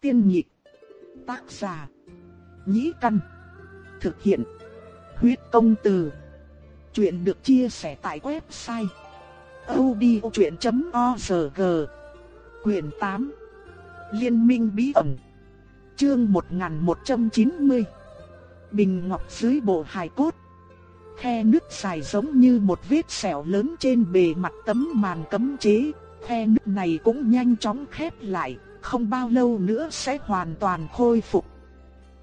Tiên nhị Tác giả. Nhĩ căn. Thực hiện. Huyết công từ. Chuyện được chia sẻ tại website. odchuyện.org Quyền 8 Liên minh bí ẩn Chương 1190 Bình ngọc dưới bộ hài cốt Khe nước dài giống như một vết sẹo lớn trên bề mặt tấm màn cấm chế Khe nước này cũng nhanh chóng khép lại không bao lâu nữa sẽ hoàn toàn khôi phục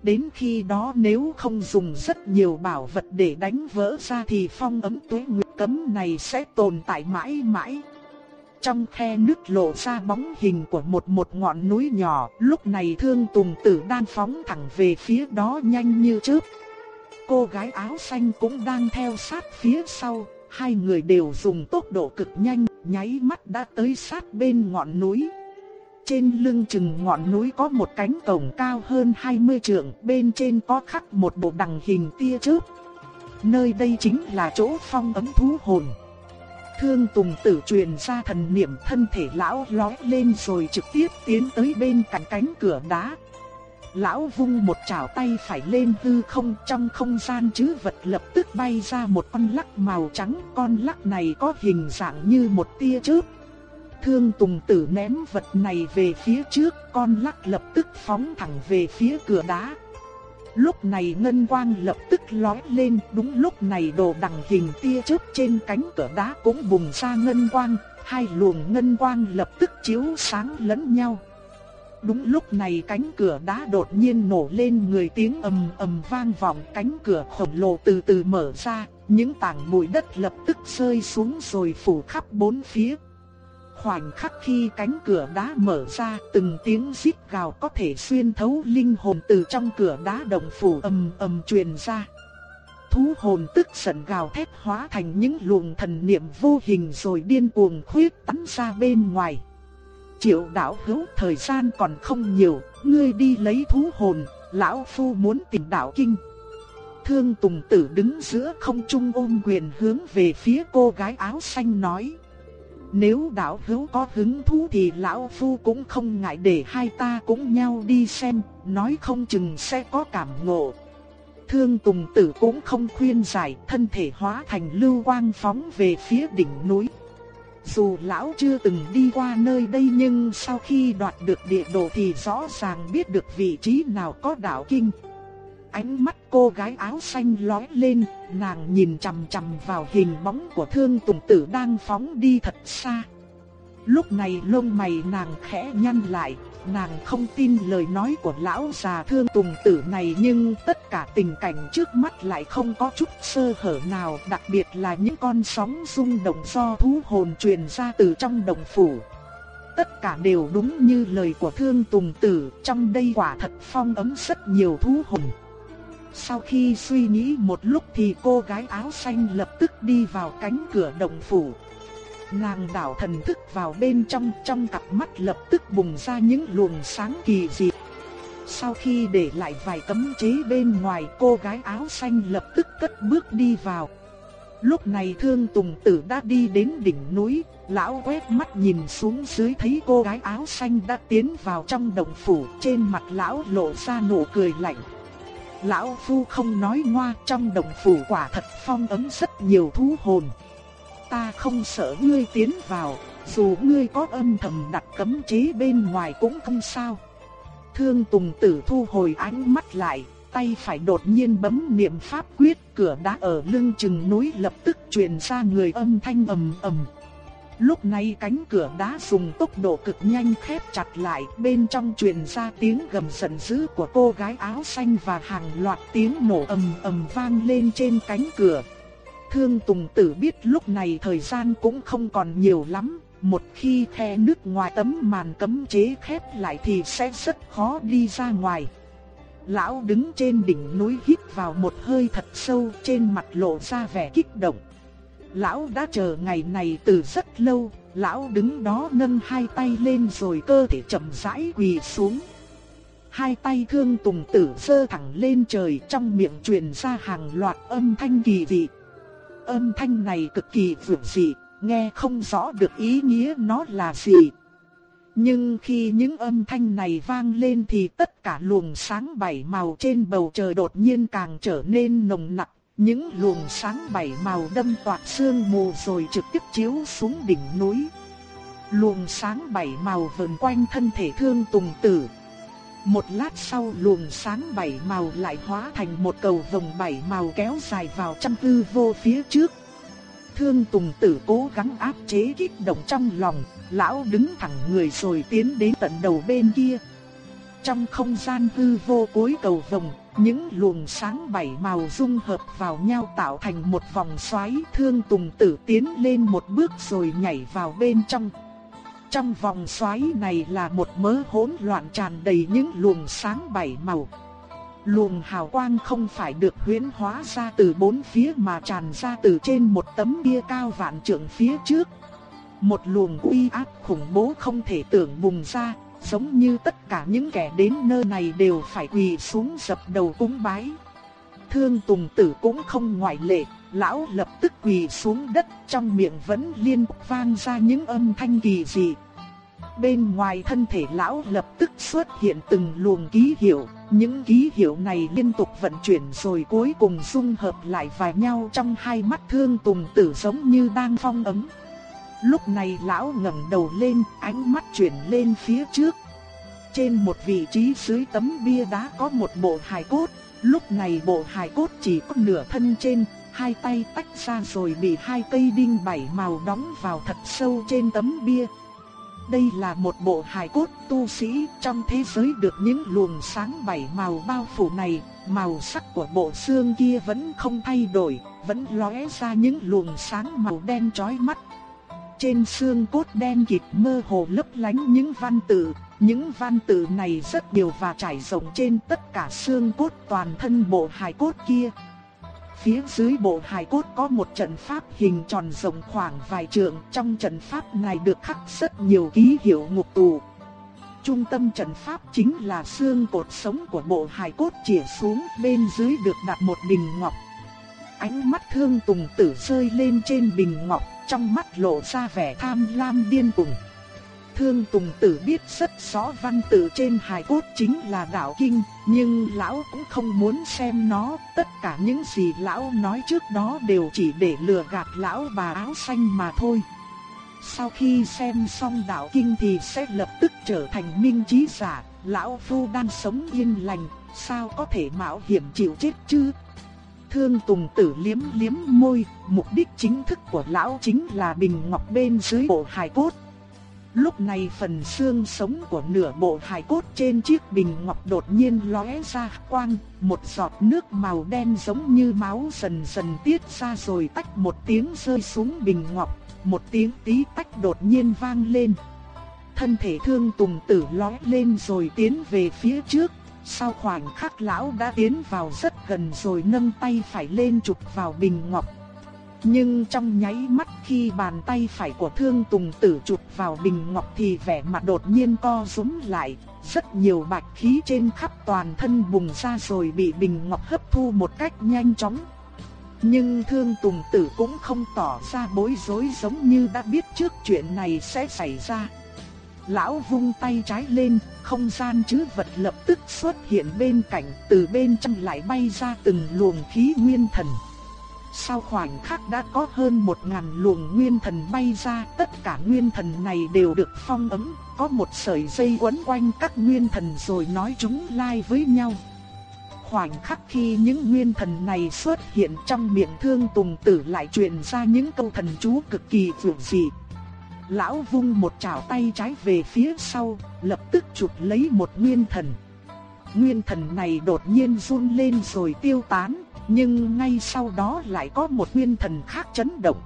Đến khi đó nếu không dùng rất nhiều bảo vật để đánh vỡ ra thì phong ấm tuế nguyệt cấm này sẽ tồn tại mãi mãi trong khe nước lộ ra bóng hình của một một ngọn núi nhỏ, lúc này Thương Tùng Tử đang phóng thẳng về phía đó nhanh như chớp. Cô gái áo xanh cũng đang theo sát phía sau, hai người đều dùng tốc độ cực nhanh, nháy mắt đã tới sát bên ngọn núi. Trên lưng chừng ngọn núi có một cánh cổng cao hơn 20 trượng, bên trên có khắc một bộ đằng hình tia chớp. Nơi đây chính là chỗ phong ấm thú hồn. Thương Tùng Tử truyền ra thần niệm thân thể lão lói lên rồi trực tiếp tiến tới bên cạnh cánh cửa đá. Lão vung một chảo tay phải lên hư không trong không gian chứ vật lập tức bay ra một con lắc màu trắng. Con lắc này có hình dạng như một tia chớp. Thương Tùng Tử ném vật này về phía trước, con lắc lập tức phóng thẳng về phía cửa đá. Lúc này ngân quang lập tức lói lên, đúng lúc này đồ đằng hình tia chớp trên cánh cửa đá cũng bùng ra ngân quang, hai luồng ngân quang lập tức chiếu sáng lẫn nhau. Đúng lúc này cánh cửa đá đột nhiên nổ lên người tiếng ầm ầm vang vọng cánh cửa khổng lồ từ từ mở ra, những tảng bụi đất lập tức rơi xuống rồi phủ khắp bốn phía. Khoảnh khắc khi cánh cửa đá mở ra, từng tiếng rít gào có thể xuyên thấu linh hồn từ trong cửa đá động phủ ầm ầm truyền ra. Thú hồn tức giận gào thét hóa thành những luồng thần niệm vô hình rồi điên cuồng khuyết tán ra bên ngoài. Triệu đạo hữu thời gian còn không nhiều, ngươi đi lấy thú hồn, lão phu muốn tìm đạo kinh. Thương Tùng Tử đứng giữa không trung ôm quyền hướng về phía cô gái áo xanh nói. Nếu đạo hữu có hứng thú thì lão phu cũng không ngại để hai ta cũng nhau đi xem, nói không chừng sẽ có cảm ngộ. Thương Tùng Tử cũng không khuyên giải, thân thể hóa thành lưu quang phóng về phía đỉnh núi. Dù lão chưa từng đi qua nơi đây nhưng sau khi đoạt được địa đồ thì rõ ràng biết được vị trí nào có đạo kinh. Ánh mắt cô gái áo xanh lóe lên, nàng nhìn chằm chằm vào hình bóng của thương tùng tử đang phóng đi thật xa. Lúc này lông mày nàng khẽ nhăn lại, nàng không tin lời nói của lão già thương tùng tử này nhưng tất cả tình cảnh trước mắt lại không có chút sơ hở nào, đặc biệt là những con sóng rung động do thú hồn truyền ra từ trong đồng phủ. Tất cả đều đúng như lời của thương tùng tử, trong đây quả thật phong ấm rất nhiều thú hồn. Sau khi suy nghĩ một lúc thì cô gái áo xanh lập tức đi vào cánh cửa động phủ. Nàng đảo thần thức vào bên trong, trong cặp mắt lập tức bùng ra những luồng sáng kỳ dị. Sau khi để lại vài cấm chế bên ngoài, cô gái áo xanh lập tức cất bước đi vào. Lúc này Thương Tùng Tử đã đi đến đỉnh núi, lão quét mắt nhìn xuống dưới thấy cô gái áo xanh đã tiến vào trong động phủ, trên mặt lão lộ ra nụ cười lạnh. Lão Phu không nói ngoa trong đồng phủ quả thật phong ấm rất nhiều thú hồn. Ta không sợ ngươi tiến vào, dù ngươi có âm thầm đặt cấm chế bên ngoài cũng không sao. Thương Tùng Tử thu hồi ánh mắt lại, tay phải đột nhiên bấm niệm pháp quyết, cửa đá ở lưng chừng núi lập tức truyền ra người âm thanh ầm ầm. Lúc này cánh cửa đá dùng tốc độ cực nhanh khép chặt lại, bên trong truyền ra tiếng gầm giận dữ của cô gái áo xanh và hàng loạt tiếng nổ ầm ầm vang lên trên cánh cửa. Thương Tùng Tử biết lúc này thời gian cũng không còn nhiều lắm, một khi khe nước ngoài tấm màn cấm chế khép lại thì sẽ rất khó đi ra ngoài. Lão đứng trên đỉnh núi hít vào một hơi thật sâu trên mặt lộ ra vẻ kích động. Lão đã chờ ngày này từ rất lâu, lão đứng đó nâng hai tay lên rồi cơ thể chậm rãi quỳ xuống. Hai tay thương tùng tử sơ thẳng lên trời trong miệng truyền ra hàng loạt âm thanh kỳ dị. Âm thanh này cực kỳ vượt dị, nghe không rõ được ý nghĩa nó là gì. Nhưng khi những âm thanh này vang lên thì tất cả luồng sáng bảy màu trên bầu trời đột nhiên càng trở nên nồng nặc. Những luồng sáng bảy màu đâm toạc sương mù rồi trực tiếp chiếu xuống đỉnh núi. Luồng sáng bảy màu vần quanh thân thể thương tùng tử. Một lát sau luồng sáng bảy màu lại hóa thành một cầu vồng bảy màu kéo dài vào trăm hư vô phía trước. Thương Tùng Tử cố gắng áp chế kích động trong lòng, lão đứng thẳng người rồi tiến đến tận đầu bên kia. Trong không gian hư vô cuối cầu vồng, những luồng sáng bảy màu dung hợp vào nhau tạo thành một vòng xoáy. Thương Tùng Tử tiến lên một bước rồi nhảy vào bên trong. Trong vòng xoáy này là một mớ hỗn loạn tràn đầy những luồng sáng bảy màu. Luồng hào quang không phải được huyễn hóa ra từ bốn phía mà tràn ra từ trên một tấm bia cao vạn trượng phía trước. Một luồng uy áp khủng bố không thể tưởng bùng ra, giống như tất cả những kẻ đến nơi này đều phải quỳ xuống dập đầu cúng bái. Thương Tùng Tử cũng không ngoại lệ, lão lập tức quỳ xuống đất, trong miệng vẫn liên tục vang ra những âm thanh kỳ dị. Bên ngoài thân thể lão lập tức xuất hiện từng luồng ký hiệu, những ký hiệu này liên tục vận chuyển rồi cuối cùng dung hợp lại vào nhau trong hai mắt thương tùng tử giống như đang phong ấm. Lúc này lão ngẩng đầu lên, ánh mắt chuyển lên phía trước. Trên một vị trí dưới tấm bia đá có một bộ hài cốt, lúc này bộ hài cốt chỉ có nửa thân trên, hai tay tách ra rồi bị hai cây đinh bảy màu đóng vào thật sâu trên tấm bia, đây là một bộ hài cốt tu sĩ trong thế giới được những luồng sáng bảy màu bao phủ này, màu sắc của bộ xương kia vẫn không thay đổi, vẫn lóe ra những luồng sáng màu đen chói mắt. Trên xương cốt đen kịt mơ hồ lấp lánh những văn tự, những văn tự này rất nhiều và trải rộng trên tất cả xương cốt toàn thân bộ hài cốt kia. Phía dưới bộ hài cốt có một trận pháp hình tròn rộng khoảng vài trượng, trong trận pháp này được khắc rất nhiều ký hiệu ngục tù. Trung tâm trận pháp chính là xương cột sống của bộ hài cốt chìa xuống, bên dưới được đặt một bình ngọc. Ánh mắt thương tùng tử rơi lên trên bình ngọc, trong mắt lộ ra vẻ tham lam điên cuồng. Thương Tùng Tử biết rất rõ văn tự trên hài cốt chính là đạo kinh, nhưng lão cũng không muốn xem nó, tất cả những gì lão nói trước đó đều chỉ để lừa gạt lão bà áo xanh mà thôi. Sau khi xem xong đạo kinh thì sẽ lập tức trở thành minh trí giả, lão phu đang sống yên lành, sao có thể mạo hiểm chịu chết chứ? Thương Tùng Tử liếm liếm môi, mục đích chính thức của lão chính là bình ngọc bên dưới bộ hài cốt. Lúc này phần xương sống của nửa bộ hài cốt trên chiếc bình ngọc đột nhiên lóe ra quang, một giọt nước màu đen giống như máu dần dần tiết ra rồi tách một tiếng rơi xuống bình ngọc, một tiếng tí tách đột nhiên vang lên. Thân thể thương tùng tử lóe lên rồi tiến về phía trước, sau khoảnh khắc lão đã tiến vào rất gần rồi nâng tay phải lên chụp vào bình ngọc nhưng trong nháy mắt khi bàn tay phải của Thương Tùng Tử chụp vào bình ngọc thì vẻ mặt đột nhiên co rúm lại, rất nhiều bạch khí trên khắp toàn thân bùng ra rồi bị bình ngọc hấp thu một cách nhanh chóng. Nhưng Thương Tùng Tử cũng không tỏ ra bối rối giống như đã biết trước chuyện này sẽ xảy ra. Lão vung tay trái lên, không gian chứ vật lập tức xuất hiện bên cạnh, từ bên trong lại bay ra từng luồng khí nguyên thần. Sau khoảnh khắc đã có hơn một ngàn luồng nguyên thần bay ra, tất cả nguyên thần này đều được phong ấm, có một sợi dây quấn quanh các nguyên thần rồi nói chúng lai với nhau. Khoảnh khắc khi những nguyên thần này xuất hiện trong miệng thương tùng tử lại truyền ra những câu thần chú cực kỳ vượt dị. Lão vung một chảo tay trái về phía sau, lập tức chụp lấy một nguyên thần. Nguyên thần này đột nhiên run lên rồi tiêu tán, nhưng ngay sau đó lại có một nguyên thần khác chấn động.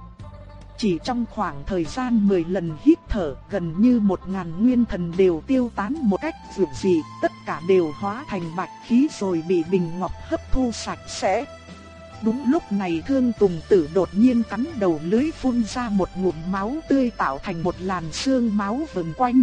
Chỉ trong khoảng thời gian 10 lần hít thở, gần như một ngàn nguyên thần đều tiêu tán một cách dường dị, tất cả đều hóa thành bạch khí rồi bị bình ngọc hấp thu sạch sẽ. Đúng lúc này thương tùng tử đột nhiên cắn đầu lưới phun ra một ngụm máu tươi tạo thành một làn xương máu vần quanh.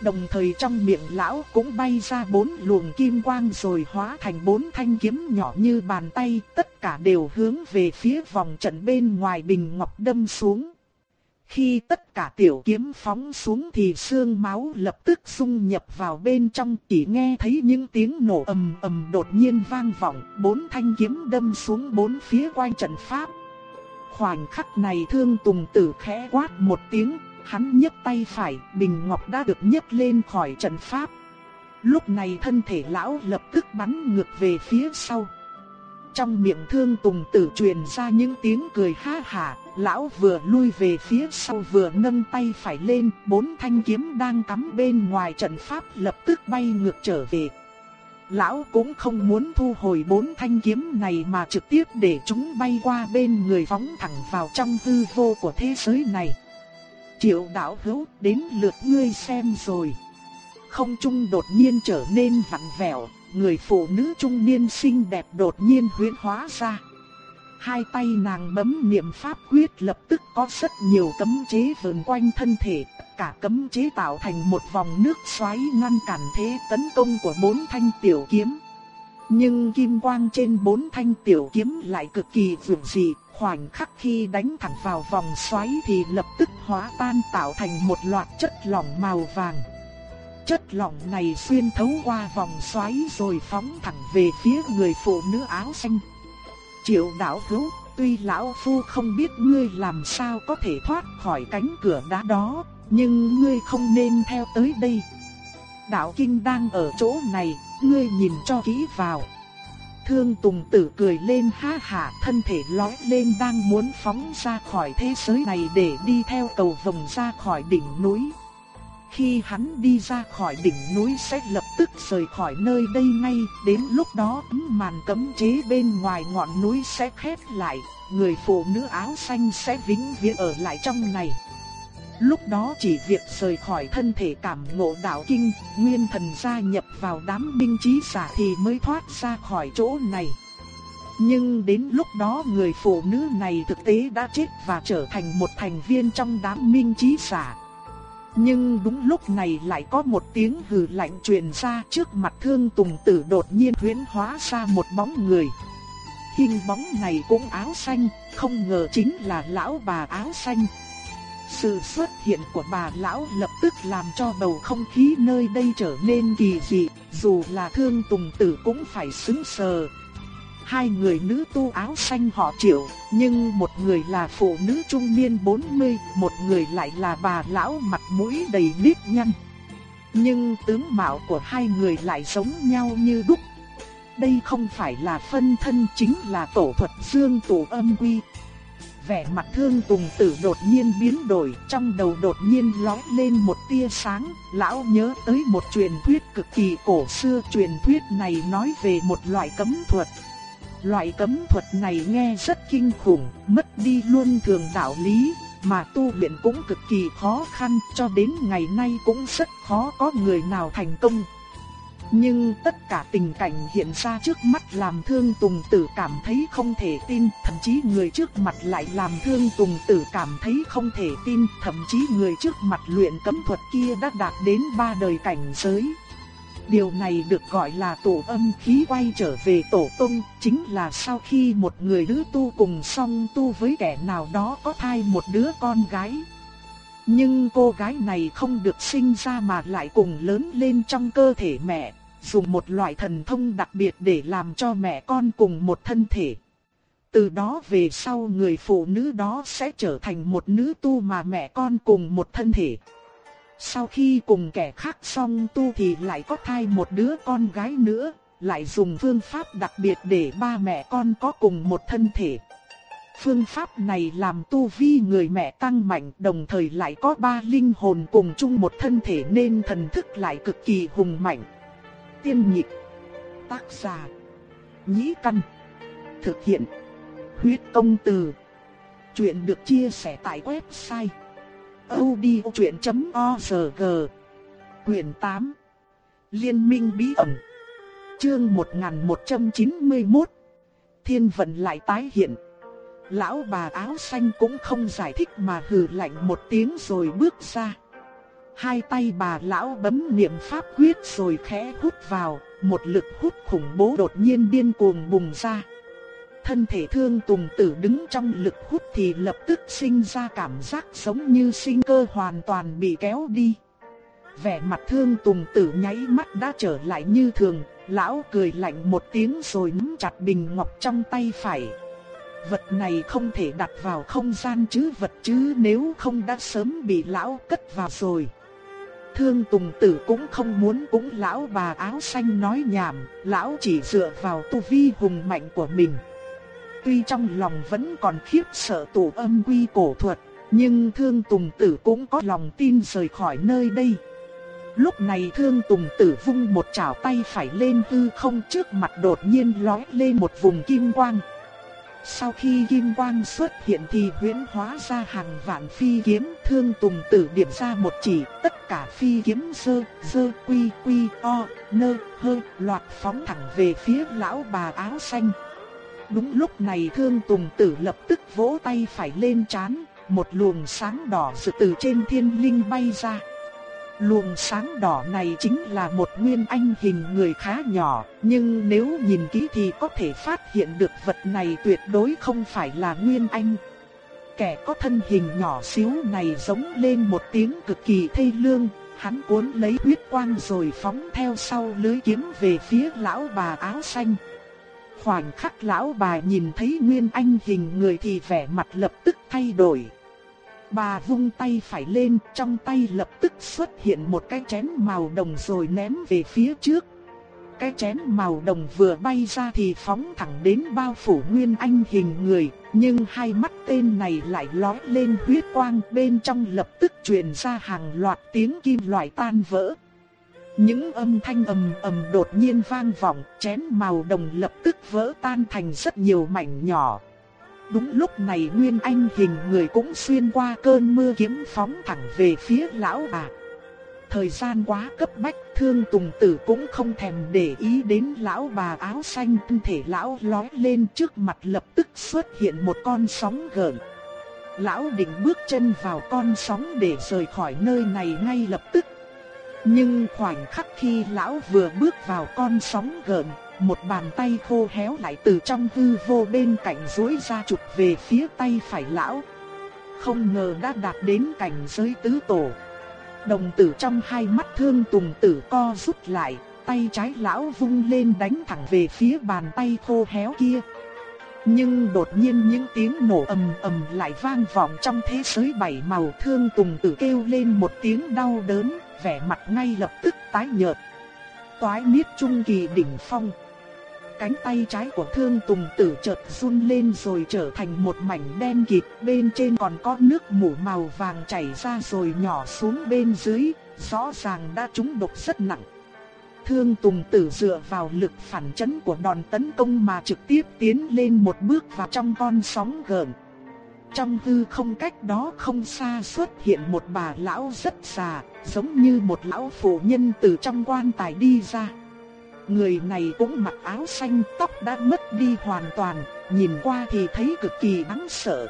Đồng thời trong miệng lão cũng bay ra bốn luồng kim quang rồi hóa thành bốn thanh kiếm nhỏ như bàn tay, tất cả đều hướng về phía vòng trận bên ngoài bình ngọc đâm xuống. Khi tất cả tiểu kiếm phóng xuống thì xương máu lập tức xung nhập vào bên trong chỉ nghe thấy những tiếng nổ ầm ầm đột nhiên vang vọng, bốn thanh kiếm đâm xuống bốn phía quanh trận pháp. Khoảnh khắc này thương tùng tử khẽ quát một tiếng, hắn nhấc tay phải, bình ngọc đã được nhấc lên khỏi trận pháp. Lúc này thân thể lão lập tức bắn ngược về phía sau. Trong miệng thương tùng tử truyền ra những tiếng cười ha hả, lão vừa lui về phía sau vừa nâng tay phải lên, bốn thanh kiếm đang cắm bên ngoài trận pháp lập tức bay ngược trở về. Lão cũng không muốn thu hồi bốn thanh kiếm này mà trực tiếp để chúng bay qua bên người phóng thẳng vào trong hư vô của thế giới này. Triệu đạo hữu đến lượt ngươi xem rồi. Không trung đột nhiên trở nên vặn vẹo, người phụ nữ trung niên xinh đẹp đột nhiên huyễn hóa ra. Hai tay nàng bấm niệm pháp quyết lập tức có rất nhiều cấm chế vờn quanh thân thể, cả cấm chế tạo thành một vòng nước xoáy ngăn cản thế tấn công của bốn thanh tiểu kiếm. Nhưng kim quang trên bốn thanh tiểu kiếm lại cực kỳ vượng dị, khoảnh khắc khi đánh thẳng vào vòng xoáy thì lập tức hóa tan tạo thành một loạt chất lỏng màu vàng. Chất lỏng này xuyên thấu qua vòng xoáy rồi phóng thẳng về phía người phụ nữ áo xanh. Triệu đạo hữu, tuy lão phu không biết ngươi làm sao có thể thoát khỏi cánh cửa đá đó, nhưng ngươi không nên theo tới đây. Đạo kinh đang ở chỗ này, ngươi nhìn cho kỹ vào. Thương Tùng Tử cười lên ha hả, thân thể lói lên đang muốn phóng ra khỏi thế giới này để đi theo cầu vòng ra khỏi đỉnh núi. Khi hắn đi ra khỏi đỉnh núi sẽ lập tức rời khỏi nơi đây ngay, đến lúc đó tấm màn cấm chế bên ngoài ngọn núi sẽ khép lại, người phụ nữ áo xanh sẽ vĩnh viễn ở lại trong này. Lúc đó chỉ việc rời khỏi thân thể cảm ngộ đạo kinh, nguyên thần gia nhập vào đám binh trí giả thì mới thoát ra khỏi chỗ này. Nhưng đến lúc đó người phụ nữ này thực tế đã chết và trở thành một thành viên trong đám minh trí giả. Nhưng đúng lúc này lại có một tiếng hừ lạnh truyền ra trước mặt thương tùng tử đột nhiên huyến hóa ra một bóng người. Hình bóng này cũng áo xanh, không ngờ chính là lão bà áo xanh. Sự xuất hiện của bà lão lập tức làm cho bầu không khí nơi đây trở nên kỳ dị, dù là thương tùng tử cũng phải sững sờ, Hai người nữ tu áo xanh họ triệu, nhưng một người là phụ nữ trung niên 40, một người lại là bà lão mặt mũi đầy nếp nhăn. Nhưng tướng mạo của hai người lại giống nhau như đúc. Đây không phải là phân thân chính là tổ thuật dương tổ âm quy. Vẻ mặt thương tùng tử đột nhiên biến đổi, trong đầu đột nhiên lóe lên một tia sáng, lão nhớ tới một truyền thuyết cực kỳ cổ xưa. Truyền thuyết này nói về một loại cấm thuật, Loại cấm thuật này nghe rất kinh khủng, mất đi luôn thường đạo lý, mà tu luyện cũng cực kỳ khó khăn cho đến ngày nay cũng rất khó có người nào thành công. Nhưng tất cả tình cảnh hiện ra trước mắt làm thương Tùng Tử cảm thấy không thể tin, thậm chí người trước mặt lại làm thương Tùng Tử cảm thấy không thể tin, thậm chí người trước mặt luyện cấm thuật kia đã đạt đến ba đời cảnh giới. Điều này được gọi là tổ âm khí quay trở về tổ tông, chính là sau khi một người nữ tu cùng song tu với kẻ nào đó có thai một đứa con gái. Nhưng cô gái này không được sinh ra mà lại cùng lớn lên trong cơ thể mẹ, dùng một loại thần thông đặc biệt để làm cho mẹ con cùng một thân thể. Từ đó về sau người phụ nữ đó sẽ trở thành một nữ tu mà mẹ con cùng một thân thể. Sau khi cùng kẻ khác xong tu thì lại có thai một đứa con gái nữa, lại dùng phương pháp đặc biệt để ba mẹ con có cùng một thân thể. Phương pháp này làm tu vi người mẹ tăng mạnh đồng thời lại có ba linh hồn cùng chung một thân thể nên thần thức lại cực kỳ hùng mạnh. Tiên nhịp Tác giả Nhĩ Căn Thực hiện Huyết công từ Chuyện được chia sẻ tại website audiochuyện.org Quyền 8 Liên minh bí ẩn, Chương 1191 Thiên vận lại tái hiện. Lão bà áo xanh cũng không giải thích mà hừ lạnh một tiếng rồi bước ra. Hai tay bà lão bấm niệm pháp quyết rồi khẽ hút vào, Một lực hút khủng bố đột nhiên điên cuồng bùng ra thân thể thương tùng tử đứng trong lực hút thì lập tức sinh ra cảm giác giống như sinh cơ hoàn toàn bị kéo đi. Vẻ mặt thương tùng tử nháy mắt đã trở lại như thường, lão cười lạnh một tiếng rồi nắm chặt bình ngọc trong tay phải. Vật này không thể đặt vào không gian chứ vật chứ nếu không đã sớm bị lão cất vào rồi. Thương Tùng Tử cũng không muốn cũng lão bà áo xanh nói nhảm, lão chỉ dựa vào tu vi hùng mạnh của mình. Tuy trong lòng vẫn còn khiếp sợ tổ âm quy cổ thuật, nhưng Thương Tùng Tử cũng có lòng tin rời khỏi nơi đây. Lúc này Thương Tùng Tử vung một chảo tay phải lên hư không trước mặt đột nhiên lói lên một vùng kim quang. Sau khi kim quang xuất hiện thì huyễn hóa ra hàng vạn phi kiếm thương tùng tử điểm ra một chỉ tất cả phi kiếm sơ, sơ, quy, quy, o, nơ, hơ, loạt phóng thẳng về phía lão bà áo xanh. Đúng lúc này thương tùng tử lập tức vỗ tay phải lên chán, một luồng sáng đỏ rực từ trên thiên linh bay ra. Luồng sáng đỏ này chính là một nguyên anh hình người khá nhỏ, nhưng nếu nhìn kỹ thì có thể phát hiện được vật này tuyệt đối không phải là nguyên anh. Kẻ có thân hình nhỏ xíu này giống lên một tiếng cực kỳ thê lương, hắn cuốn lấy huyết quang rồi phóng theo sau lưới kiếm về phía lão bà áo xanh. Khoảnh khắc lão bà nhìn thấy nguyên anh hình người thì vẻ mặt lập tức thay đổi. Bà vung tay phải lên, trong tay lập tức xuất hiện một cái chén màu đồng rồi ném về phía trước. Cái chén màu đồng vừa bay ra thì phóng thẳng đến bao phủ Nguyên Anh hình người, nhưng hai mắt tên này lại lóe lên huyết quang, bên trong lập tức truyền ra hàng loạt tiếng kim loại tan vỡ. Những âm thanh ầm ầm đột nhiên vang vọng, chén màu đồng lập tức vỡ tan thành rất nhiều mảnh nhỏ. Đúng lúc này Nguyên Anh hình người cũng xuyên qua cơn mưa kiếm phóng thẳng về phía lão bà. Thời gian quá cấp bách, thương tùng tử cũng không thèm để ý đến lão bà áo xanh. Thân thể lão lói lên trước mặt lập tức xuất hiện một con sóng gợn. Lão định bước chân vào con sóng để rời khỏi nơi này ngay lập tức. Nhưng khoảnh khắc khi lão vừa bước vào con sóng gợn, một bàn tay khô héo lại từ trong hư vô bên cạnh duỗi ra chụp về phía tay phải lão. Không ngờ đã đạt đến cảnh giới tứ tổ. Đồng tử trong hai mắt thương tùng tử co rút lại, tay trái lão vung lên đánh thẳng về phía bàn tay khô héo kia. Nhưng đột nhiên những tiếng nổ ầm ầm lại vang vọng trong thế giới bảy màu thương tùng tử kêu lên một tiếng đau đớn, vẻ mặt ngay lập tức tái nhợt. Toái miết trung kỳ đỉnh phong cánh tay trái của thương tùng tử chợt run lên rồi trở thành một mảnh đen kịt, bên trên còn có nước mủ màu vàng chảy ra rồi nhỏ xuống bên dưới, rõ ràng đã trúng độc rất nặng. Thương Tùng Tử dựa vào lực phản chấn của đòn tấn công mà trực tiếp tiến lên một bước vào trong con sóng gợn. Trong hư không cách đó không xa xuất hiện một bà lão rất già, giống như một lão phụ nhân từ trong quan tài đi ra. Người này cũng mặc áo xanh, tóc đã mất đi hoàn toàn, nhìn qua thì thấy cực kỳ đáng sợ.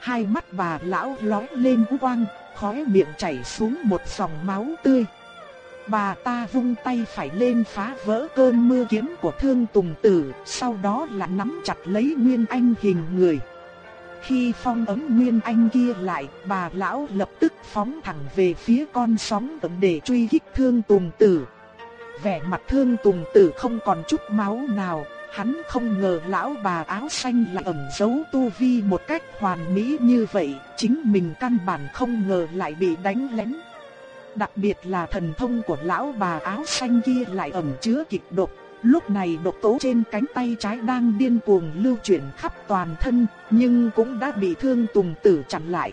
Hai mắt bà lão lóe lên quang, khóe miệng chảy xuống một dòng máu tươi. Bà ta vung tay phải lên phá vỡ cơn mưa kiếm của thương tùng tử, sau đó là nắm chặt lấy Nguyên Anh hình người. Khi phong ấm Nguyên Anh kia lại, bà lão lập tức phóng thẳng về phía con sóng tận để truy kích thương tùng tử. Vẻ mặt thương tùng tử không còn chút máu nào, hắn không ngờ lão bà áo xanh lại ẩn giấu tu vi một cách hoàn mỹ như vậy, chính mình căn bản không ngờ lại bị đánh lén. Đặc biệt là thần thông của lão bà áo xanh kia lại ẩn chứa kịch độc, lúc này độc tố trên cánh tay trái đang điên cuồng lưu chuyển khắp toàn thân, nhưng cũng đã bị thương tùng tử chặn lại.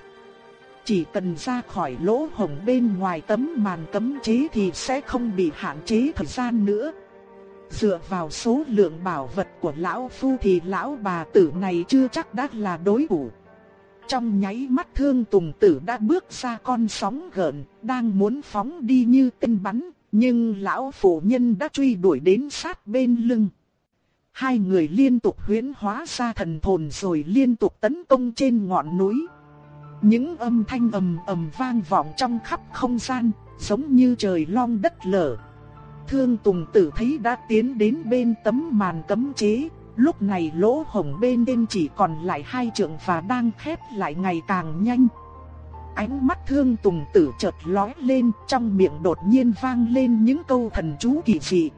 Chỉ cần ra khỏi lỗ hổng bên ngoài tấm màn cấm chế thì sẽ không bị hạn chế thời gian nữa. Dựa vào số lượng bảo vật của lão phu thì lão bà tử này chưa chắc đã là đối thủ. Trong nháy mắt thương tùng tử đã bước ra con sóng gợn, đang muốn phóng đi như tên bắn, nhưng lão phụ nhân đã truy đuổi đến sát bên lưng. Hai người liên tục huyễn hóa ra thần hồn rồi liên tục tấn công trên ngọn núi. Những âm thanh ầm ầm vang vọng trong khắp không gian, giống như trời long đất lở. Thương Tùng Tử thấy đã tiến đến bên tấm màn cấm chế, Lúc này lỗ hổng bên trên chỉ còn lại hai trượng và đang khép lại ngày càng nhanh. Ánh mắt thương tùng tử chợt lóe lên trong miệng đột nhiên vang lên những câu thần chú kỳ dị.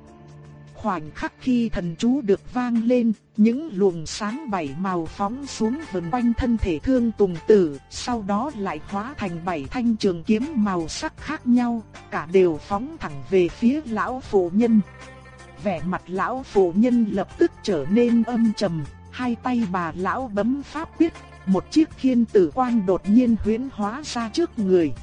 Khoảnh khắc khi thần chú được vang lên, những luồng sáng bảy màu phóng xuống vần quanh thân thể thương tùng tử, sau đó lại hóa thành bảy thanh trường kiếm màu sắc khác nhau, cả đều phóng thẳng về phía lão phụ nhân. Vẻ mặt lão phụ nhân lập tức trở nên âm trầm, hai tay bà lão bấm pháp quyết, một chiếc khiên tử quang đột nhiên huyễn hóa ra trước người.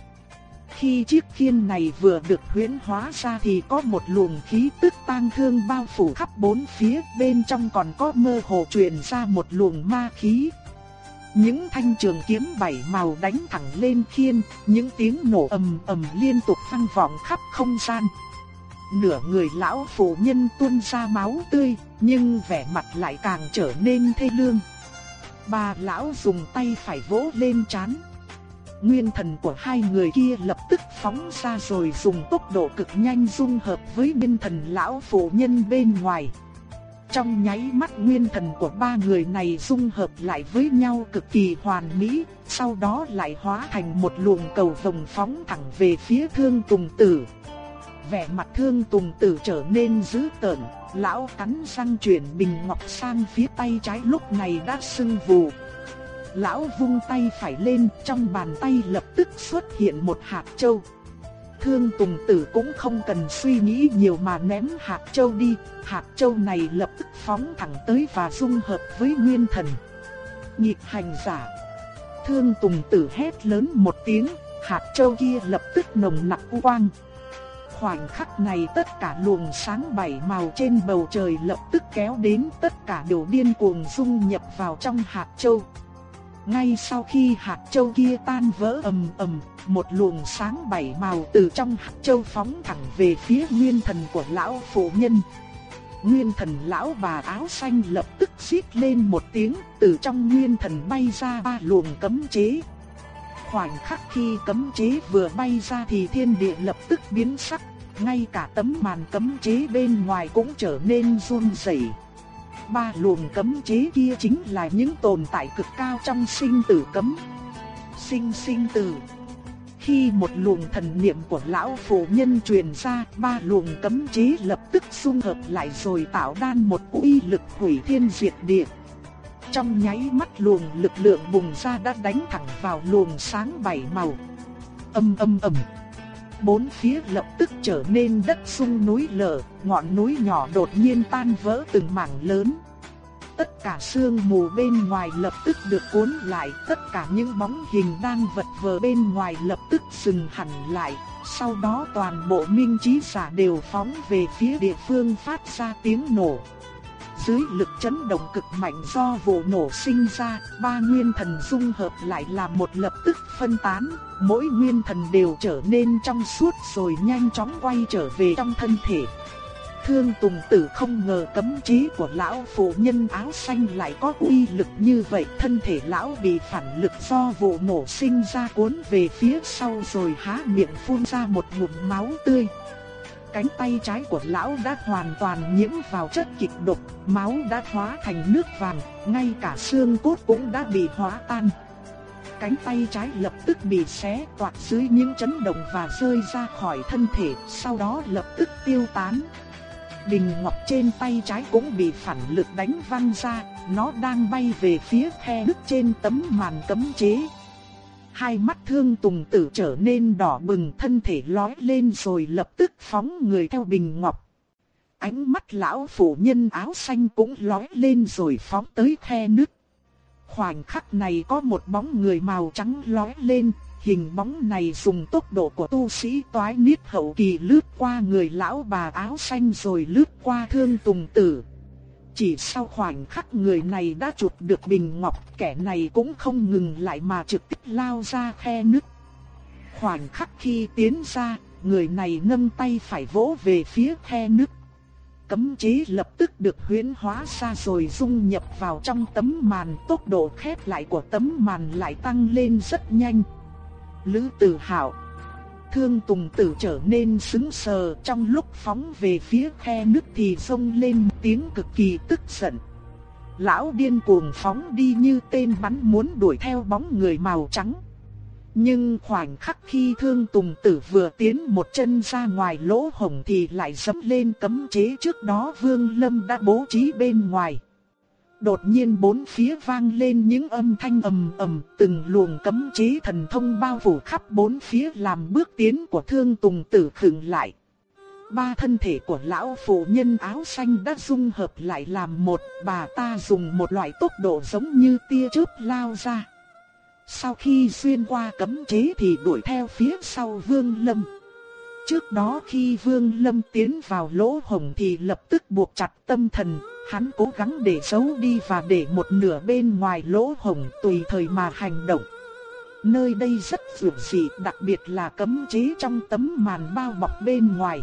Khi chiếc khiên này vừa được huyễn hóa ra thì có một luồng khí tức tang thương bao phủ khắp bốn phía, bên trong còn có mơ hồ truyền ra một luồng ma khí. Những thanh trường kiếm bảy màu đánh thẳng lên khiên, những tiếng nổ ầm ầm liên tục vang vọng khắp không gian. Nửa người lão phụ nhân tuôn ra máu tươi, nhưng vẻ mặt lại càng trở nên thê lương. Bà lão dùng tay phải vỗ lên chán. Nguyên thần của hai người kia lập tức phóng ra rồi dùng tốc độ cực nhanh dung hợp với nguyên thần lão phụ nhân bên ngoài. Trong nháy mắt nguyên thần của ba người này dung hợp lại với nhau cực kỳ hoàn mỹ, sau đó lại hóa thành một luồng cầu vồng phóng thẳng về phía thương tùng tử. Vẻ mặt thương tùng tử trở nên dữ tợn, lão cắn răng chuyển bình ngọc sang phía tay trái lúc này đã sưng vù. Lão vung tay phải lên, trong bàn tay lập tức xuất hiện một hạt châu. Thương Tùng Tử cũng không cần suy nghĩ nhiều mà ném hạt châu đi, hạt châu này lập tức phóng thẳng tới và dung hợp với nguyên thần. Nhịp hành giả. Thương Tùng Tử hét lớn một tiếng, hạt châu kia lập tức nồng nặc quang. Khoảnh khắc này tất cả luồng sáng bảy màu trên bầu trời lập tức kéo đến tất cả đều điên cuồng dung nhập vào trong hạt châu. Ngay sau khi hạt châu kia tan vỡ ầm ầm, một luồng sáng bảy màu từ trong hạt châu phóng thẳng về phía nguyên thần của lão phụ nhân. Nguyên thần lão bà áo xanh lập tức xít lên một tiếng, từ trong nguyên thần bay ra ba luồng cấm chế. Khoảnh khắc khi cấm chế vừa bay ra thì thiên địa lập tức biến sắc, ngay cả tấm màn cấm chế bên ngoài cũng trở nên run rẩy. Ba luồng cấm chế kia chính là những tồn tại cực cao trong sinh tử cấm. Sinh sinh tử. Khi một luồng thần niệm của lão phụ nhân truyền ra, ba luồng cấm chế lập tức xung hợp lại rồi tạo đan một uy lực hủy thiên diệt địa. Trong nháy mắt luồng lực lượng bùng ra đã đánh thẳng vào luồng sáng bảy màu. Âm âm ầm. Bốn phía lập tức trở nên đất sung núi lở, ngọn núi nhỏ đột nhiên tan vỡ từng mảng lớn. Tất cả sương mù bên ngoài lập tức được cuốn lại, tất cả những bóng hình đang vật vờ bên ngoài lập tức dừng hẳn lại. Sau đó toàn bộ minh trí giả đều phóng về phía địa phương phát ra tiếng nổ. Dưới lực chấn động cực mạnh do vụ nổ sinh ra, ba nguyên thần dung hợp lại là một lập tức phân tán, mỗi nguyên thần đều trở nên trong suốt rồi nhanh chóng quay trở về trong thân thể. Thương Tùng Tử không ngờ cấm trí của lão phụ nhân áo xanh lại có uy lực như vậy, thân thể lão bị phản lực do vụ nổ sinh ra cuốn về phía sau rồi há miệng phun ra một ngụm máu tươi. Cánh tay trái của lão đã hoàn toàn nhiễm vào chất kịch độc, máu đã hóa thành nước vàng, ngay cả xương cốt cũng đã bị hóa tan. Cánh tay trái lập tức bị xé toạc dưới những chấn động và rơi ra khỏi thân thể, sau đó lập tức tiêu tán. đình ngọc trên tay trái cũng bị phản lực đánh văng ra, nó đang bay về phía khe nứt trên tấm màn cấm chế. Hai mắt thương tùng tử trở nên đỏ bừng thân thể lói lên rồi lập tức phóng người theo bình ngọc. Ánh mắt lão phụ nhân áo xanh cũng lói lên rồi phóng tới khe nước. Khoảnh khắc này có một bóng người màu trắng lói lên, hình bóng này dùng tốc độ của tu sĩ toái niết hậu kỳ lướt qua người lão bà áo xanh rồi lướt qua thương tùng tử. Chỉ sau khoảnh khắc người này đã chụp được bình ngọc, kẻ này cũng không ngừng lại mà trực tiếp lao ra khe nứt. Khoảnh khắc khi tiến ra, người này nâng tay phải vỗ về phía khe nứt. Cấm chế lập tức được huyễn hóa ra rồi dung nhập vào trong tấm màn, tốc độ khép lại của tấm màn lại tăng lên rất nhanh. Lữ Tử Hạo. Thương Tùng Tử trở nên sững sờ trong lúc phóng về phía khe nước thì xông lên tiếng cực kỳ tức giận. lão điên cuồng phóng đi như tên bắn muốn đuổi theo bóng người màu trắng. Nhưng khoảnh khắc khi thương tùng tử vừa tiến một chân ra ngoài lỗ hổng thì lại dẫm lên cấm chế trước đó Vương Lâm đã bố trí bên ngoài. Đột nhiên bốn phía vang lên những âm thanh ầm ầm, từng luồng cấm chế thần thông bao phủ khắp bốn phía làm bước tiến của thương tùng tử khựng lại. Ba thân thể của lão phụ nhân áo xanh đã dung hợp lại làm một, bà ta dùng một loại tốc độ giống như tia chớp lao ra. Sau khi xuyên qua cấm chế thì đuổi theo phía sau Vương Lâm. Trước đó khi Vương Lâm tiến vào lỗ hồng thì lập tức buộc chặt tâm thần, hắn cố gắng để giấu đi và để một nửa bên ngoài lỗ hồng tùy thời mà hành động. Nơi đây rất vượt dị, đặc biệt là cấm chế trong tấm màn bao bọc bên ngoài.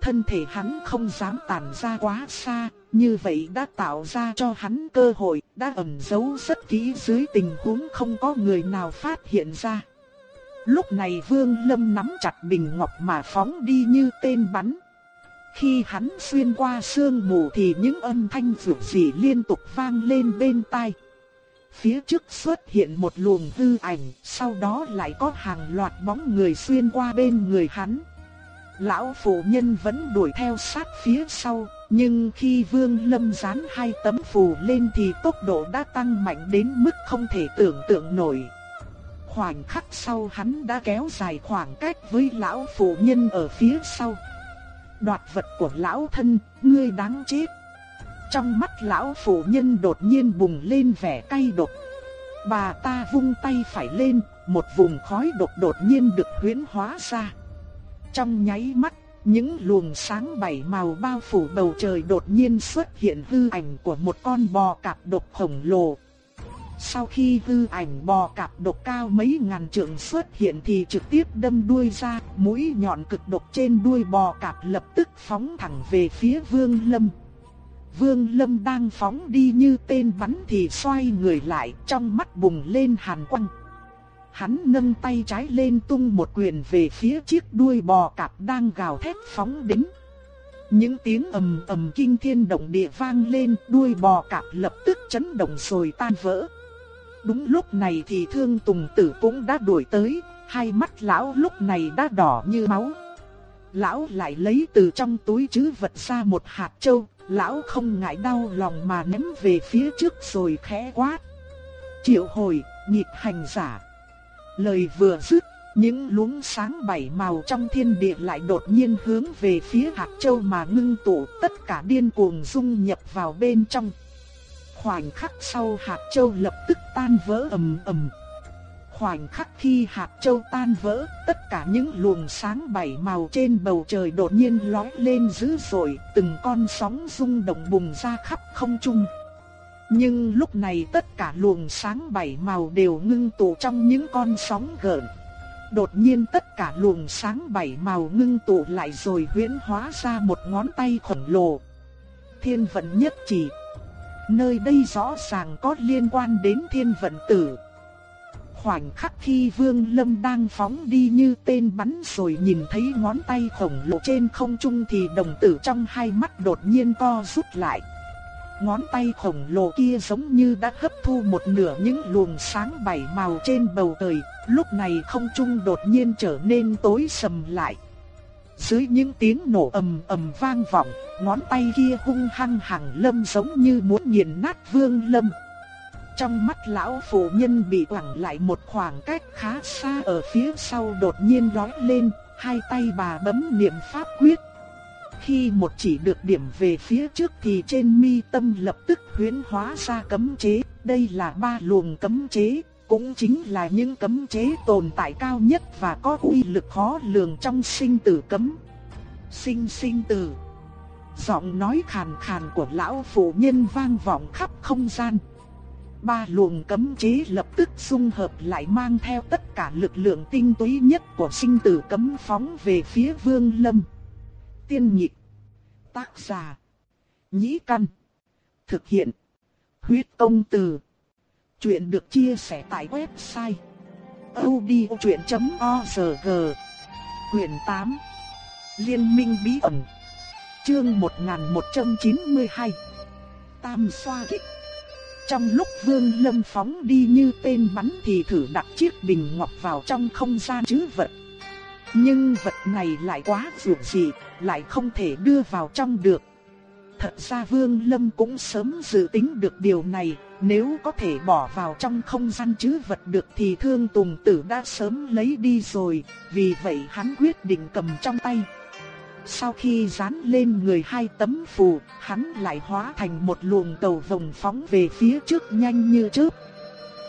Thân thể hắn không dám tản ra quá xa, như vậy đã tạo ra cho hắn cơ hội, đã ẩn giấu rất kỹ dưới tình huống không có người nào phát hiện ra. Lúc này Vương Lâm nắm chặt bình ngọc mà phóng đi như tên bắn. Khi hắn xuyên qua sương mù thì những âm thanh rủi rỉ liên tục vang lên bên tai. Phía trước xuất hiện một luồng hư ảnh, sau đó lại có hàng loạt bóng người xuyên qua bên người hắn. Lão phụ nhân vẫn đuổi theo sát phía sau, nhưng khi Vương Lâm dán hai tấm phù lên thì tốc độ đã tăng mạnh đến mức không thể tưởng tượng nổi. Khoảnh khắc sau hắn đã kéo dài khoảng cách với lão phụ nhân ở phía sau. Đoạt vật của lão thân, ngươi đáng chết. Trong mắt lão phụ nhân đột nhiên bùng lên vẻ cay độc. Bà ta vung tay phải lên, một vùng khói độc đột nhiên được huyễn hóa ra. Trong nháy mắt, những luồng sáng bảy màu bao phủ bầu trời đột nhiên xuất hiện hư ảnh của một con bò cạp độc khổng lồ. Sau khi hư ảnh bò cạp độc cao mấy ngàn trượng xuất hiện thì trực tiếp đâm đuôi ra, mũi nhọn cực độc trên đuôi bò cạp lập tức phóng thẳng về phía Vương Lâm. Vương Lâm đang phóng đi như tên bắn thì xoay người lại, trong mắt bùng lên hàn quang. Hắn nâng tay trái lên tung một quyền về phía chiếc đuôi bò cạp đang gào thét phóng đến. Những tiếng ầm ầm kinh thiên động địa vang lên, đuôi bò cạp lập tức chấn động rồi tan vỡ. Đúng lúc này thì thương tùng tử cũng đã đuổi tới, hai mắt lão lúc này đã đỏ như máu. Lão lại lấy từ trong túi chứ vật ra một hạt châu, lão không ngại đau lòng mà ném về phía trước rồi khẽ quát. Triệu hồi, nhịp hành giả. Lời vừa dứt, những luống sáng bảy màu trong thiên địa lại đột nhiên hướng về phía hạt châu mà ngưng tụ tất cả điên cuồng dung nhập vào bên trong. Khoảnh khắc sau hạt châu lập tức tan vỡ ầm ầm. Khoảnh khắc khi hạt châu tan vỡ, tất cả những luồng sáng bảy màu trên bầu trời đột nhiên lóe lên dữ dội, từng con sóng rung động bùng ra khắp không trung. Nhưng lúc này tất cả luồng sáng bảy màu đều ngưng tụ trong những con sóng gợn. Đột nhiên tất cả luồng sáng bảy màu ngưng tụ lại rồi huyễn hóa ra một ngón tay khổng lồ. Thiên vận nhất chỉ. Nơi đây rõ ràng có liên quan đến thiên vận tử. Khoảnh khắc khi Vương Lâm đang phóng đi như tên bắn rồi nhìn thấy ngón tay khổng lồ trên không trung thì đồng tử trong hai mắt đột nhiên co rút lại. Ngón tay khổng lồ kia giống như đã hấp thu một nửa những luồng sáng bảy màu trên bầu trời, lúc này không trung đột nhiên trở nên tối sầm lại. Dưới những tiếng nổ ầm ầm vang vọng, ngón tay kia hung hăng hàng lâm giống như muốn nghiền nát vương lâm. Trong mắt lão phụ nhân bị quẳng lại một khoảng cách khá xa ở phía sau đột nhiên lói lên, hai tay bà bấm niệm pháp quyết, khi một chỉ được điểm về phía trước thì trên mi tâm lập tức huyễn hóa ra cấm chế, đây là ba luồng cấm chế, cũng chính là những cấm chế tồn tại cao nhất và có uy lực khó lường trong sinh tử cấm. Sinh sinh tử. Giọng nói khàn khàn của lão phụ nhân vang vọng khắp không gian. Ba luồng cấm chế lập tức dung hợp lại mang theo tất cả lực lượng tinh túy nhất của sinh tử cấm phóng về phía Vương Lâm tiên nhị, Tác giả. Nhĩ căn. Thực hiện. Huyết công từ. Chuyện được chia sẻ tại website. odchuyện.org Quyền 8. Liên minh bí ẩn. Chương 1192. Tam xoa kích. Trong lúc Vương Lâm phóng đi như tên bắn thì thử đặt chiếc bình ngọc vào trong không gian chứ vật. Nhưng vật này lại quá dường dị, lại không thể đưa vào trong được. Thật ra Vương Lâm cũng sớm dự tính được điều này, nếu có thể bỏ vào trong không gian chứ vật được thì Thương Tùng Tử đã sớm lấy đi rồi, vì vậy hắn quyết định cầm trong tay. Sau khi dán lên người hai tấm phù, hắn lại hóa thành một luồng cầu vồng phóng về phía trước nhanh như chớp.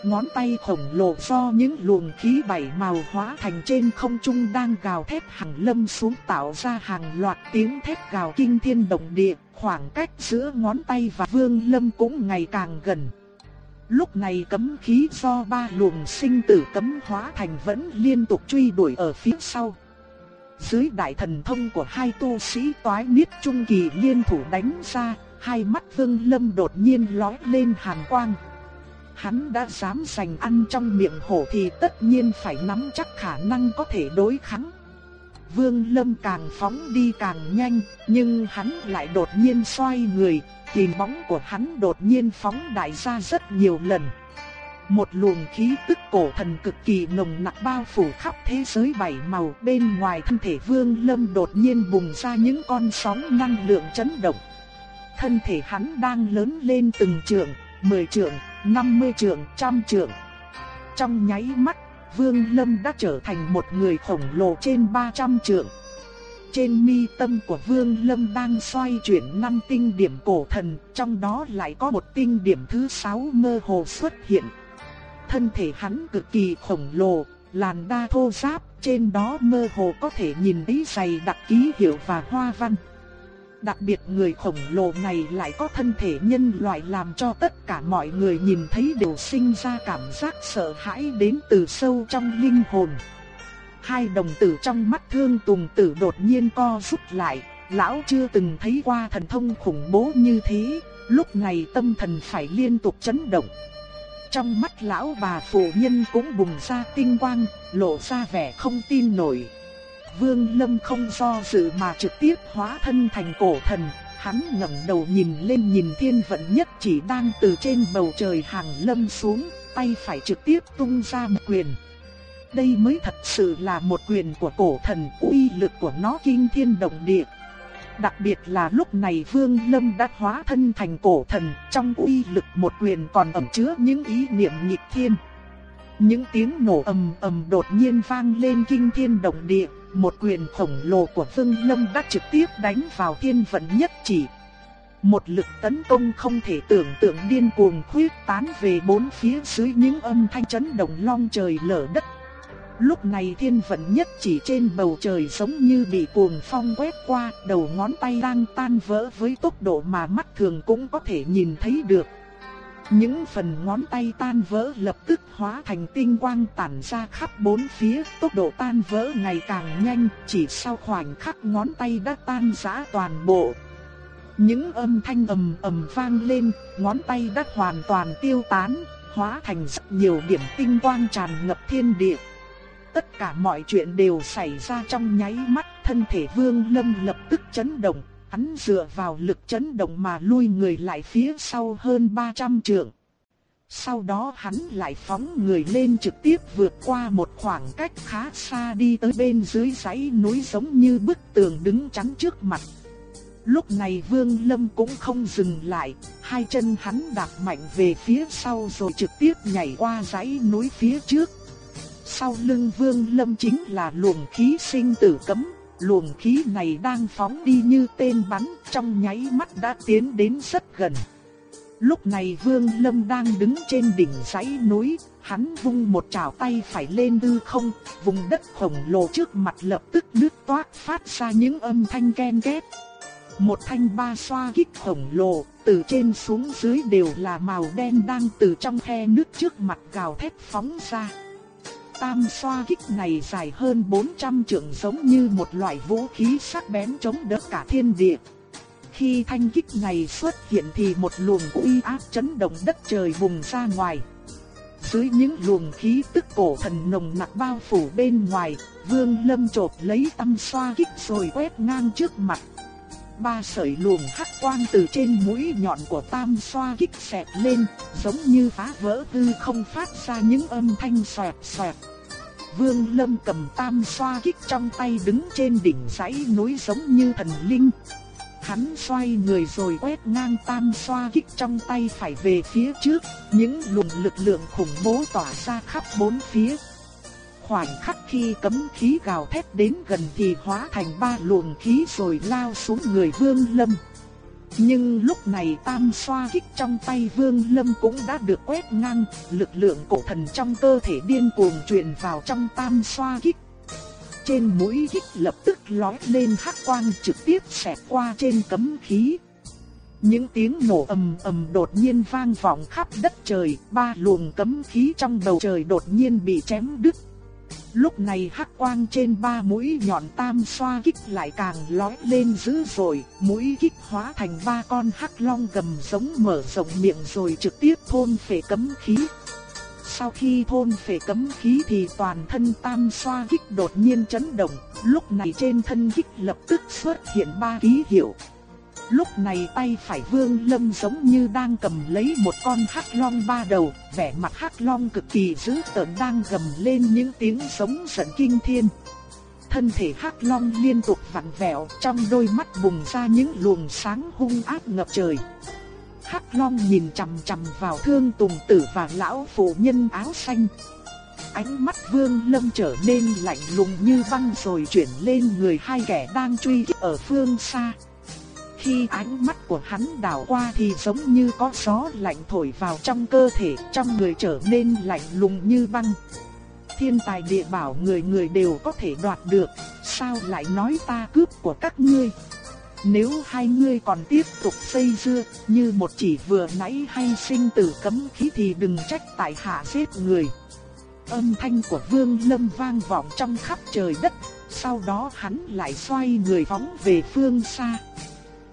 Ngón tay khổng lồ do những luồng khí bảy màu hóa thành trên không trung đang gào thét hàng lâm xuống tạo ra hàng loạt tiếng thét gào kinh thiên động địa, khoảng cách giữa ngón tay và vương lâm cũng ngày càng gần. Lúc này cấm khí do ba luồng sinh tử cấm hóa thành vẫn liên tục truy đuổi ở phía sau. Dưới đại thần thông của hai tu sĩ toái niết trung kỳ liên thủ đánh ra, hai mắt Vương Lâm đột nhiên lóe lên hàn quang. Hắn đã dám giành ăn trong miệng hổ thì tất nhiên phải nắm chắc khả năng có thể đối kháng. Vương Lâm càng phóng đi càng nhanh, nhưng hắn lại đột nhiên xoay người, tìm bóng của hắn đột nhiên phóng đại ra rất nhiều lần. Một luồng khí tức cổ thần cực kỳ nồng nặc bao phủ khắp thế giới bảy màu bên ngoài thân thể Vương Lâm đột nhiên bùng ra những con sóng năng lượng chấn động. Thân thể hắn đang lớn lên từng trượng, 10 trượng, 50 trượng, trăm trượng. Trong nháy mắt, Vương Lâm đã trở thành một người khổng lồ trên 300 trượng. Trên mi tâm của Vương Lâm đang xoay chuyển năm tinh điểm cổ thần, trong đó lại có một tinh điểm thứ sáu mơ hồ xuất hiện. Thân thể hắn cực kỳ khổng lồ, làn da thô ráp, trên đó mơ hồ có thể nhìn thấy dày đặc ký hiệu và hoa văn. Đặc biệt người khổng lồ này lại có thân thể nhân loại làm cho tất cả mọi người nhìn thấy đều sinh ra cảm giác sợ hãi đến từ sâu trong linh hồn. Hai đồng tử trong mắt thương tùng tử đột nhiên co rút lại, lão chưa từng thấy qua thần thông khủng bố như thế, lúc này tâm thần phải liên tục chấn động. Trong mắt lão bà phụ nhân cũng bùng ra tinh quang, lộ ra vẻ không tin nổi. Vương Lâm không do dự mà trực tiếp hóa thân thành cổ thần, hắn ngẩng đầu nhìn lên nhìn thiên vận nhất chỉ đang từ trên bầu trời hàng lâm xuống, tay phải trực tiếp tung ra một quyền. Đây mới thật sự là một quyền của cổ thần, uy lực của nó kinh thiên động địa. Đặc biệt là lúc này Vương Lâm đã hóa thân thành cổ thần, trong uy lực một quyền còn ẩn chứa những ý niệm nghịch thiên. Những tiếng nổ ầm ầm đột nhiên vang lên kinh thiên động địa, một quyền khổng lồ của Vương Lâm đã trực tiếp đánh vào thiên vận nhất chỉ. Một lực tấn công không thể tưởng tượng điên cuồng khuyết tán về bốn phía dưới những âm thanh chấn động long trời lở đất. Lúc này thiên vận nhất chỉ trên bầu trời giống như bị cuồng phong quét qua, đầu ngón tay đang tan vỡ với tốc độ mà mắt thường cũng có thể nhìn thấy được. Những phần ngón tay tan vỡ lập tức hóa thành tinh quang tản ra khắp bốn phía, tốc độ tan vỡ ngày càng nhanh, chỉ sau khoảnh khắc ngón tay đã tan rã toàn bộ. Những âm thanh ầm ầm vang lên, ngón tay đã hoàn toàn tiêu tán, hóa thành rất nhiều điểm tinh quang tràn ngập thiên địa. Tất cả mọi chuyện đều xảy ra trong nháy mắt, thân thể Vương Lâm lập tức chấn động, hắn dựa vào lực chấn động mà lui người lại phía sau hơn 300 trượng. Sau đó hắn lại phóng người lên trực tiếp vượt qua một khoảng cách khá xa đi tới bên dưới dãy núi giống như bức tường đứng chắn trước mặt. Lúc này Vương Lâm cũng không dừng lại, hai chân hắn đạp mạnh về phía sau rồi trực tiếp nhảy qua dãy núi phía trước. Sau lưng Vương Lâm chính là luồng khí sinh tử cấm, luồng khí này đang phóng đi như tên bắn, trong nháy mắt đã tiến đến rất gần. Lúc này Vương Lâm đang đứng trên đỉnh dãy núi, hắn vung một chảo tay phải lên hư không, vùng đất khổng lồ trước mặt lập tức nứt toát phát ra những âm thanh ken két. Một thanh ba xoa kích khổng lồ, từ trên xuống dưới đều là màu đen đang từ trong khe nước trước mặt gào thét phóng ra. Tam xoa kích này dài hơn 400 trượng giống như một loại vũ khí sắc bén chống đỡ cả thiên địa. Khi thanh kích này xuất hiện thì một luồng uy áp chấn động đất trời bùng ra ngoài. Dưới những luồng khí tức cổ thần nồng nặc bao phủ bên ngoài, Vương Lâm chộp lấy tam xoa kích rồi quét ngang trước mặt ba sợi luồng hắc quang từ trên mũi nhọn của tam xoa kích xẹt lên, giống như phá vỡ hư không phát ra những âm thanh xoẹt xoẹt. Vương Lâm cầm tam xoa kích trong tay đứng trên đỉnh dãy núi giống như thần linh. Hắn xoay người rồi quét ngang tam xoa kích trong tay phải về phía trước, những luồng lực lượng khủng bố tỏa ra khắp bốn phía. Khoảnh khắc khi cấm khí gào thét đến gần thì hóa thành ba luồng khí rồi lao xuống người Vương Lâm. Nhưng lúc này tam xoa kích trong tay Vương Lâm cũng đã được quét ngang, lực lượng cổ thần trong cơ thể điên cuồng truyền vào trong tam xoa kích. Trên mũi kích lập tức lói lên hắc quang trực tiếp xẹt qua trên cấm khí. Những tiếng nổ ầm ầm đột nhiên vang vọng khắp đất trời, ba luồng cấm khí trong bầu trời đột nhiên bị chém đứt. Lúc này hắc quang trên ba mũi nhọn tam xoa kích lại càng lói lên dữ dội, mũi kích hóa thành ba con hắc long gầm giống mở rộng miệng rồi trực tiếp thôn phệ cấm khí. Sau khi thôn phệ cấm khí thì toàn thân tam xoa kích đột nhiên chấn động, lúc này trên thân kích lập tức xuất hiện ba ký hiệu. Lúc này tay phải Vương Lâm giống như đang cầm lấy một con hắc long ba đầu, vẻ mặt hắc long cực kỳ dữ tợn đang gầm lên những tiếng sống giận kinh thiên. Thân thể hắc long liên tục vặn vẹo, trong đôi mắt bùng ra những luồng sáng hung ác ngập trời. Hắc long nhìn chằm chằm vào Thương Tùng Tử và lão phụ nhân áo xanh. Ánh mắt Vương Lâm trở nên lạnh lùng như băng rồi chuyển lên người hai kẻ đang truy kích ở phương xa. Khi ánh mắt của hắn đảo qua thì giống như có gió lạnh thổi vào trong cơ thể, trong người trở nên lạnh lùng như băng. Thiên tài địa bảo người người đều có thể đoạt được, sao lại nói ta cướp của các ngươi? Nếu hai ngươi còn tiếp tục xây dưa, như một chỉ vừa nãy hay sinh tử cấm khí thì đừng trách tại hạ giết người. Âm thanh của Vương Lâm vang vọng trong khắp trời đất, sau đó hắn lại xoay người phóng về phương xa.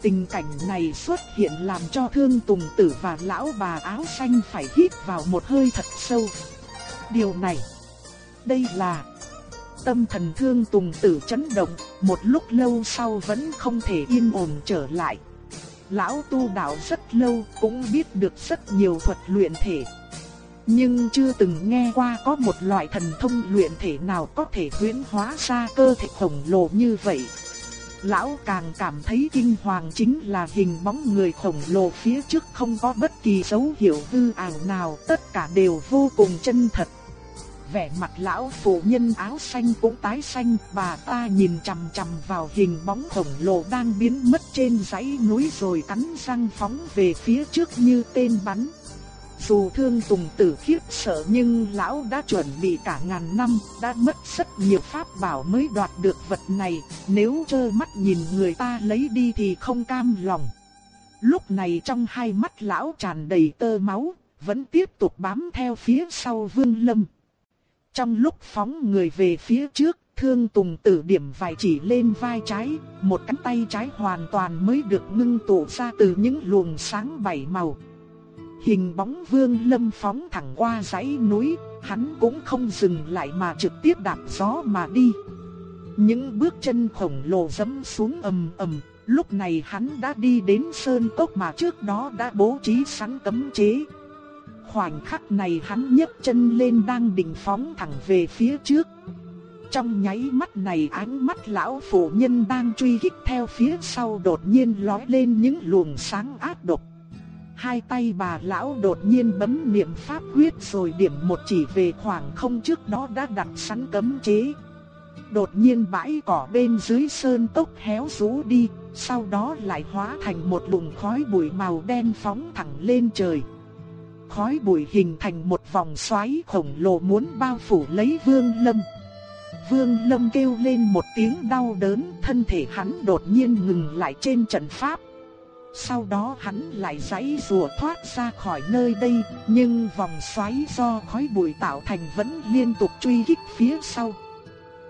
Tình cảnh này xuất hiện làm cho thương tùng tử và lão bà áo xanh phải hít vào một hơi thật sâu. Điều này, đây là tâm thần thương tùng tử chấn động, một lúc lâu sau vẫn không thể yên ổn trở lại. Lão tu đạo rất lâu cũng biết được rất nhiều thuật luyện thể. Nhưng chưa từng nghe qua có một loại thần thông luyện thể nào có thể huyễn hóa ra cơ thể khổng lồ như vậy. Lão càng cảm thấy kinh hoàng chính là hình bóng người khổng lồ phía trước không có bất kỳ dấu hiệu hư ảo nào, tất cả đều vô cùng chân thật. Vẻ mặt lão phụ nhân áo xanh cũng tái xanh, bà ta nhìn chằm chằm vào hình bóng khổng lồ đang biến mất trên dãy núi rồi cắn răng phóng về phía trước như tên bắn. Dù thương tùng tử khiếp sợ nhưng lão đã chuẩn bị cả ngàn năm, đã mất rất nhiều pháp bảo mới đoạt được vật này, nếu trơ mắt nhìn người ta lấy đi thì không cam lòng. Lúc này trong hai mắt lão tràn đầy tơ máu, vẫn tiếp tục bám theo phía sau vương lâm. Trong lúc phóng người về phía trước, thương tùng tử điểm vài chỉ lên vai trái, một cánh tay trái hoàn toàn mới được ngưng tụ ra từ những luồng sáng bảy màu. Hình bóng vương lâm phóng thẳng qua dãy núi, hắn cũng không dừng lại mà trực tiếp đạp gió mà đi. Những bước chân khổng lồ dẫm xuống ầm ầm, lúc này hắn đã đi đến sơn cốc mà trước đó đã bố trí sẵn cấm chế. Khoảnh khắc này hắn nhấc chân lên đang định phóng thẳng về phía trước. Trong nháy mắt này ánh mắt lão phụ nhân đang truy kích theo phía sau đột nhiên lói lên những luồng sáng ác độc. Hai tay bà lão đột nhiên bấm niệm pháp quyết rồi điểm một chỉ về khoảng không trước đó đã đặt sẵn cấm chế. Đột nhiên bãi cỏ bên dưới sơn tốc héo rũ đi, sau đó lại hóa thành một luồng khói bụi màu đen phóng thẳng lên trời. Khói bụi hình thành một vòng xoáy khổng lồ muốn bao phủ lấy Vương Lâm. Vương Lâm kêu lên một tiếng đau đớn, thân thể hắn đột nhiên ngừng lại trên trận pháp. Sau đó hắn lại giãy rùa thoát ra khỏi nơi đây, nhưng vòng xoáy do khói bụi tạo thành vẫn liên tục truy kích phía sau.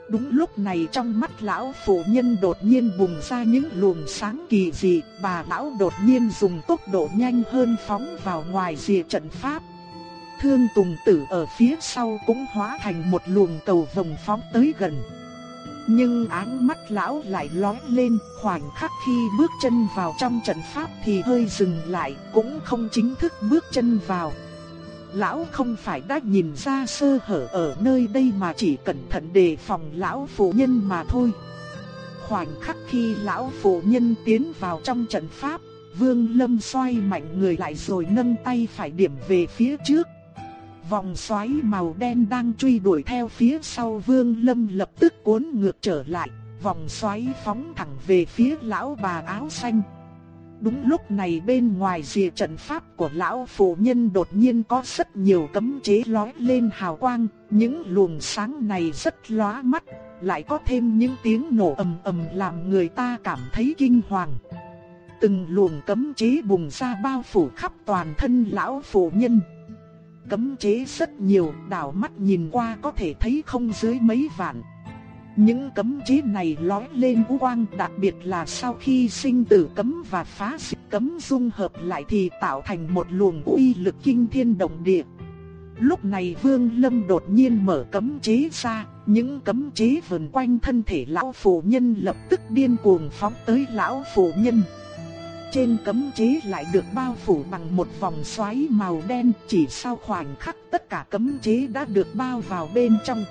Đúng lúc này trong mắt lão phụ nhân đột nhiên bùng ra những luồng sáng kỳ dị, bà lão đột nhiên dùng tốc độ nhanh hơn phóng vào ngoài rìa trận pháp. Thương Tùng Tử ở phía sau cũng hóa thành một luồng cầu vồng phóng tới gần. Nhưng ánh mắt lão lại lóe lên, khoảnh khắc khi bước chân vào trong trận pháp thì hơi dừng lại, cũng không chính thức bước chân vào. Lão không phải đã nhìn ra sơ hở ở nơi đây mà chỉ cẩn thận đề phòng lão phụ nhân mà thôi. Khoảnh khắc khi lão phụ nhân tiến vào trong trận pháp, Vương Lâm xoay mạnh người lại rồi nâng tay phải điểm về phía trước. Vòng xoáy màu đen đang truy đuổi theo phía sau Vương Lâm lập tức cuốn ngược trở lại, vòng xoáy phóng thẳng về phía lão bà áo xanh. Đúng lúc này bên ngoài rìa trận pháp của lão phụ nhân đột nhiên có rất nhiều cấm chế lói lên hào quang, những luồng sáng này rất lóa mắt, lại có thêm những tiếng nổ ầm ầm làm người ta cảm thấy kinh hoàng. Từng luồng cấm chế bùng ra bao phủ khắp toàn thân lão phụ nhân. Cấm chế rất nhiều, đảo mắt nhìn qua có thể thấy không dưới mấy vạn. Những cấm chế này lói lên u quang đặc biệt là sau khi sinh tử cấm và phá dịch cấm dung hợp lại thì tạo thành một luồng uy lực kinh thiên động địa. Lúc này Vương Lâm đột nhiên mở cấm chế ra, những cấm chế vần quanh thân thể lão phụ nhân lập tức điên cuồng phóng tới lão phụ nhân. Trên cấm chế lại được bao phủ bằng một vòng xoáy màu đen, chỉ sau khoảnh khắc tất cả cấm chế đã được bao vào bên trong.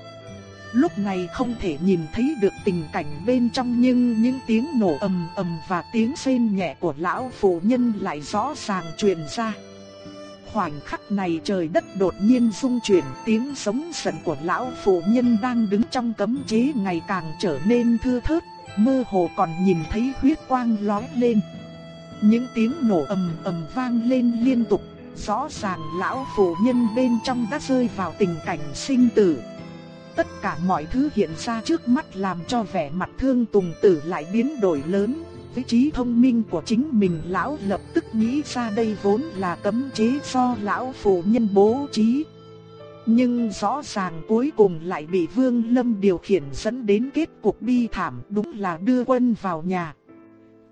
Lúc này không thể nhìn thấy được tình cảnh bên trong nhưng những tiếng nổ ầm ầm và tiếng xên nhẹ của lão phụ nhân lại rõ ràng truyền ra. Khoảnh khắc này trời đất đột nhiên rung chuyển tiếng sống sần của lão phụ nhân đang đứng trong cấm chế ngày càng trở nên thưa thớt, mơ hồ còn nhìn thấy huyết quang lói lên. Những tiếng nổ ầm ầm vang lên liên tục, rõ ràng lão phụ nhân bên trong đã rơi vào tình cảnh sinh tử. Tất cả mọi thứ hiện ra trước mắt làm cho vẻ mặt thương tùng tử lại biến đổi lớn. Với trí thông minh của chính mình lão lập tức nghĩ ra đây vốn là cấm chế do lão phụ nhân bố trí. Nhưng rõ ràng cuối cùng lại bị Vương Lâm điều khiển dẫn đến kết cục bi thảm đúng là đưa quân vào nhà.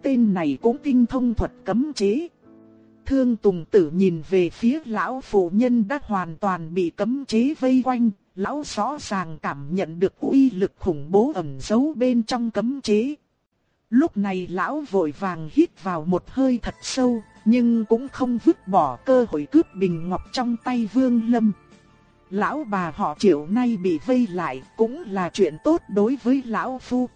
Tên này cũng tinh thông thuật cấm chế. Thương Tùng Tử nhìn về phía lão phụ nhân đã hoàn toàn bị cấm chế vây quanh, lão rõ ràng cảm nhận được uy lực khủng bố ẩn giấu bên trong cấm chế. Lúc này lão vội vàng hít vào một hơi thật sâu, nhưng cũng không vứt bỏ cơ hội cướp bình ngọc trong tay Vương Lâm. Lão bà họ triệu nay bị vây lại cũng là chuyện tốt đối với lão phu.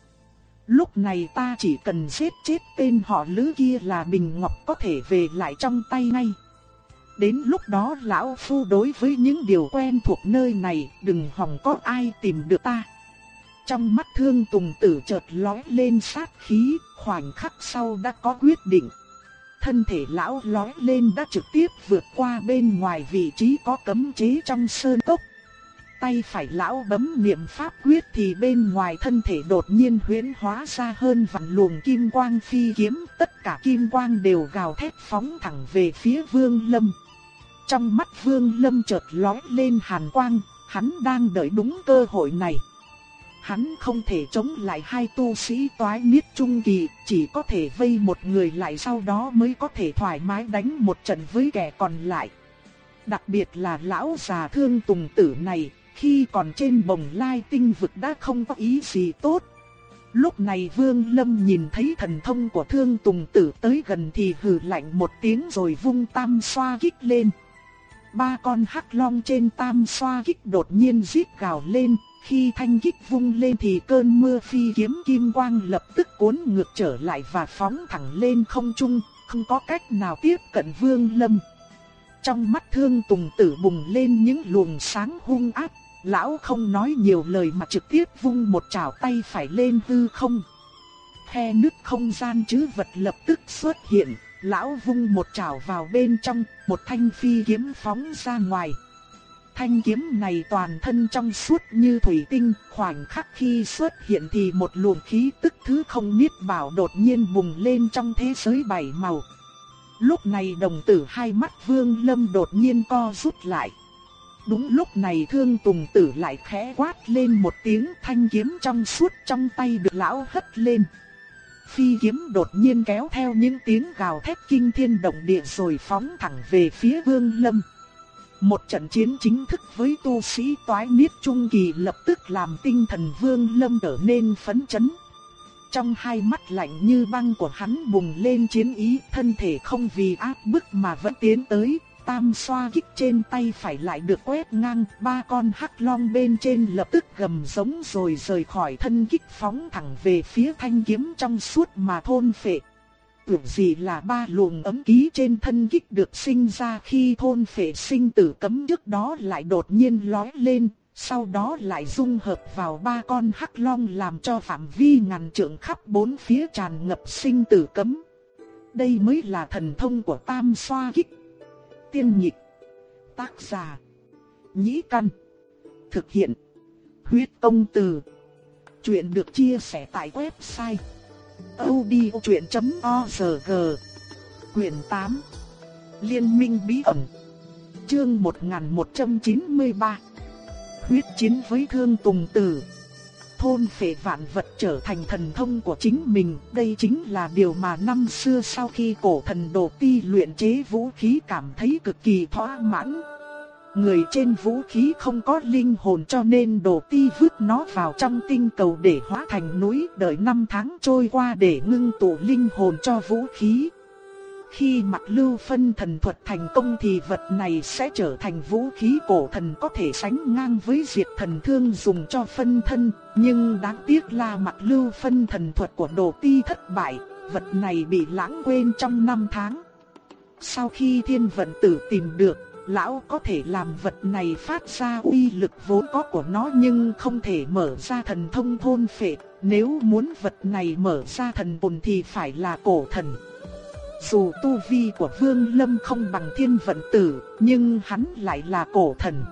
Lúc này ta chỉ cần giết chết tên họ lữ kia là bình ngọc có thể về lại trong tay ngay. Đến lúc đó lão phu đối với những điều quen thuộc nơi này đừng hòng có ai tìm được ta. Trong mắt thương tùng tử chợt lóe lên sát khí, khoảnh khắc sau đã có quyết định. Thân thể lão lóe lên đã trực tiếp vượt qua bên ngoài vị trí có cấm chế trong sơn cốc. Tay phải lão bấm niệm pháp quyết thì bên ngoài thân thể đột nhiên huyễn hóa ra hơn vạn luồng kim quang phi kiếm, tất cả kim quang đều gào thét phóng thẳng về phía Vương Lâm. Trong mắt Vương Lâm chợt lóe lên hàn quang, hắn đang đợi đúng cơ hội này. Hắn không thể chống lại hai tu sĩ toái niết trung kỳ, chỉ có thể vây một người lại sau đó mới có thể thoải mái đánh một trận với kẻ còn lại. Đặc biệt là lão già thương tùng tử này, khi còn trên bồng lai tinh vực đã không có ý gì tốt. Lúc này Vương Lâm nhìn thấy thần thông của thương tùng tử tới gần thì hừ lạnh một tiếng rồi vung tam xoa kích lên. Ba con hắc long trên tam xoa kích đột nhiên rít gào lên, khi thanh kích vung lên thì cơn mưa phi kiếm kim quang lập tức cuốn ngược trở lại và phóng thẳng lên không trung, không có cách nào tiếp cận Vương Lâm. Trong mắt thương tùng tử bùng lên những luồng sáng hung ác, lão không nói nhiều lời mà trực tiếp vung một chảo tay phải lên hư không. Khe nứt không gian chứ vật lập tức xuất hiện, lão vung một chảo vào bên trong, một thanh phi kiếm phóng ra ngoài. Thanh kiếm này toàn thân trong suốt như thủy tinh, khoảnh khắc khi xuất hiện thì một luồng khí tức thứ không niết bảo đột nhiên bùng lên trong thế giới bảy màu. Lúc này đồng tử hai mắt vương lâm đột nhiên co rút lại. Đúng lúc này thương tùng tử lại khẽ quát lên một tiếng thanh kiếm trong suốt trong tay được lão hất lên. Phi kiếm đột nhiên kéo theo những tiếng gào thét kinh thiên động địa rồi phóng thẳng về phía vương lâm. Một trận chiến chính thức với tu sĩ toái niết trung kỳ lập tức làm tinh thần vương lâm trở nên phấn chấn. Trong hai mắt lạnh như băng của hắn bùng lên chiến ý, thân thể không vì áp bức mà vẫn tiến tới, tam xoa kích trên tay phải lại được quét ngang, ba con hắc long bên trên lập tức gầm giống rồi rời khỏi thân kích phóng thẳng về phía thanh kiếm trong suốt mà thôn phệ. Tưởng gì là ba luồng ấm ký trên thân kích được sinh ra khi thôn phệ sinh tử cấm trước đó lại đột nhiên lói lên, sau đó lại dung hợp vào ba con hắc long làm cho phạm vi ngàn trượng khắp bốn phía tràn ngập sinh tử cấm. Đây mới là thần thông của tam xoa kích. Tiên nhịp. Tác giả. Nhĩ căn. Thực hiện. Huyết công từ. Chuyện được chia sẻ tại website. odchuyện.org Quyền 8 Liên minh bí ẩn Chương 1193 Huyết chiến với thương tùng tử Thôn phệ vạn vật trở thành thần thông của chính mình. Đây chính là điều mà năm xưa sau khi cổ thần đồ ti luyện chế vũ khí cảm thấy cực kỳ thỏa mãn. Người trên vũ khí không có linh hồn cho nên đồ ti vứt nó vào trong tinh cầu để hóa thành núi. Đợi năm tháng trôi qua để ngưng tụ linh hồn cho vũ khí. Khi mặt lưu phân thần thuật thành công thì vật này sẽ trở thành vũ khí cổ thần có thể sánh ngang với diệt thần thương dùng cho phân thân. Nhưng đáng tiếc là mặt lưu phân thần thuật của đồ ti thất bại, vật này bị lãng quên trong năm tháng. Sau khi thiên vận tử tìm được, lão có thể làm vật này phát ra uy lực vốn có của nó nhưng không thể mở ra thần thông thôn phệ. Nếu muốn vật này mở ra thần hồn thì phải là cổ thần. Dù tu vi của Vương Lâm không bằng thiên vận tử, nhưng hắn lại là cổ thần.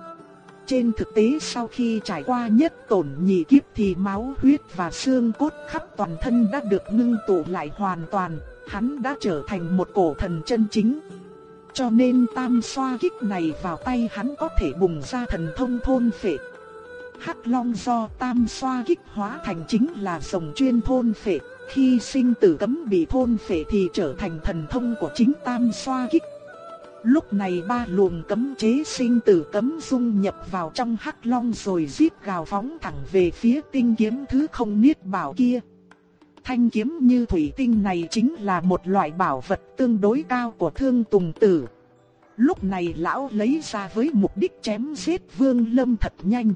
Trên thực tế sau khi trải qua nhất tổn nhị kiếp thì máu huyết và xương cốt khắp toàn thân đã được ngưng tụ lại hoàn toàn, hắn đã trở thành một cổ thần chân chính. Cho nên tam xoa kích này vào tay hắn có thể bùng ra thần thông thôn phệ. Hắc long do tam xoa kích hóa thành chính là rồng chuyên thôn phệ. Khi sinh tử cấm bị thôn phệ thì trở thành thần thông của chính tam xoa kích. Lúc này ba luồng cấm chế sinh tử cấm dung nhập vào trong hắc long rồi giết gào phóng thẳng về phía tinh kiếm thứ không niết bảo kia. Thanh kiếm như thủy tinh này chính là một loại bảo vật tương đối cao của thương tùng tử. Lúc này lão lấy ra với mục đích chém giết vương lâm thật nhanh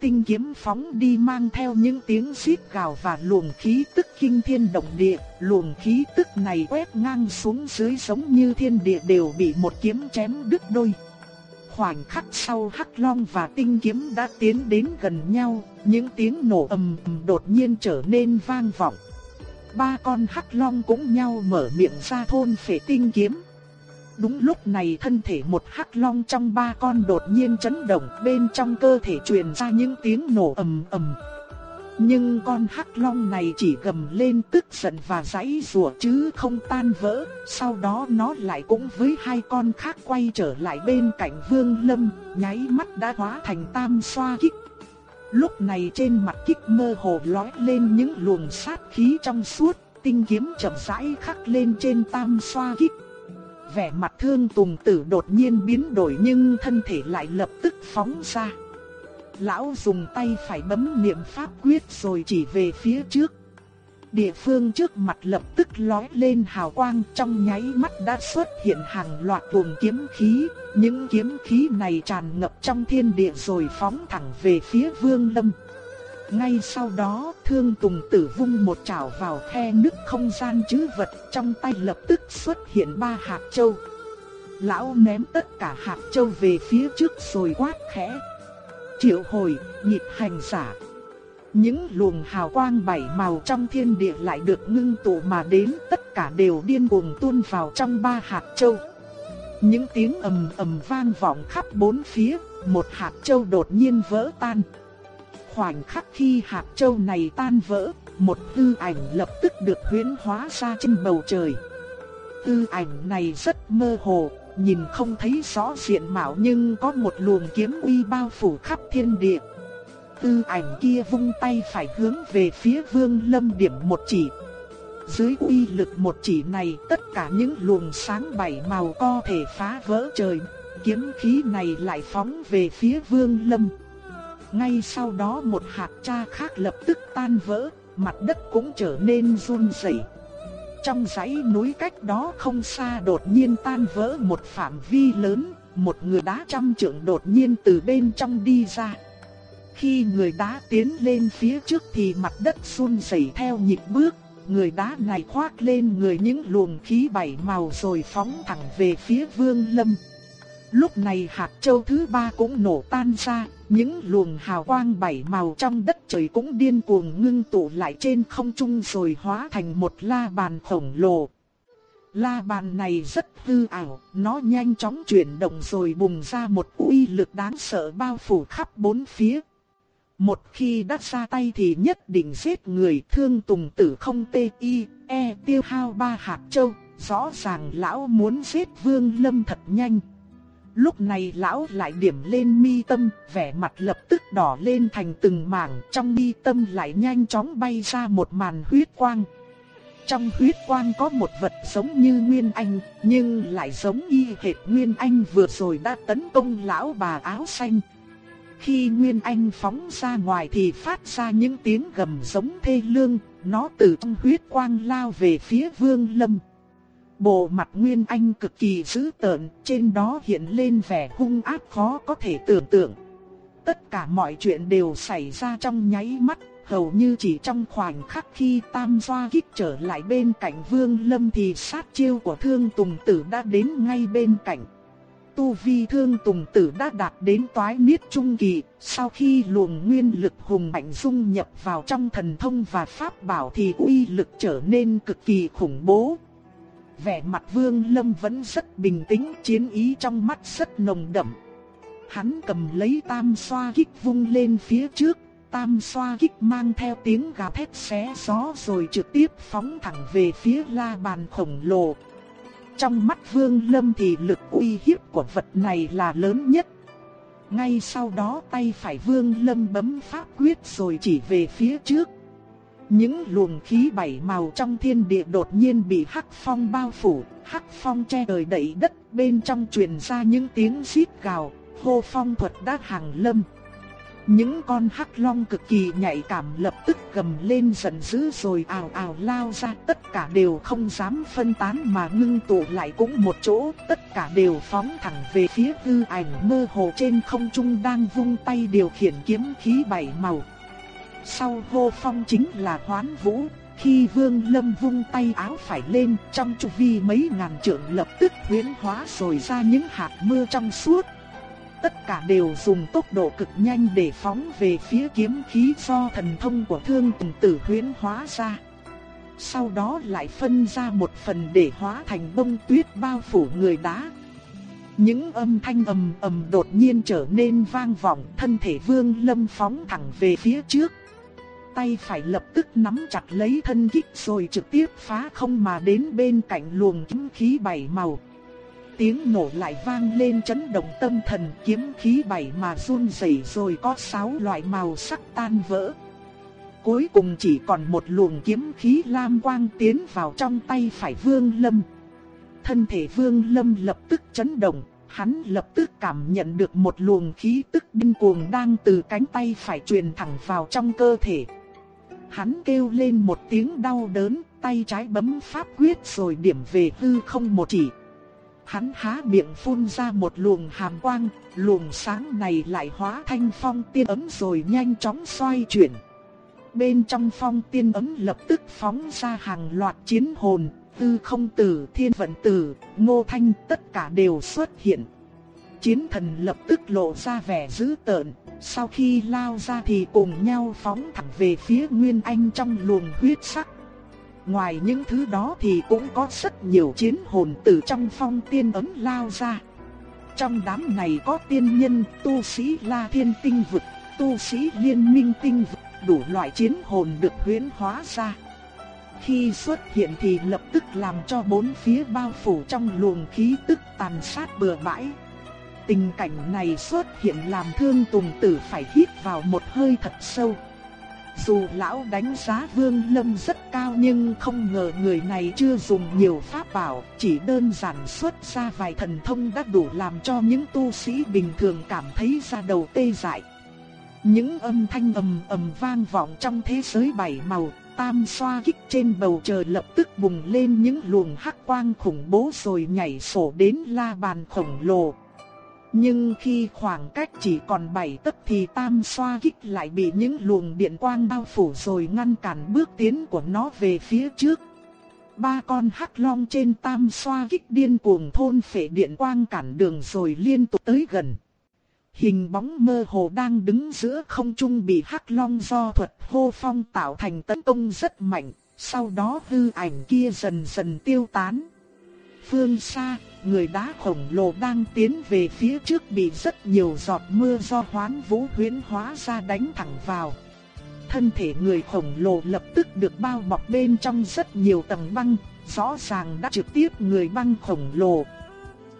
tinh kiếm phóng đi mang theo những tiếng xít gào và luồng khí tức kinh thiên động địa, luồng khí tức này quét ngang xuống dưới giống như thiên địa đều bị một kiếm chém đứt đôi. Khoảnh khắc sau Hắc Long và tinh kiếm đã tiến đến gần nhau, những tiếng nổ ầm ầm đột nhiên trở nên vang vọng. Ba con Hắc Long cũng nhau mở miệng ra thôn phệ tinh kiếm. Đúng lúc này thân thể một hắc long trong ba con đột nhiên chấn động bên trong cơ thể truyền ra những tiếng nổ ầm ầm. Nhưng con hắc long này chỉ gầm lên tức giận và giãy rủa chứ không tan vỡ, sau đó nó lại cũng với hai con khác quay trở lại bên cạnh Vương Lâm, nháy mắt đã hóa thành tam xoa kích. Lúc này trên mặt kích mơ hồ lói lên những luồng sát khí trong suốt, tinh kiếm chậm rãi khắc lên trên tam xoa kích vẻ mặt thương tùng tử đột nhiên biến đổi nhưng thân thể lại lập tức phóng ra. Lão dùng tay phải bấm niệm pháp quyết rồi chỉ về phía trước. Địa phương trước mặt lập tức lói lên hào quang, trong nháy mắt đã xuất hiện hàng loạt luồng kiếm khí. Những kiếm khí này tràn ngập trong thiên địa rồi phóng thẳng về phía vương lâm. Ngay sau đó, thương tùng tử vung một chảo vào khe nước không gian chứ vật trong tay lập tức xuất hiện ba hạt châu. Lão ném tất cả hạt châu về phía trước rồi quát khẽ. Triệu hồi, nhịp hành giả. Những luồng hào quang bảy màu trong thiên địa lại được ngưng tụ mà đến tất cả đều điên cuồng tuôn vào trong ba hạt châu. Những tiếng ầm ầm vang vọng khắp bốn phía, một hạt châu đột nhiên vỡ tan khoảnh khắc khi hạt châu này tan vỡ, một tư ảnh lập tức được huyễn hóa ra trên bầu trời. Tư ảnh này rất mơ hồ, nhìn không thấy rõ diện mạo nhưng có một luồng kiếm uy bao phủ khắp thiên địa. Tư ảnh kia vung tay phải hướng về phía Vương Lâm điểm một chỉ. Dưới uy lực một chỉ này, tất cả những luồng sáng bảy màu có thể phá vỡ trời kiếm khí này lại phóng về phía Vương Lâm. Ngay sau đó một hạt cha khác lập tức tan vỡ, mặt đất cũng trở nên run rẩy. Trong dãy núi cách đó không xa đột nhiên tan vỡ một phạm vi lớn, một người đá trăm trượng đột nhiên từ bên trong đi ra. Khi người đá tiến lên phía trước thì mặt đất run rẩy theo nhịp bước, người đá này khoác lên người những luồng khí bảy màu rồi phóng thẳng về phía Vương Lâm. Lúc này hạt châu thứ ba cũng nổ tan ra, những luồng hào quang bảy màu trong đất trời cũng điên cuồng ngưng tụ lại trên không trung rồi hóa thành một la bàn khổng lồ. La bàn này rất hư ảo, nó nhanh chóng chuyển động rồi bùng ra một uy lực đáng sợ bao phủ khắp bốn phía. Một khi đắt ra tay thì nhất định giết người thương tùng tử không tê y, e tiêu hao ba hạt châu, rõ ràng lão muốn giết vương lâm thật nhanh. Lúc này lão lại điểm lên mi tâm, vẻ mặt lập tức đỏ lên thành từng mảng, trong mi tâm lại nhanh chóng bay ra một màn huyết quang. Trong huyết quang có một vật giống như Nguyên Anh, nhưng lại giống y hệt Nguyên Anh vừa rồi đã tấn công lão bà áo xanh. Khi Nguyên Anh phóng ra ngoài thì phát ra những tiếng gầm giống thê lương, nó từ trong huyết quang lao về phía Vương Lâm. Bộ mặt Nguyên Anh cực kỳ dữ tợn, trên đó hiện lên vẻ hung ác khó có thể tưởng tượng. Tất cả mọi chuyện đều xảy ra trong nháy mắt, hầu như chỉ trong khoảnh khắc khi Tam Doa kích trở lại bên cạnh Vương Lâm thì sát chiêu của Thương Tùng Tử đã đến ngay bên cạnh. Tu vi Thương Tùng Tử đã đạt đến toái niết trung kỳ, sau khi luồng nguyên lực hùng mạnh dung nhập vào trong thần thông và pháp bảo thì uy lực trở nên cực kỳ khủng bố. Vẻ mặt Vương Lâm vẫn rất bình tĩnh, chiến ý trong mắt rất nồng đậm. Hắn cầm lấy tam xoa kích vung lên phía trước, tam xoa kích mang theo tiếng gào thét xé gió rồi trực tiếp phóng thẳng về phía la bàn khổng lồ. Trong mắt Vương Lâm thì lực uy hiếp của vật này là lớn nhất. Ngay sau đó tay phải Vương Lâm bấm pháp quyết rồi chỉ về phía trước. Những luồng khí bảy màu trong thiên địa đột nhiên bị hắc phong bao phủ, hắc phong che trời đẩy đất, bên trong truyền ra những tiếng xít gào, hô phong thuật đã hàng lâm. Những con hắc long cực kỳ nhạy cảm lập tức gầm lên giận dữ rồi ào ào lao ra, tất cả đều không dám phân tán mà ngưng tụ lại cũng một chỗ, tất cả đều phóng thẳng về phía hư ảnh mơ hồ trên không trung đang vung tay điều khiển kiếm khí bảy màu. Sau hô phong chính là hoán vũ, khi vương lâm vung tay áo phải lên trong chu vi mấy ngàn trượng lập tức huyễn hóa rồi ra những hạt mưa trong suốt. Tất cả đều dùng tốc độ cực nhanh để phóng về phía kiếm khí do thần thông của thương tùng tử huyễn hóa ra. Sau đó lại phân ra một phần để hóa thành bông tuyết bao phủ người đá. Những âm thanh ầm ầm đột nhiên trở nên vang vọng, thân thể Vương Lâm phóng thẳng về phía trước tay phải lập tức nắm chặt lấy thân kích rồi trực tiếp phá không mà đến bên cạnh luồng kiếm khí bảy màu. Tiếng nổ lại vang lên chấn động tâm thần kiếm khí bảy mà run rẩy rồi có sáu loại màu sắc tan vỡ. Cuối cùng chỉ còn một luồng kiếm khí lam quang tiến vào trong tay phải Vương Lâm. Thân thể Vương Lâm lập tức chấn động, hắn lập tức cảm nhận được một luồng khí tức điên cuồng đang từ cánh tay phải truyền thẳng vào trong cơ thể. Hắn kêu lên một tiếng đau đớn, tay trái bấm pháp quyết rồi điểm về hư không một chỉ. Hắn há miệng phun ra một luồng hàm quang, luồng sáng này lại hóa thành phong tiên ấm rồi nhanh chóng xoay chuyển. Bên trong phong tiên ấm lập tức phóng ra hàng loạt chiến hồn, tư không tử, thiên vận tử, ngô thanh tất cả đều xuất hiện. Chiến thần lập tức lộ ra vẻ dữ tợn, sau khi lao ra thì cùng nhau phóng thẳng về phía Nguyên Anh trong luồng huyết sắc. Ngoài những thứ đó thì cũng có rất nhiều chiến hồn từ trong phong tiên ấn lao ra. Trong đám này có tiên nhân, tu sĩ La Thiên Tinh Vực, tu sĩ Liên Minh Tinh Vực, đủ loại chiến hồn được huyễn hóa ra. Khi xuất hiện thì lập tức làm cho bốn phía bao phủ trong luồng khí tức tàn sát bừa bãi. Tình cảnh này xuất hiện làm thương tùng tử phải hít vào một hơi thật sâu. Dù lão đánh giá Vương Lâm rất cao nhưng không ngờ người này chưa dùng nhiều pháp bảo, chỉ đơn giản xuất ra vài thần thông đã đủ làm cho những tu sĩ bình thường cảm thấy da đầu tê dại. Những âm thanh ầm ầm vang vọng trong thế giới bảy màu, tam xoa kích trên bầu trời lập tức bùng lên những luồng hắc quang khủng bố rồi nhảy sổ đến la bàn khổng lồ. Nhưng khi khoảng cách chỉ còn 7 tấc thì tam xoa kích lại bị những luồng điện quang bao phủ rồi ngăn cản bước tiến của nó về phía trước. Ba con hắc long trên tam xoa kích điên cuồng thôn phệ điện quang cản đường rồi liên tục tới gần. Hình bóng mơ hồ đang đứng giữa không trung bị hắc long do thuật hô phong tạo thành tấn công rất mạnh, sau đó hư ảnh kia dần dần tiêu tán. Phương xa, người đá khổng lồ đang tiến về phía trước bị rất nhiều giọt mưa do hoán vũ huyễn hóa ra đánh thẳng vào. Thân thể người khổng lồ lập tức được bao bọc bên trong rất nhiều tầng băng, rõ ràng đã trực tiếp người băng khổng lồ.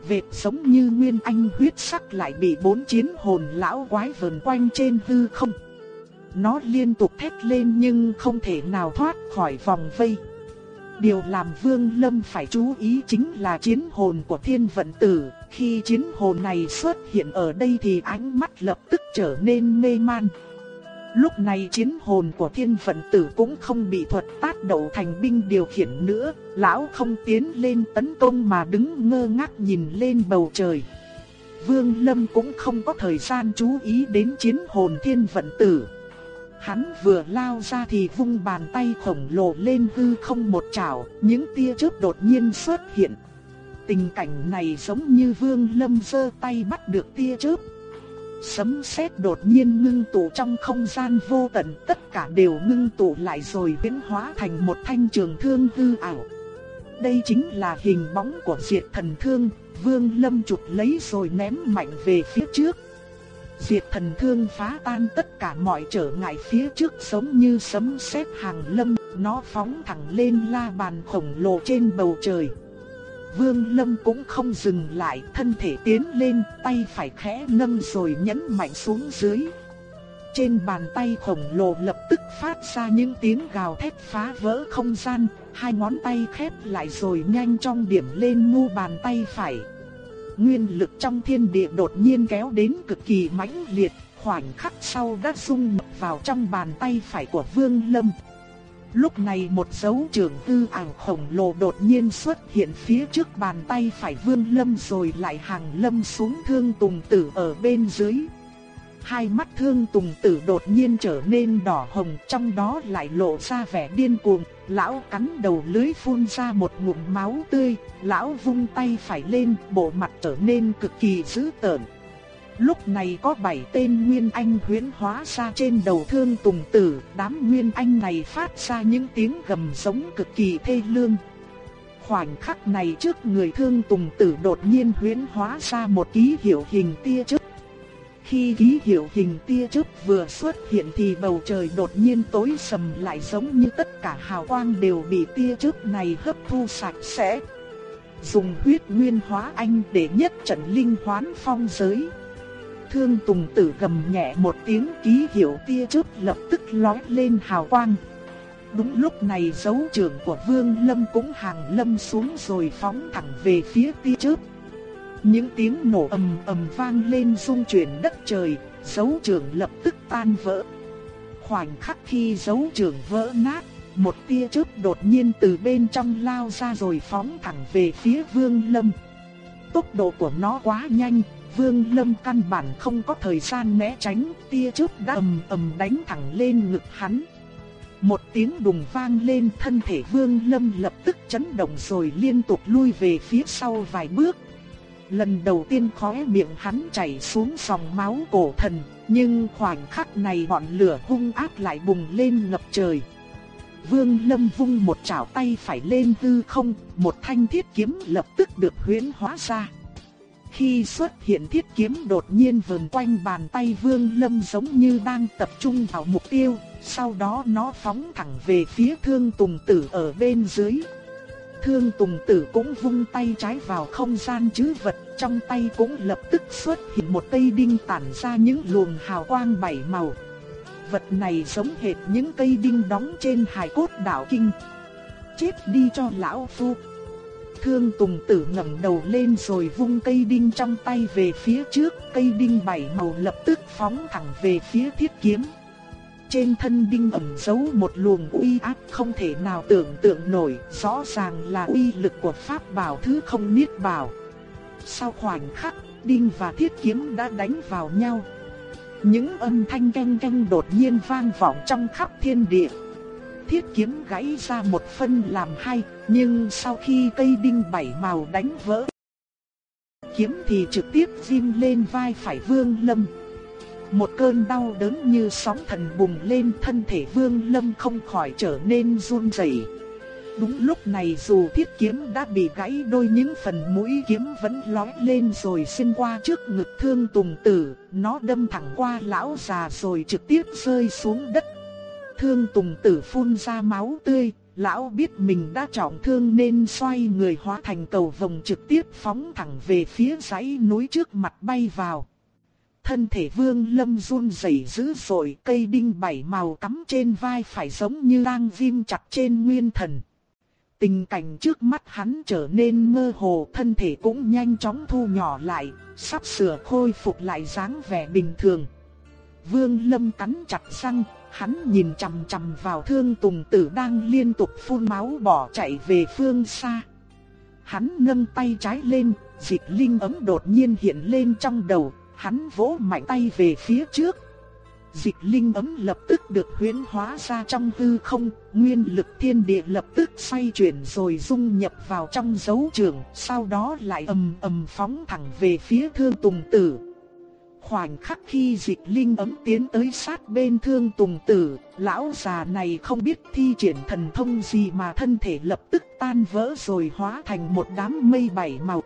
Vệt giống như nguyên anh huyết sắc lại bị bốn chiến hồn lão quái vờn quanh trên hư không. Nó liên tục thét lên nhưng không thể nào thoát khỏi vòng vây. Điều làm Vương Lâm phải chú ý chính là chiến hồn của thiên vận tử. Khi chiến hồn này xuất hiện ở đây thì ánh mắt lập tức trở nên mê man. Lúc này chiến hồn của thiên vận tử cũng không bị thuật tát đậu thành binh điều khiển nữa. Lão không tiến lên tấn công mà đứng ngơ ngác nhìn lên bầu trời. Vương Lâm cũng không có thời gian chú ý đến chiến hồn thiên vận tử. Hắn vừa lao ra thì vung bàn tay khổng lồ lên hư không một chảo, những tia chớp đột nhiên xuất hiện. Tình cảnh này giống như Vương Lâm giơ tay bắt được tia chớp. Sấm sét đột nhiên ngưng tụ trong không gian vô tận, tất cả đều ngưng tụ lại rồi biến hóa thành một thanh trường thương hư ảo. Đây chính là hình bóng của Diệt Thần Thương, Vương Lâm chụp lấy rồi ném mạnh về phía trước. Diệt thần thương phá tan tất cả mọi trở ngại phía trước giống như sấm sét hàng lâm, nó phóng thẳng lên la bàn khổng lồ trên bầu trời. Vương Lâm cũng không dừng lại, thân thể tiến lên, tay phải khẽ nâng rồi nhấn mạnh xuống dưới. Trên bàn tay khổng lồ lập tức phát ra những tiếng gào thét phá vỡ không gian, hai ngón tay khép lại rồi nhanh chóng điểm lên mu bàn tay phải nguyên lực trong thiên địa đột nhiên kéo đến cực kỳ mãnh liệt, khoảnh khắc sau đã xung vào trong bàn tay phải của Vương Lâm. Lúc này một dấu trưởng tư ảo khổng lồ đột nhiên xuất hiện phía trước bàn tay phải Vương Lâm rồi lại hàng lâm xuống thương tùng tử ở bên dưới. Hai mắt thương tùng tử đột nhiên trở nên đỏ hồng trong đó lại lộ ra vẻ điên cuồng Lão cắn đầu lưới phun ra một ngụm máu tươi, lão vung tay phải lên, bộ mặt trở nên cực kỳ dữ tợn. Lúc này có bảy tên Nguyên Anh huyễn hóa ra trên đầu thương tùng tử, đám Nguyên Anh này phát ra những tiếng gầm giống cực kỳ thê lương. Khoảnh khắc này trước người thương tùng tử đột nhiên huyễn hóa ra một ký hiệu hình tia chớp khi ký hiệu hình tia chớp vừa xuất hiện thì bầu trời đột nhiên tối sầm lại giống như tất cả hào quang đều bị tia chớp này hấp thu sạch sẽ. Dùng huyết nguyên hóa anh để nhất trận linh hoán phong giới. Thương Tùng Tử gầm nhẹ một tiếng ký hiệu tia chớp lập tức lói lên hào quang. Đúng lúc này dấu trưởng của Vương Lâm cũng hàng lâm xuống rồi phóng thẳng về phía tia chớp. Những tiếng nổ ầm ầm vang lên rung chuyển đất trời, dấu trường lập tức tan vỡ. Khoảnh khắc khi dấu trường vỡ nát, một tia chớp đột nhiên từ bên trong lao ra rồi phóng thẳng về phía Vương Lâm. Tốc độ của nó quá nhanh, Vương Lâm căn bản không có thời gian né tránh, tia chớp đã ầm ầm đánh thẳng lên ngực hắn. Một tiếng đùng vang lên, thân thể Vương Lâm lập tức chấn động rồi liên tục lui về phía sau vài bước. Lần đầu tiên khóe miệng hắn chảy xuống dòng máu cổ thần, nhưng khoảnh khắc này ngọn lửa hung ác lại bùng lên ngập trời. Vương Lâm vung một chảo tay phải lên hư không, một thanh thiết kiếm lập tức được huyễn hóa ra. Khi xuất hiện thiết kiếm đột nhiên vờn quanh bàn tay Vương Lâm giống như đang tập trung vào mục tiêu, sau đó nó phóng thẳng về phía Thương Tùng Tử ở bên dưới. Thương Tùng Tử cũng vung tay trái vào không gian chứ vật, trong tay cũng lập tức xuất hiện một cây đinh tản ra những luồng hào quang bảy màu. vật này giống hệt những cây đinh đóng trên hài cốt đạo kinh. Chết đi cho lão phu. Thương Tùng Tử ngẩng đầu lên rồi vung cây đinh trong tay về phía trước, cây đinh bảy màu lập tức phóng thẳng về phía thiết kiếm. Trên thân đinh ẩn giấu một luồng uy áp không thể nào tưởng tượng nổi, rõ ràng là uy lực của pháp bảo thứ không niết bảo. Sau khoảnh khắc, đinh và thiết kiếm đã đánh vào nhau. Những âm thanh canh canh đột nhiên vang vọng trong khắp thiên địa. Thiết kiếm gãy ra một phân làm hai, nhưng sau khi cây đinh bảy màu đánh vỡ, kiếm thì trực tiếp vim lên vai phải Vương Lâm. Một cơn đau đớn như sóng thần bùng lên thân thể Vương Lâm không khỏi trở nên run rẩy. Đúng lúc này dù thiết kiếm đã bị gãy đôi những phần mũi kiếm vẫn lói lên rồi xuyên qua trước ngực thương tùng tử, nó đâm thẳng qua lão già rồi trực tiếp rơi xuống đất. Thương tùng tử phun ra máu tươi, lão biết mình đã trọng thương nên xoay người hóa thành cầu vòng trực tiếp phóng thẳng về phía dãy núi trước mặt bay vào. Thân thể vương lâm run rẩy dữ dội cây đinh bảy màu cắm trên vai phải giống như đang ghim chặt trên nguyên thần. Tình cảnh trước mắt hắn trở nên mơ hồ, thân thể cũng nhanh chóng thu nhỏ lại, sắp sửa khôi phục lại dáng vẻ bình thường. Vương Lâm cắn chặt răng, hắn nhìn chằm chằm vào Thương Tùng Tử đang liên tục phun máu bỏ chạy về phương xa. Hắn nâng tay trái lên, dịch linh ấm đột nhiên hiện lên trong đầu, hắn vỗ mạnh tay về phía trước, dịch linh ấm lập tức được huyễn hóa ra trong hư không, nguyên lực thiên địa lập tức xoay chuyển rồi dung nhập vào trong dấu trường, sau đó lại ầm ầm phóng thẳng về phía thương tùng tử. Khoảnh khắc khi dịch linh ấm tiến tới sát bên thương tùng tử, lão già này không biết thi triển thần thông gì mà thân thể lập tức tan vỡ rồi hóa thành một đám mây bảy màu.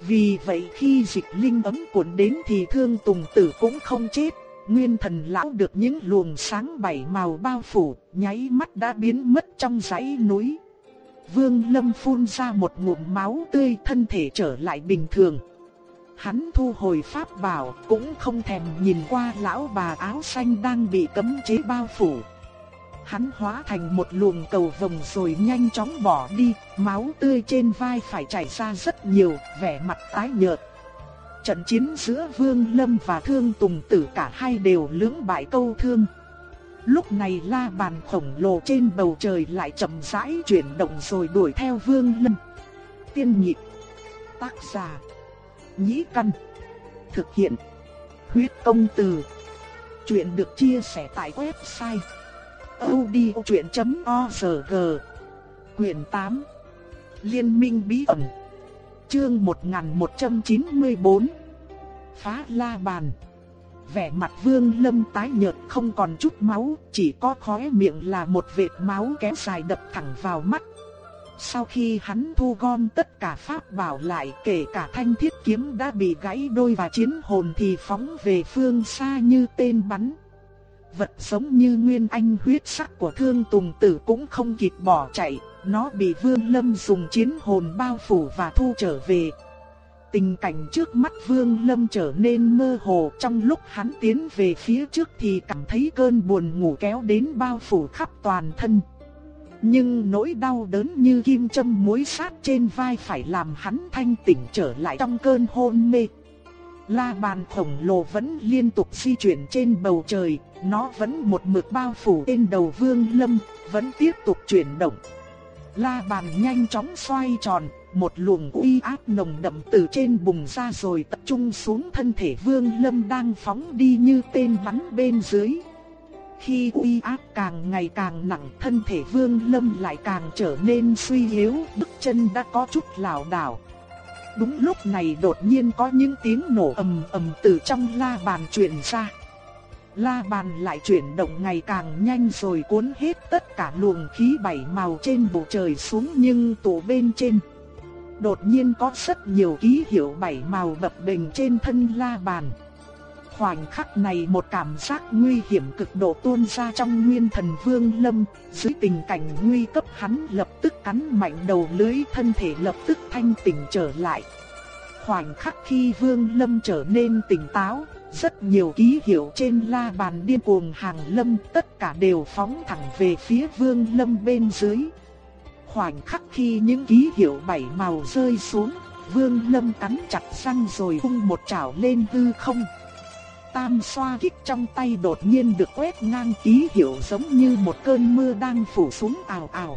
Vì vậy khi dịch linh ấm cuộn đến thì thương tùng tử cũng không chết, Nguyên thần lão được những luồng sáng bảy màu bao phủ, nháy mắt đã biến mất trong dãy núi. Vương Lâm phun ra một ngụm máu tươi thân thể trở lại bình thường. Hắn thu hồi pháp bảo cũng không thèm nhìn qua lão bà áo xanh đang bị cấm chế bao phủ. Hắn hóa thành một luồng cầu vồng rồi nhanh chóng bỏ đi, máu tươi trên vai phải chảy ra rất nhiều, vẻ mặt tái nhợt. Trận chiến giữa Vương Lâm và Thương Tùng Tử cả hai đều lưỡng bại câu thương. Lúc này la bàn khổng lồ trên bầu trời lại chậm rãi chuyển động rồi đuổi theo Vương Lâm. Tiên nhịp. Tác giả. Nhĩ căn. Thực hiện. Huyết công từ. Chuyện được chia sẻ tại website odchuyện.org Quyền 8. Liên minh bí ẩn, Chương 1194 Phá la bàn Vẻ mặt vương lâm tái nhợt không còn chút máu, Chỉ có khóe miệng là một vệt máu kéo dài đập thẳng vào mắt Sau khi hắn thu gom tất cả pháp bảo lại, Kể cả thanh thiết kiếm đã bị gãy đôi và chiến hồn thì phóng về phương xa như tên bắn Vật sống như nguyên anh huyết sắc của thương tùng tử cũng không kịp bỏ chạy nó bị Vương Lâm dùng chiến hồn bao phủ và thu trở về. Tình cảnh trước mắt Vương Lâm trở nên mơ hồ trong lúc hắn tiến về phía trước thì cảm thấy cơn buồn ngủ kéo đến bao phủ khắp toàn thân. Nhưng nỗi đau đớn như kim châm muối sát trên vai phải làm hắn thanh tỉnh trở lại trong cơn hôn mê. La bàn khổng lồ vẫn liên tục di chuyển trên bầu trời, nó vẫn một mực bao phủ trên đầu Vương Lâm, vẫn tiếp tục chuyển động. La bàn nhanh chóng xoay tròn, một luồng uy áp nồng đậm từ trên bùng ra rồi tập trung xuống thân thể Vương Lâm đang phóng đi như tên bắn bên dưới. Khi uy áp càng ngày càng nặng, thân thể Vương Lâm lại càng trở nên suy yếu, bước chân đã có chút lảo đảo. Đúng lúc này đột nhiên có những tiếng nổ ầm ầm từ trong la bàn truyền ra. La bàn lại chuyển động ngày càng nhanh rồi cuốn hết tất cả luồng khí bảy màu trên bầu trời xuống nhưng tụ bên trên. Đột nhiên có rất nhiều ký hiệu bảy màu bập bềnh trên thân la bàn. Khoảnh khắc này một cảm giác nguy hiểm cực độ tuôn ra trong nguyên thần vương lâm, dưới tình cảnh nguy cấp hắn lập tức cắn mạnh đầu lưới thân thể lập tức thanh tỉnh trở lại. Khoảnh khắc khi vương lâm trở nên tỉnh táo, Rất nhiều ký hiệu trên la bàn điên cuồng hàng lâm tất cả đều phóng thẳng về phía vương lâm bên dưới. Khoảnh khắc khi những ký hiệu bảy màu rơi xuống, vương lâm cắn chặt răng rồi hung một chảo lên hư không. Tam xoa kích trong tay đột nhiên được quét ngang ký hiệu giống như một cơn mưa đang phủ xuống ào ào.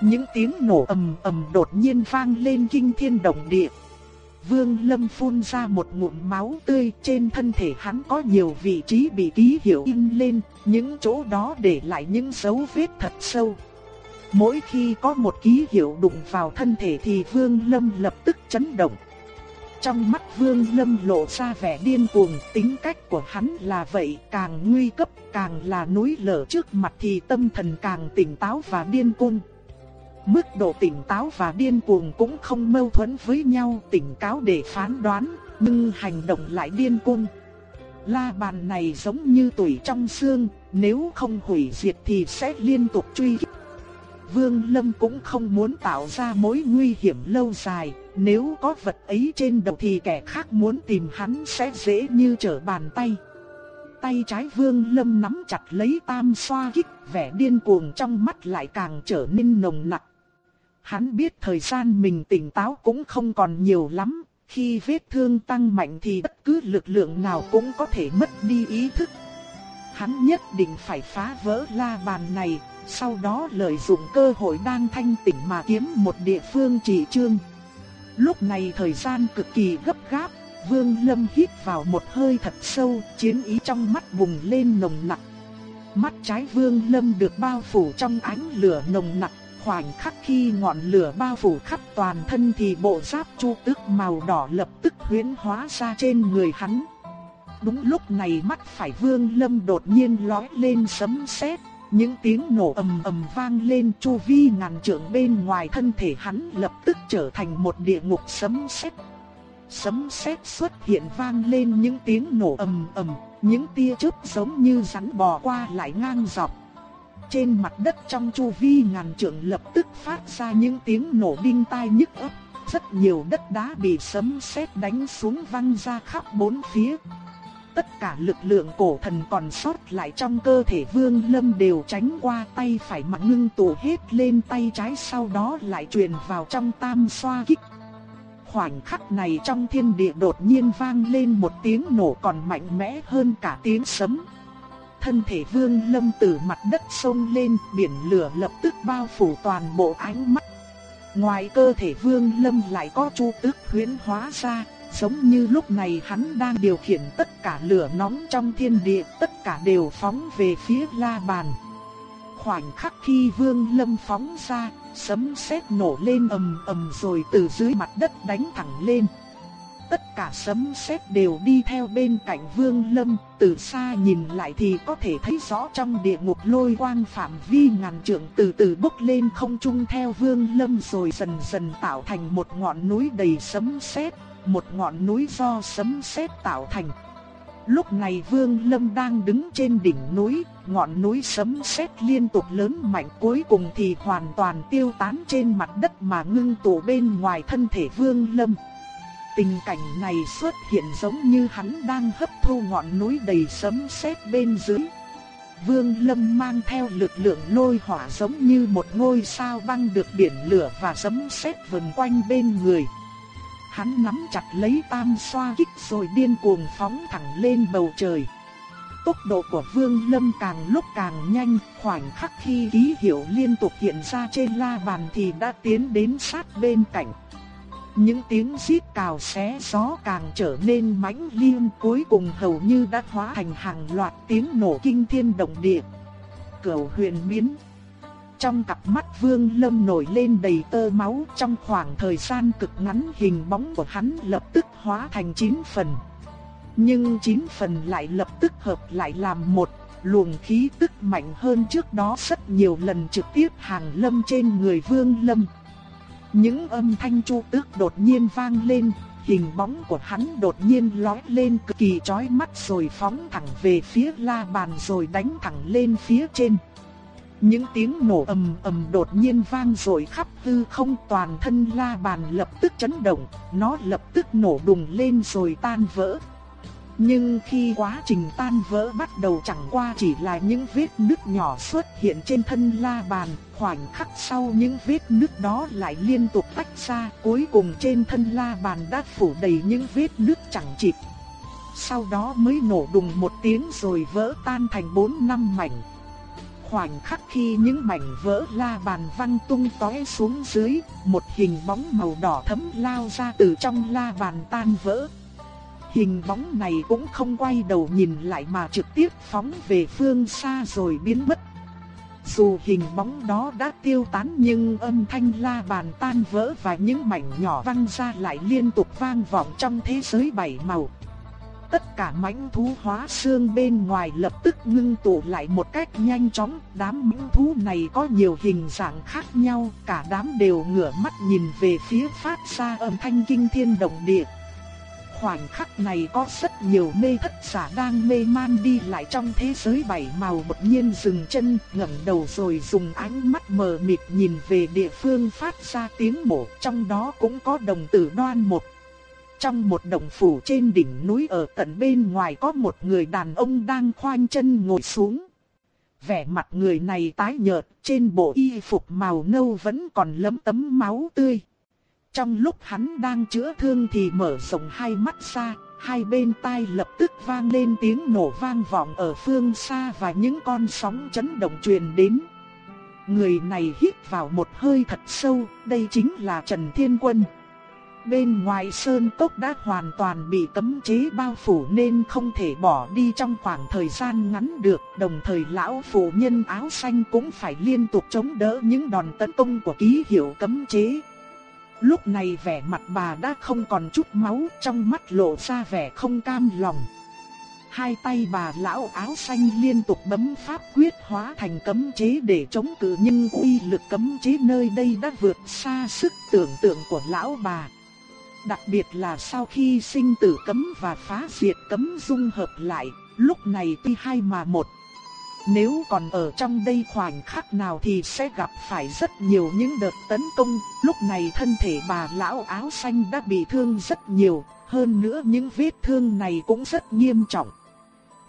Những tiếng nổ ầm ầm đột nhiên vang lên kinh thiên động địa. Vương Lâm phun ra một ngụm máu tươi trên thân thể hắn có nhiều vị trí bị ký hiệu in lên, những chỗ đó để lại những dấu vết thật sâu. Mỗi khi có một ký hiệu đụng vào thân thể thì Vương Lâm lập tức chấn động. Trong mắt Vương Lâm lộ ra vẻ điên cuồng, tính cách của hắn là vậy, càng nguy cấp, càng là núi lở trước mặt thì tâm thần càng tỉnh táo và điên cuồng. Mức độ tỉnh táo và điên cuồng cũng không mâu thuẫn với nhau, tỉnh cáo để phán đoán, nhưng hành động lại điên cuồng. La bàn này giống như tuổi trong xương, nếu không hủy diệt thì sẽ liên tục truy kích. Vương Lâm cũng không muốn tạo ra mối nguy hiểm lâu dài, nếu có vật ấy trên đầu thì kẻ khác muốn tìm hắn sẽ dễ như trở bàn tay. Tay trái Vương Lâm nắm chặt lấy tam xoa kích, vẻ điên cuồng trong mắt lại càng trở nên nồng nặc. Hắn biết thời gian mình tỉnh táo cũng không còn nhiều lắm, khi vết thương tăng mạnh thì bất cứ lực lượng nào cũng có thể mất đi ý thức. Hắn nhất định phải phá vỡ la bàn này, sau đó lợi dụng cơ hội đang thanh tỉnh mà kiếm một địa phương trị trương. Lúc này thời gian cực kỳ gấp gáp, Vương Lâm hít vào một hơi thật sâu, chiến ý trong mắt bùng lên nồng nặc. Mắt trái Vương Lâm được bao phủ trong ánh lửa nồng nặc, khoảnh khắc khi ngọn lửa bao phủ khắp toàn thân thì bộ giáp chu tước màu đỏ lập tức huyễn hóa ra trên người hắn. Đúng lúc này mắt phải Vương Lâm đột nhiên lóe lên sấm sét, những tiếng nổ ầm ầm vang lên chu vi ngàn trượng bên ngoài thân thể hắn lập tức trở thành một địa ngục sấm sét. Sấm sét xuất hiện vang lên những tiếng nổ ầm ầm, những tia chớp giống như rắn bò qua lại ngang dọc. Trên mặt đất trong chu vi ngàn trượng lập tức phát ra những tiếng nổ đinh tai nhức óc, rất nhiều đất đá bị sấm sét đánh xuống văng ra khắp bốn phía. Tất cả lực lượng cổ thần còn sót lại trong cơ thể Vương Lâm đều tránh qua tay phải mà ngưng tụ hết lên tay trái sau đó lại truyền vào trong tam xoa kích. Khoảnh khắc này trong thiên địa đột nhiên vang lên một tiếng nổ còn mạnh mẽ hơn cả tiếng sấm. Thân thể Vương Lâm từ mặt đất sông lên, biển lửa lập tức bao phủ toàn bộ ánh mắt. Ngoài cơ thể Vương Lâm lại có chu tước huyễn hóa ra, giống như lúc này hắn đang điều khiển tất cả lửa nóng trong thiên địa, tất cả đều phóng về phía La Bàn. Khoảnh khắc khi Vương Lâm phóng ra, sấm sét nổ lên ầm ầm rồi từ dưới mặt đất đánh thẳng lên. Tất cả sấm sét đều đi theo bên cạnh Vương Lâm, từ xa nhìn lại thì có thể thấy rõ trong địa ngục lôi quang phạm vi ngàn trượng từ từ bốc lên không trung theo Vương Lâm rồi dần dần tạo thành một ngọn núi đầy sấm sét một ngọn núi do sấm sét tạo thành. Lúc này Vương Lâm đang đứng trên đỉnh núi, ngọn núi sấm sét liên tục lớn mạnh cuối cùng thì hoàn toàn tiêu tán trên mặt đất mà ngưng tụ bên ngoài thân thể Vương Lâm. Tình cảnh này xuất hiện giống như hắn đang hấp thu ngọn núi đầy sấm sét bên dưới. Vương Lâm mang theo lực lượng lôi hỏa giống như một ngôi sao băng được biển lửa và sấm sét vần quanh bên người. Hắn nắm chặt lấy tam xoa kích rồi điên cuồng phóng thẳng lên bầu trời. Tốc độ của Vương Lâm càng lúc càng nhanh, khoảnh khắc khi ký hiệu liên tục hiện ra trên la bàn thì đã tiến đến sát bên cạnh. Những tiếng rít cào xé gió càng trở nên mãnh liệt cuối cùng hầu như đã hóa thành hàng loạt tiếng nổ kinh thiên động địa. Cầu huyền biến trong cặp mắt Vương Lâm nổi lên đầy tơ máu trong khoảng thời gian cực ngắn hình bóng của hắn lập tức hóa thành chín phần. Nhưng chín phần lại lập tức hợp lại làm một, luồng khí tức mạnh hơn trước đó rất nhiều lần trực tiếp hàng lâm trên người Vương Lâm. Những âm thanh chu tước đột nhiên vang lên, hình bóng của hắn đột nhiên lói lên cực kỳ chói mắt rồi phóng thẳng về phía la bàn rồi đánh thẳng lên phía trên. Những tiếng nổ ầm ầm đột nhiên vang rồi khắp hư không toàn thân la bàn lập tức chấn động, nó lập tức nổ đùng lên rồi tan vỡ. Nhưng khi quá trình tan vỡ bắt đầu chẳng qua chỉ là những vết nứt nhỏ xuất hiện trên thân la bàn, khoảnh khắc sau những vết nứt đó lại liên tục tách ra, cuối cùng trên thân la bàn đã phủ đầy những vết nứt chẳng chịt. Sau đó mới nổ đùng một tiếng rồi vỡ tan thành bốn năm mảnh. Khoảnh khắc khi những mảnh vỡ la bàn văng tung tóe xuống dưới, một hình bóng màu đỏ thẫm lao ra từ trong la bàn tan vỡ. Hình bóng này cũng không quay đầu nhìn lại mà trực tiếp phóng về phương xa rồi biến mất. Dù hình bóng đó đã tiêu tán nhưng âm thanh la bàn tan vỡ và những mảnh nhỏ văng ra lại liên tục vang vọng trong thế giới bảy màu. Tất cả mãnh thú hóa xương bên ngoài lập tức ngưng tụ lại một cách nhanh chóng. Đám mãnh thú này có nhiều hình dạng khác nhau, cả đám đều ngửa mắt nhìn về phía phát ra âm thanh kinh thiên động địa khoảnh khắc này có rất nhiều mê thất giả đang mê man đi lại trong thế giới bảy màu đột nhiên dừng chân, ngẩng đầu rồi dùng ánh mắt mờ mịt nhìn về địa phương phát ra tiếng mổ, trong đó cũng có đồng tử đoan một. Trong một đồng phủ trên đỉnh núi ở tận bên ngoài có một người đàn ông đang khoanh chân ngồi xuống. Vẻ mặt người này tái nhợt, trên bộ y phục màu nâu vẫn còn lấm tấm máu tươi. Trong lúc hắn đang chữa thương thì mở rộng hai mắt ra, hai bên tai lập tức vang lên tiếng nổ vang vọng ở phương xa và những con sóng chấn động truyền đến. Người này hít vào một hơi thật sâu, đây chính là Trần Thiên Quân. Bên ngoài sơn cốc đã hoàn toàn bị cấm chế bao phủ nên không thể bỏ đi trong khoảng thời gian ngắn được. Đồng thời lão phụ nhân áo xanh cũng phải liên tục chống đỡ những đòn tấn công của ký hiệu cấm chế. Lúc này vẻ mặt bà đã không còn chút máu, trong mắt lộ ra vẻ không cam lòng. Hai tay bà lão áo xanh liên tục bấm pháp quyết hóa thành cấm chế để chống cự nhưng uy lực cấm chế nơi đây đã vượt xa sức tưởng tượng của lão bà. Đặc biệt là sau khi sinh tử cấm và phá diệt cấm dung hợp lại, lúc này tuy hai mà một. Nếu còn ở trong đây khoảnh khắc nào thì sẽ gặp phải rất nhiều những đợt tấn công, lúc này thân thể bà lão áo xanh đã bị thương rất nhiều, hơn nữa những vết thương này cũng rất nghiêm trọng.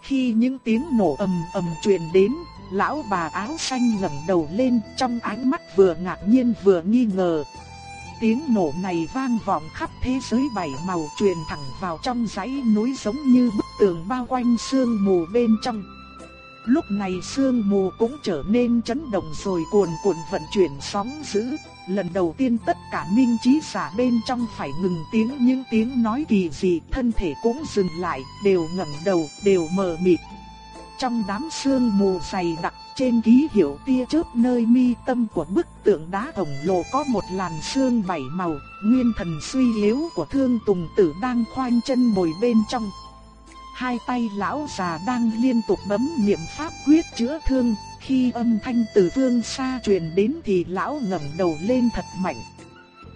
Khi những tiếng nổ ầm ầm truyền đến, lão bà áo xanh ngẩng đầu lên trong ánh mắt vừa ngạc nhiên vừa nghi ngờ. Tiếng nổ này vang vọng khắp thế giới bảy màu truyền thẳng vào trong dãy núi giống như bức tường bao quanh sương mù bên trong. Lúc này sương mù cũng trở nên chấn động rồi cuồn cuộn vận chuyển sóng dữ. Lần đầu tiên tất cả minh trí giả bên trong phải ngừng tiếng những tiếng nói kỳ dị, thân thể cũng dừng lại, đều ngẩng đầu, đều mờ mịt. Trong đám sương mù dày đặc, trên ký hiệu tia chớp nơi mi tâm của bức tượng đá khổng lồ có một làn sương bảy màu, nguyên thần suy yếu của Thương Tùng Tử đang khoanh chân bồi bên trong. Hai tay lão già đang liên tục bấm niệm pháp quyết chữa thương, khi âm thanh từ phương xa truyền đến thì lão ngẩng đầu lên thật mạnh.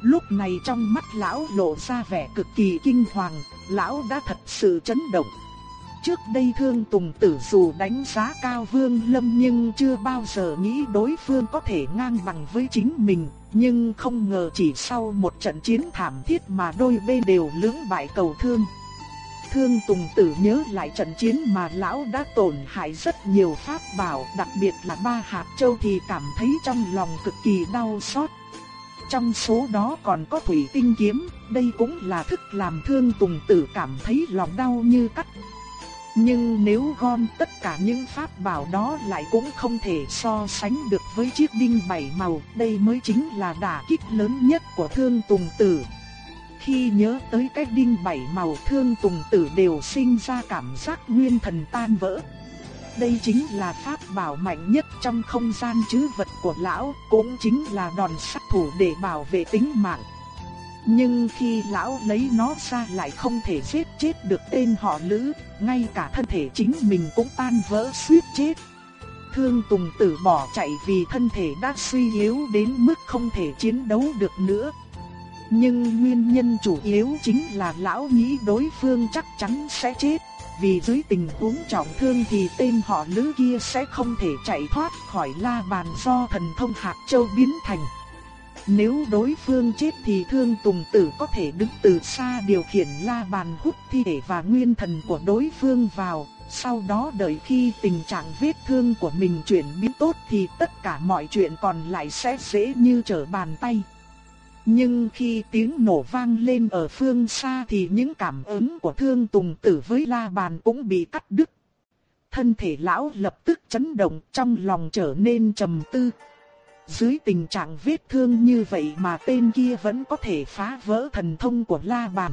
Lúc này trong mắt lão lộ ra vẻ cực kỳ kinh hoàng, lão đã thật sự chấn động. Trước đây thương tùng tử dù đánh giá cao vương lâm nhưng chưa bao giờ nghĩ đối phương có thể ngang bằng với chính mình, nhưng không ngờ chỉ sau một trận chiến thảm thiết mà đôi bên đều lưỡng bại cầu thương. Thương Tùng Tử nhớ lại trận chiến mà lão đã tổn hại rất nhiều pháp bảo, đặc biệt là ba hạt châu thì cảm thấy trong lòng cực kỳ đau xót. Trong số đó còn có thủy tinh kiếm, đây cũng là thức làm Thương Tùng Tử cảm thấy lòng đau như cắt. Nhưng nếu gom tất cả những pháp bảo đó lại cũng không thể so sánh được với chiếc đinh bảy màu, đây mới chính là đả kích lớn nhất của Thương Tùng Tử. Khi nhớ tới cái đinh bảy màu thương tùng tử đều sinh ra cảm giác nguyên thần tan vỡ. Đây chính là pháp bảo mạnh nhất trong không gian chứ vật của lão, cũng chính là đòn sát thủ để bảo vệ tính mạng. Nhưng khi lão lấy nó ra lại không thể giết chết được tên họ Lữ, ngay cả thân thể chính mình cũng tan vỡ suýt chết. Thương Tùng Tử bỏ chạy vì thân thể đã suy yếu đến mức không thể chiến đấu được nữa. Nhưng nguyên nhân chủ yếu chính là lão nghĩ đối phương chắc chắn sẽ chết, vì dưới tình huống trọng thương thì tên họ Lữ kia sẽ không thể chạy thoát khỏi la bàn do thần thông hạt châu biến thành. Nếu đối phương chết thì thương tùng tử có thể đứng từ xa điều khiển la bàn hút thi thể và nguyên thần của đối phương vào, sau đó đợi khi tình trạng vết thương của mình chuyển biến tốt thì tất cả mọi chuyện còn lại sẽ dễ như trở bàn tay. Nhưng khi tiếng nổ vang lên ở phương xa thì những cảm ứng của thương tùng tử với la bàn cũng bị cắt đứt. Thân thể lão lập tức chấn động trong lòng trở nên trầm tư. Dưới tình trạng vết thương như vậy mà tên kia vẫn có thể phá vỡ thần thông của la bàn.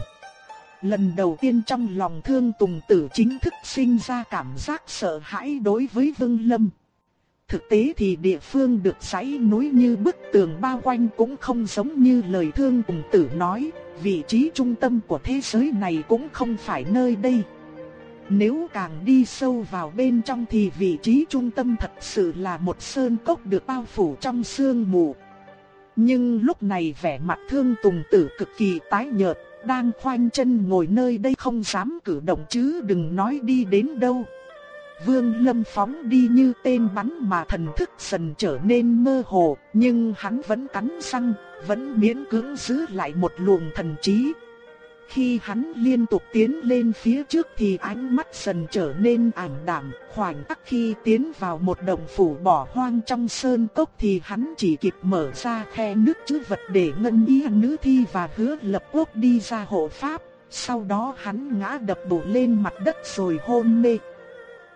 Lần đầu tiên trong lòng thương tùng tử chính thức sinh ra cảm giác sợ hãi đối với Vương Lâm. Thực tế thì địa phương được dãy núi như bức tường bao quanh cũng không giống như lời thương tùng tử nói, vị trí trung tâm của thế giới này cũng không phải nơi đây. Nếu càng đi sâu vào bên trong thì vị trí trung tâm thật sự là một sơn cốc được bao phủ trong sương mù. Nhưng lúc này vẻ mặt thương tùng tử cực kỳ tái nhợt, đang khoanh chân ngồi nơi đây không dám cử động chứ đừng nói đi đến đâu. Vương Lâm phóng đi như tên bắn mà thần thức dần trở nên mơ hồ, nhưng hắn vẫn cắn răng, vẫn miễn cưỡng giữ lại một luồng thần trí. Khi hắn liên tục tiến lên phía trước thì ánh mắt dần trở nên ảm đạm, khoảnh khắc khi tiến vào một đồng phủ bỏ hoang trong sơn cốc thì hắn chỉ kịp mở ra khe nước chứa vật để ngân y nữ thi và hứa lập quốc đi ra hộ pháp, sau đó hắn ngã đập bổ lên mặt đất rồi hôn mê.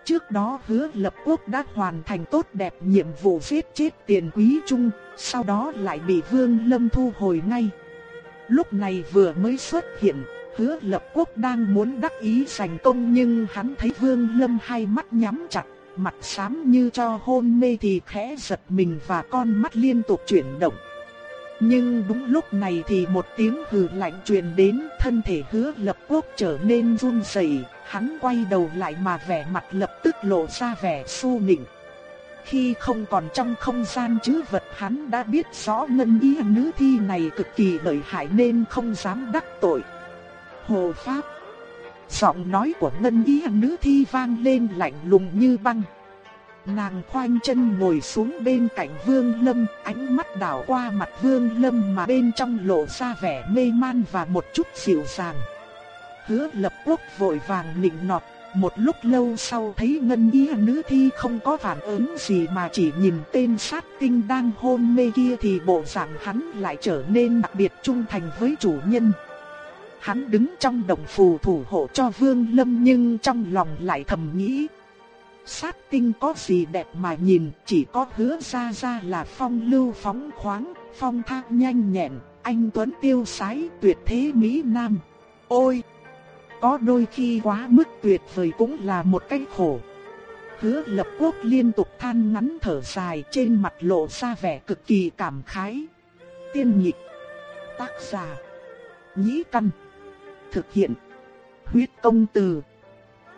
Trước đó hứa lập quốc đã hoàn thành tốt đẹp nhiệm vụ giết chết tiền quý trung, sau đó lại bị vương lâm thu hồi ngay. Lúc này vừa mới xuất hiện, hứa lập quốc đang muốn đắc ý giành công nhưng hắn thấy vương lâm hai mắt nhắm chặt, mặt xám như cho hôn mê thì khẽ giật mình và con mắt liên tục chuyển động. Nhưng đúng lúc này thì một tiếng hừ lạnh truyền đến thân thể hứa lập quốc trở nên run rẩy, hắn quay đầu lại mà vẻ mặt lập tức lộ ra vẻ su nịnh. Khi không còn trong không gian chứ vật hắn đã biết rõ ngân y nữ thi này cực kỳ lợi hại nên không dám đắc tội. Hồ Pháp Giọng nói của ngân y nữ thi vang lên lạnh lùng như băng. Nàng khoanh chân ngồi xuống bên cạnh Vương Lâm, ánh mắt đảo qua mặt Vương Lâm mà bên trong lộ ra vẻ mê man và một chút dịu dàng. Hứa lập quốc vội vàng nịnh nọt, một lúc lâu sau thấy ngân y nữ thi không có phản ứng gì mà chỉ nhìn tên sát tinh đang hôn mê kia thì bộ dạng hắn lại trở nên đặc biệt trung thành với chủ nhân. Hắn đứng trong đồng phù thủ hộ cho Vương Lâm nhưng trong lòng lại thầm nghĩ. Sát tinh có gì đẹp mà nhìn, chỉ có hứa ra ra là phong lưu phóng khoáng, phong thác nhanh nhẹn, anh Tuấn tiêu sái tuyệt thế Mỹ Nam. Ôi! Có đôi khi quá mức tuyệt vời cũng là một cái khổ. Hứa lập quốc liên tục than ngắn thở dài trên mặt lộ ra vẻ cực kỳ cảm khái. Tiên nhị, Tác giả. Nhĩ căn. Thực hiện. Huyết công từ.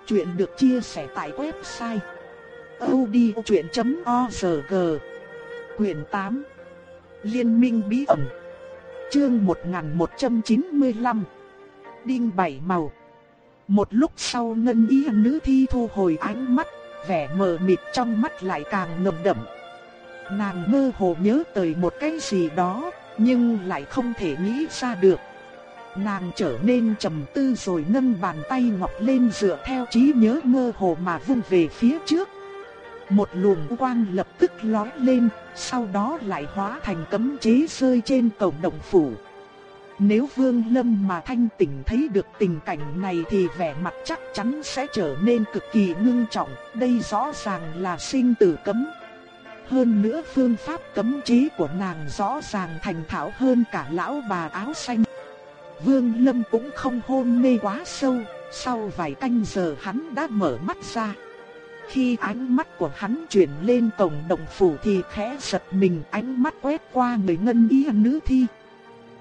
Chuyện được chia sẻ tại website. odchuyện.org Quyền 8 Liên minh bí ẩn Chương 1195 Đinh bảy màu một lúc sau ngân y nữ thi thu hồi ánh mắt, vẻ mờ mịt trong mắt lại càng nồng đậm. Nàng mơ hồ nhớ tới một cái gì đó, nhưng lại không thể nghĩ ra được. Nàng trở nên trầm tư rồi nâng bàn tay ngọc lên dựa theo trí nhớ mơ hồ mà vung về phía trước. Một luồng quang lập tức lói lên, sau đó lại hóa thành cấm chế rơi trên cổng động phủ. Nếu Vương Lâm mà thanh tỉnh thấy được tình cảnh này thì vẻ mặt chắc chắn sẽ trở nên cực kỳ ngưng trọng, đây rõ ràng là sinh tử cấm. Hơn nữa phương pháp cấm chế của nàng rõ ràng thành thạo hơn cả lão bà áo xanh. Vương Lâm cũng không hôn mê quá sâu, sau vài canh giờ hắn đã mở mắt ra. Khi ánh mắt của hắn chuyển lên cổng đồng phủ thì khẽ giật mình ánh mắt quét qua người ngân y nữ thi.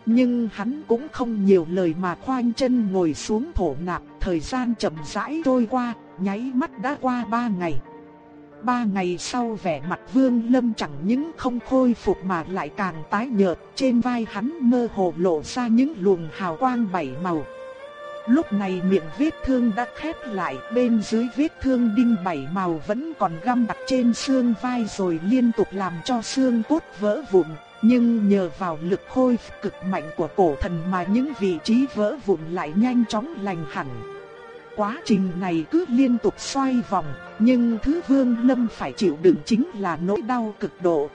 Nhưng hắn cũng không nhiều lời mà khoanh chân ngồi xuống thổ nạp, thời gian chậm rãi trôi qua, nháy mắt đã qua ba ngày. Ba ngày sau vẻ mặt Vương Lâm chẳng những không khôi phục mà lại càng tái nhợt, trên vai hắn mơ hồ lộ ra những luồng hào quang bảy màu. Lúc này miệng vết thương đã khép lại, bên dưới vết thương đinh bảy màu vẫn còn găm đặt trên xương vai rồi liên tục làm cho xương cốt vỡ vụn, nhưng nhờ vào lực khôi cực mạnh của cổ thần mà những vị trí vỡ vụn lại nhanh chóng lành hẳn. Quá trình này cứ liên tục xoay vòng, nhưng thứ Vương Lâm phải chịu đựng chính là nỗi đau cực độ.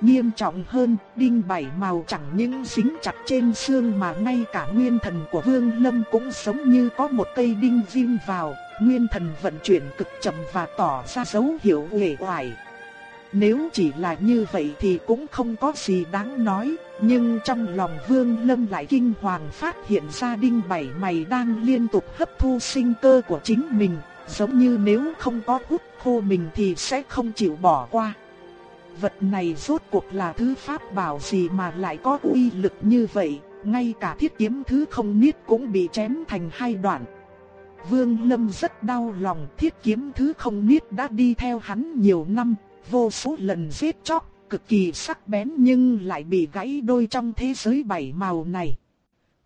Nghiêm trọng hơn, đinh bảy màu chẳng những xính chặt trên xương mà ngay cả nguyên thần của Vương Lâm cũng giống như có một cây đinh viêm vào, nguyên thần vận chuyển cực chậm và tỏ ra dấu hiệu uể oải. Nếu chỉ là như vậy thì cũng không có gì đáng nói, nhưng trong lòng Vương Lâm lại kinh hoàng phát hiện ra đinh bảy mày đang liên tục hấp thu sinh cơ của chính mình, giống như nếu không có hút khô mình thì sẽ không chịu bỏ qua. Vật này rốt cuộc là thứ pháp bảo gì mà lại có uy lực như vậy, ngay cả thiết kiếm thứ không niết cũng bị chém thành hai đoạn. Vương Lâm rất đau lòng thiết kiếm thứ không niết đã đi theo hắn nhiều năm, vô số lần giết chóc, cực kỳ sắc bén nhưng lại bị gãy đôi trong thế giới bảy màu này.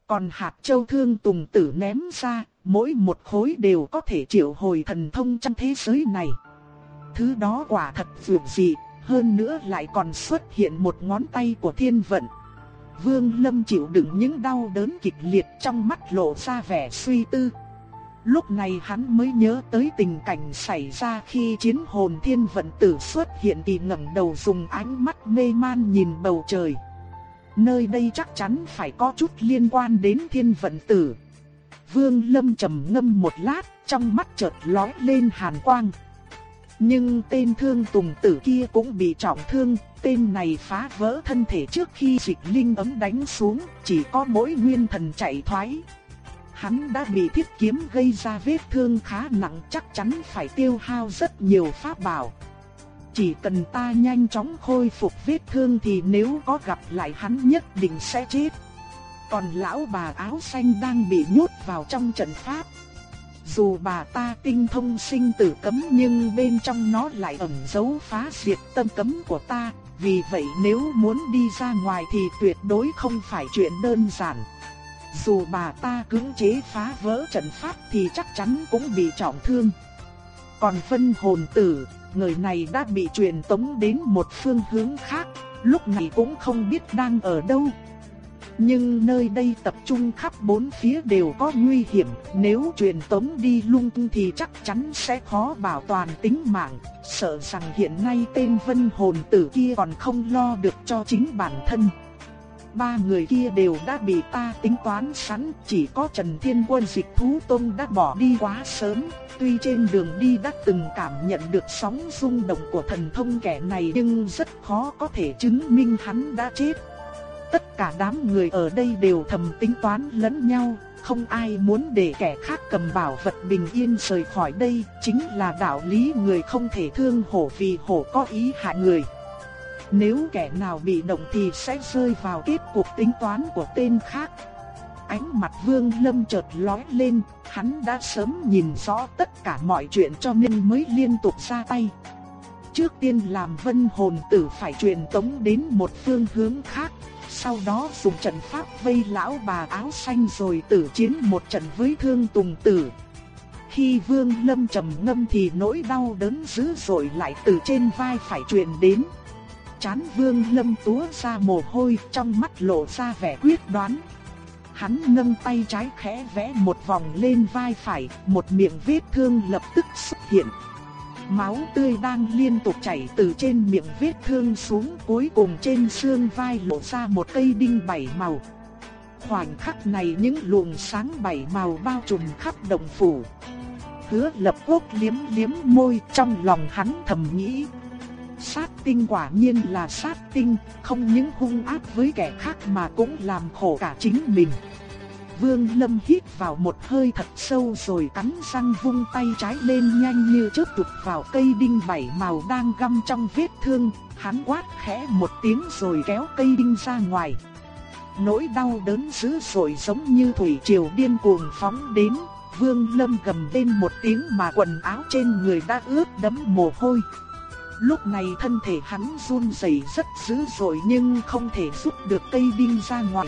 Còn hạt châu thương tùng tử ném ra, mỗi một khối đều có thể triệu hồi thần thông trong thế giới này. Thứ đó quả thật vượt dị, hơn nữa lại còn xuất hiện một ngón tay của thiên vận. Vương Lâm chịu đựng những đau đớn kịch liệt trong mắt lộ ra vẻ suy tư. Lúc này hắn mới nhớ tới tình cảnh xảy ra khi chiến hồn thiên vận tử xuất hiện thì ngẩng đầu dùng ánh mắt mê man nhìn bầu trời. Nơi đây chắc chắn phải có chút liên quan đến thiên vận tử. Vương Lâm trầm ngâm một lát, trong mắt chợt lóe lên hàn quang. Nhưng tên thương tùng tử kia cũng bị trọng thương, tên này phá vỡ thân thể trước khi dịch linh ấm đánh xuống, chỉ có mỗi nguyên thần chạy thoái. Hắn đã bị thiết kiếm gây ra vết thương khá nặng, chắc chắn phải tiêu hao rất nhiều pháp bảo. Chỉ cần ta nhanh chóng khôi phục vết thương thì nếu có gặp lại hắn nhất định sẽ chết. Còn lão bà áo xanh đang bị nhốt vào trong trận pháp. Dù bà ta tinh thông sinh tử cấm nhưng bên trong nó lại ẩn giấu phá diệt tâm cấm của ta. Vì vậy nếu muốn đi ra ngoài thì tuyệt đối không phải chuyện đơn giản. Dù bà ta cưỡng chế phá vỡ trận pháp thì chắc chắn cũng bị trọng thương. Còn phân hồn tử, người này đã bị truyền tống đến một phương hướng khác, lúc này cũng không biết đang ở đâu. Nhưng nơi đây tập trung khắp bốn phía đều có nguy hiểm, nếu truyền tống đi lung tung thì chắc chắn sẽ khó bảo toàn tính mạng, sợ rằng hiện nay tên vân hồn tử kia còn không lo được cho chính bản thân ba người kia đều đã bị ta tính toán sẵn, chỉ có Trần Thiên Quân dịch thú tông đã bỏ đi quá sớm, tuy trên đường đi đã từng cảm nhận được sóng rung động của thần thông kẻ này nhưng rất khó có thể chứng minh hắn đã chết. Tất cả đám người ở đây đều thầm tính toán lẫn nhau, không ai muốn để kẻ khác cầm bảo vật bình yên rời khỏi đây, chính là đạo lý người không thể thương hổ vì hổ có ý hại người. Nếu kẻ nào bị động thì sẽ rơi vào kết cục tính toán của tên khác. Ánh mặt Vương Lâm chợt lóe lên, hắn đã sớm nhìn rõ tất cả mọi chuyện cho nên mới liên tục ra tay. Trước tiên làm vân hồn tử phải truyền tống đến một phương hướng khác, sau đó dùng trận pháp vây lão bà áo xanh rồi tử chiến một trận với thương tùng tử. Khi Vương Lâm trầm ngâm thì nỗi đau đớn dữ dội lại từ trên vai phải truyền đến chán vương lâm túa ra mồ hôi trong mắt lộ ra vẻ quyết đoán. Hắn nâng tay trái khẽ vẽ một vòng lên vai phải, một miệng vết thương lập tức xuất hiện. Máu tươi đang liên tục chảy từ trên miệng vết thương xuống cuối cùng trên xương vai lộ ra một cây đinh bảy màu. Khoảnh khắc này những luồng sáng bảy màu bao trùm khắp đồng phủ. Hứa lập quốc liếm liếm môi trong lòng hắn thầm nghĩ Sát tinh quả nhiên là sát tinh, không những hung ác với kẻ khác mà cũng làm khổ cả chính mình. Vương Lâm hít vào một hơi thật sâu rồi cắn răng vung tay trái lên nhanh như chớp đục vào cây đinh bảy màu đang găm trong vết thương, hắn quát khẽ một tiếng rồi kéo cây đinh ra ngoài. Nỗi đau đớn dữ dội giống như thủy triều điên cuồng phóng đến, Vương Lâm gầm lên một tiếng mà quần áo trên người đã ướt đẫm mồ hôi. Lúc này thân thể hắn run rẩy rất dữ dội nhưng không thể rút được cây đinh ra ngoài.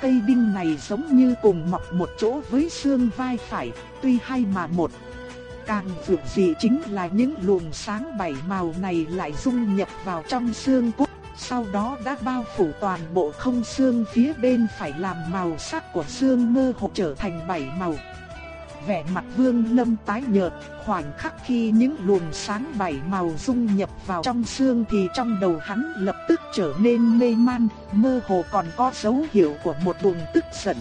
Cây đinh này giống như cùng mọc một chỗ với xương vai phải, tuy hai mà một. Càng vượt gì chính là những luồng sáng bảy màu này lại dung nhập vào trong xương cốt. sau đó đã bao phủ toàn bộ không xương phía bên phải làm màu sắc của xương mơ hồ trở thành bảy màu. Vẻ mặt Vương Lâm tái nhợt, khoảnh khắc khi những luồng sáng bảy màu dung nhập vào trong xương thì trong đầu hắn lập tức trở nên mê man, mơ hồ còn có dấu hiệu của một luồng tức giận.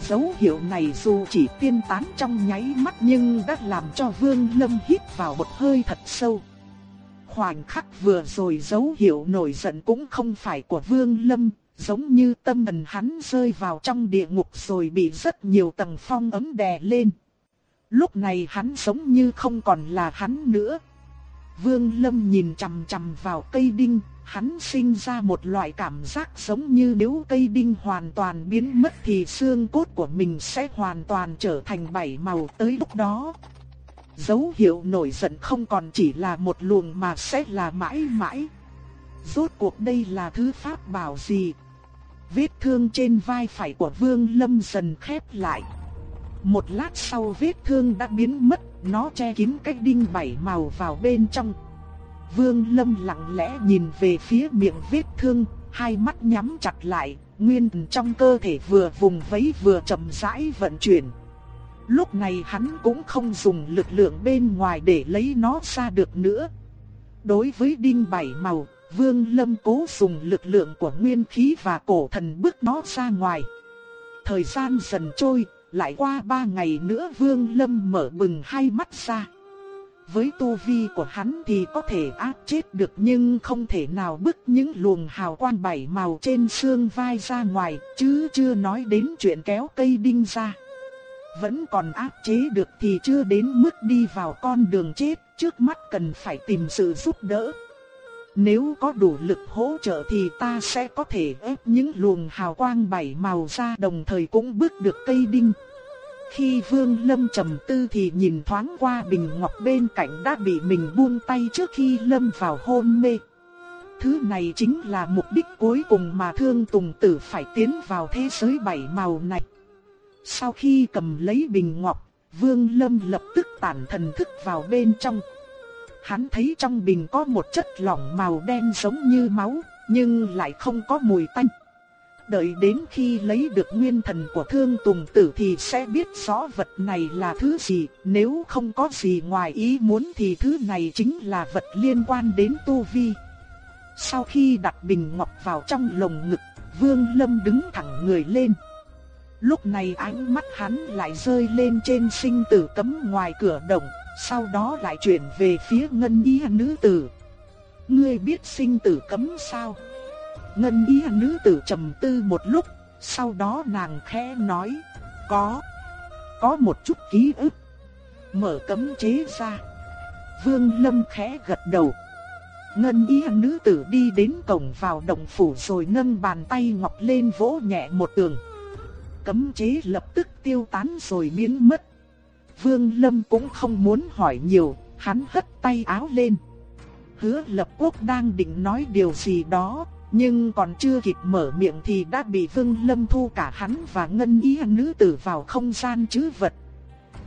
Dấu hiệu này dù chỉ tiên tán trong nháy mắt nhưng đã làm cho Vương Lâm hít vào một hơi thật sâu. Khoảnh khắc vừa rồi dấu hiệu nổi giận cũng không phải của Vương Lâm, giống như tâm thần hắn rơi vào trong địa ngục rồi bị rất nhiều tầng phong ấm đè lên. Lúc này hắn giống như không còn là hắn nữa. Vương Lâm nhìn chằm chằm vào cây đinh, hắn sinh ra một loại cảm giác giống như nếu cây đinh hoàn toàn biến mất thì xương cốt của mình sẽ hoàn toàn trở thành bảy màu tới lúc đó. Dấu hiệu nổi giận không còn chỉ là một luồng mà sẽ là mãi mãi. Rốt cuộc đây là thứ pháp bảo gì? Vết thương trên vai phải của Vương Lâm dần khép lại. Một lát sau vết thương đã biến mất, nó che kín cái đinh bảy màu vào bên trong. Vương Lâm lặng lẽ nhìn về phía miệng vết thương, hai mắt nhắm chặt lại, nguyên trong cơ thể vừa vùng vẫy vừa chậm rãi vận chuyển. Lúc này hắn cũng không dùng lực lượng bên ngoài để lấy nó ra được nữa. Đối với đinh bảy màu, Vương Lâm cố dùng lực lượng của nguyên khí và cổ thần bước nó ra ngoài. Thời gian dần trôi, lại qua ba ngày nữa Vương Lâm mở bừng hai mắt ra. Với tu vi của hắn thì có thể áp chết được nhưng không thể nào bức những luồng hào quang bảy màu trên xương vai ra ngoài, chứ chưa nói đến chuyện kéo cây đinh ra. Vẫn còn áp chế được thì chưa đến mức đi vào con đường chết, trước mắt cần phải tìm sự giúp đỡ. Nếu có đủ lực hỗ trợ thì ta sẽ có thể ép những luồng hào quang bảy màu ra đồng thời cũng bước được cây đinh. Khi Vương Lâm trầm tư thì nhìn thoáng qua bình ngọc bên cạnh đã bị mình buông tay trước khi Lâm vào hôn mê. Thứ này chính là mục đích cuối cùng mà Thương Tùng Tử phải tiến vào thế giới bảy màu này. Sau khi cầm lấy bình ngọc, Vương Lâm lập tức tản thần thức vào bên trong. Hắn thấy trong bình có một chất lỏng màu đen giống như máu, nhưng lại không có mùi tanh. Đợi đến khi lấy được nguyên thần của thương tùng tử thì sẽ biết rõ vật này là thứ gì, nếu không có gì ngoài ý muốn thì thứ này chính là vật liên quan đến tu vi. Sau khi đặt bình ngọc vào trong lồng ngực, Vương Lâm đứng thẳng người lên. Lúc này ánh mắt hắn lại rơi lên trên sinh tử cấm ngoài cửa động, sau đó lại chuyển về phía ngân y nữ tử. Ngươi biết sinh tử cấm sao? Ngân y nữ tử trầm tư một lúc, sau đó nàng khẽ nói, có, có một chút ký ức. Mở cấm chế ra. Vương Lâm khẽ gật đầu. Ngân y nữ tử đi đến cổng vào động phủ rồi nâng bàn tay ngọc lên vỗ nhẹ một tường. Cấm chế lập tức tiêu tán rồi biến mất. Vương Lâm cũng không muốn hỏi nhiều, hắn hất tay áo lên. Hứa lập quốc đang định nói điều gì đó, nhưng còn chưa kịp mở miệng thì đã bị Vương Lâm thu cả hắn và ngân ý nữ tử vào không gian chứ vật.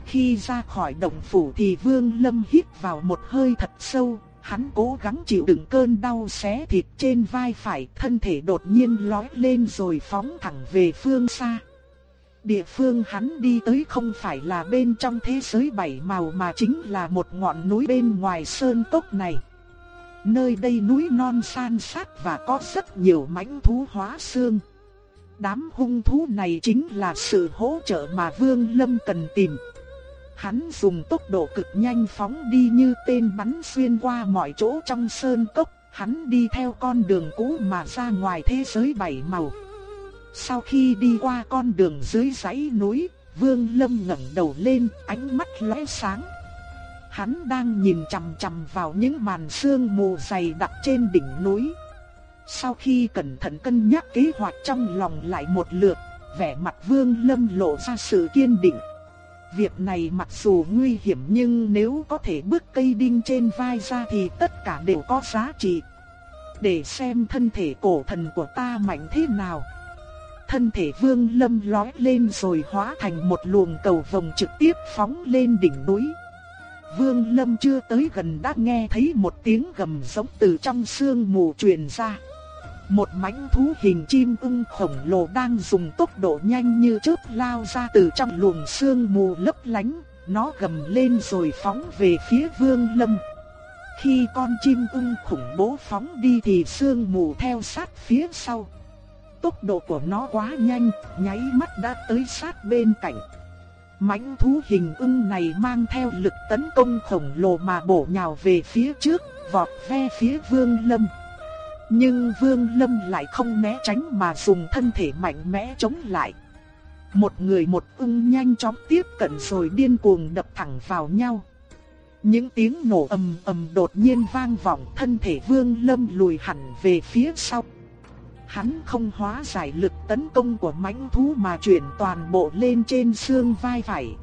Khi ra khỏi động phủ thì Vương Lâm hít vào một hơi thật sâu, hắn cố gắng chịu đựng cơn đau xé thịt trên vai phải, thân thể đột nhiên lói lên rồi phóng thẳng về phương xa. Địa phương hắn đi tới không phải là bên trong thế giới bảy màu mà chính là một ngọn núi bên ngoài sơn cốc này. Nơi đây núi non san sát và có rất nhiều mãnh thú hóa xương. Đám hung thú này chính là sự hỗ trợ mà Vương Lâm cần tìm. Hắn dùng tốc độ cực nhanh phóng đi như tên bắn xuyên qua mọi chỗ trong sơn cốc, hắn đi theo con đường cũ mà ra ngoài thế giới bảy màu. Sau khi đi qua con đường dưới dãy núi, Vương Lâm ngẩng đầu lên, ánh mắt lóe sáng. Hắn đang nhìn chằm chằm vào những màn sương mù dày đặc trên đỉnh núi. Sau khi cẩn thận cân nhắc kế hoạch trong lòng lại một lượt, vẻ mặt Vương Lâm lộ ra sự kiên định. Việc này mặc dù nguy hiểm nhưng nếu có thể bước cây đinh trên vai ra thì tất cả đều có giá trị. Để xem thân thể cổ thần của ta mạnh thế nào. Thân thể Vương Lâm lói lên rồi hóa thành một luồng cầu vồng trực tiếp phóng lên đỉnh núi. Vương Lâm chưa tới gần đã nghe thấy một tiếng gầm giống từ trong sương mù truyền ra. một mãnh thú hình chim ưng khổng lồ đang dùng tốc độ nhanh như chớp lao ra từ trong luồng sương mù lấp lánh, nó gầm lên rồi phóng về phía Vương Lâm. Khi con chim ưng khủng bố phóng đi thì sương mù theo sát phía sau. Tốc độ của nó quá nhanh, nháy mắt đã tới sát bên cạnh. Mãnh thú hình ưng này mang theo lực tấn công khổng lồ mà bổ nhào về phía trước, vọt ve phía Vương Lâm. Nhưng Vương Lâm lại không né tránh mà dùng thân thể mạnh mẽ chống lại. Một người một ưng nhanh chóng tiếp cận rồi điên cuồng đập thẳng vào nhau. Những tiếng nổ ầm ầm đột nhiên vang vọng thân thể Vương Lâm lùi hẳn về phía sau. Hắn không hóa giải lực tấn công của mãnh thú mà chuyển toàn bộ lên trên xương vai phải.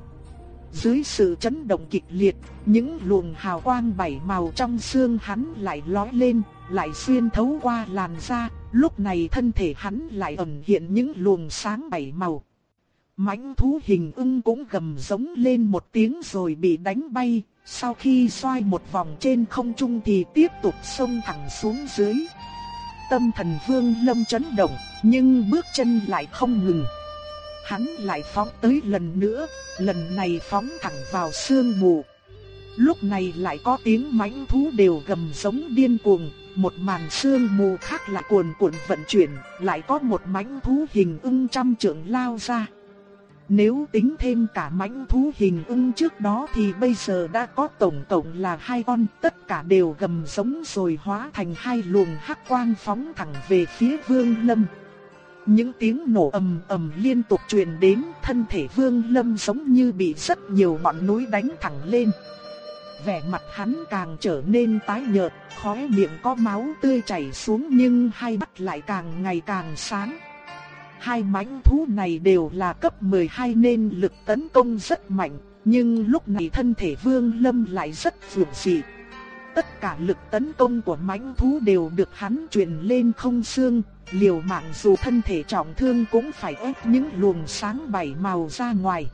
Dưới sự chấn động kịch liệt, những luồng hào quang bảy màu trong xương hắn lại lóe lên, lại xuyên thấu qua làn da, lúc này thân thể hắn lại ẩn hiện những luồng sáng bảy màu. Mãnh thú hình ưng cũng gầm giống lên một tiếng rồi bị đánh bay, sau khi xoay một vòng trên không trung thì tiếp tục xông thẳng xuống dưới. Tâm thần vương lâm chấn động, nhưng bước chân lại không ngừng. Hắn lại phóng tới lần nữa, lần này phóng thẳng vào sương mù. Lúc này lại có tiếng mãnh thú đều gầm giống điên cuồng, một màn sương mù khác là cuồn cuộn vận chuyển, lại có một mãnh thú hình ưng trăm trượng lao ra. Nếu tính thêm cả mãnh thú hình ưng trước đó thì bây giờ đã có tổng tổng là hai con, tất cả đều gầm giống rồi hóa thành hai luồng hắc quang phóng thẳng về phía Vương Lâm. Những tiếng nổ ầm ầm liên tục truyền đến, thân thể Vương Lâm giống như bị rất nhiều ngọn núi đánh thẳng lên. Vẻ mặt hắn càng trở nên tái nhợt, khóe miệng có máu tươi chảy xuống nhưng hai mắt lại càng ngày càng sáng. Hai mãnh thú này đều là cấp 12 nên lực tấn công rất mạnh, nhưng lúc này thân thể Vương Lâm lại rất phượng dị. Tất cả lực tấn công của mãnh thú đều được hắn truyền lên không xương, liều mạng dù thân thể trọng thương cũng phải ép những luồng sáng bảy màu ra ngoài.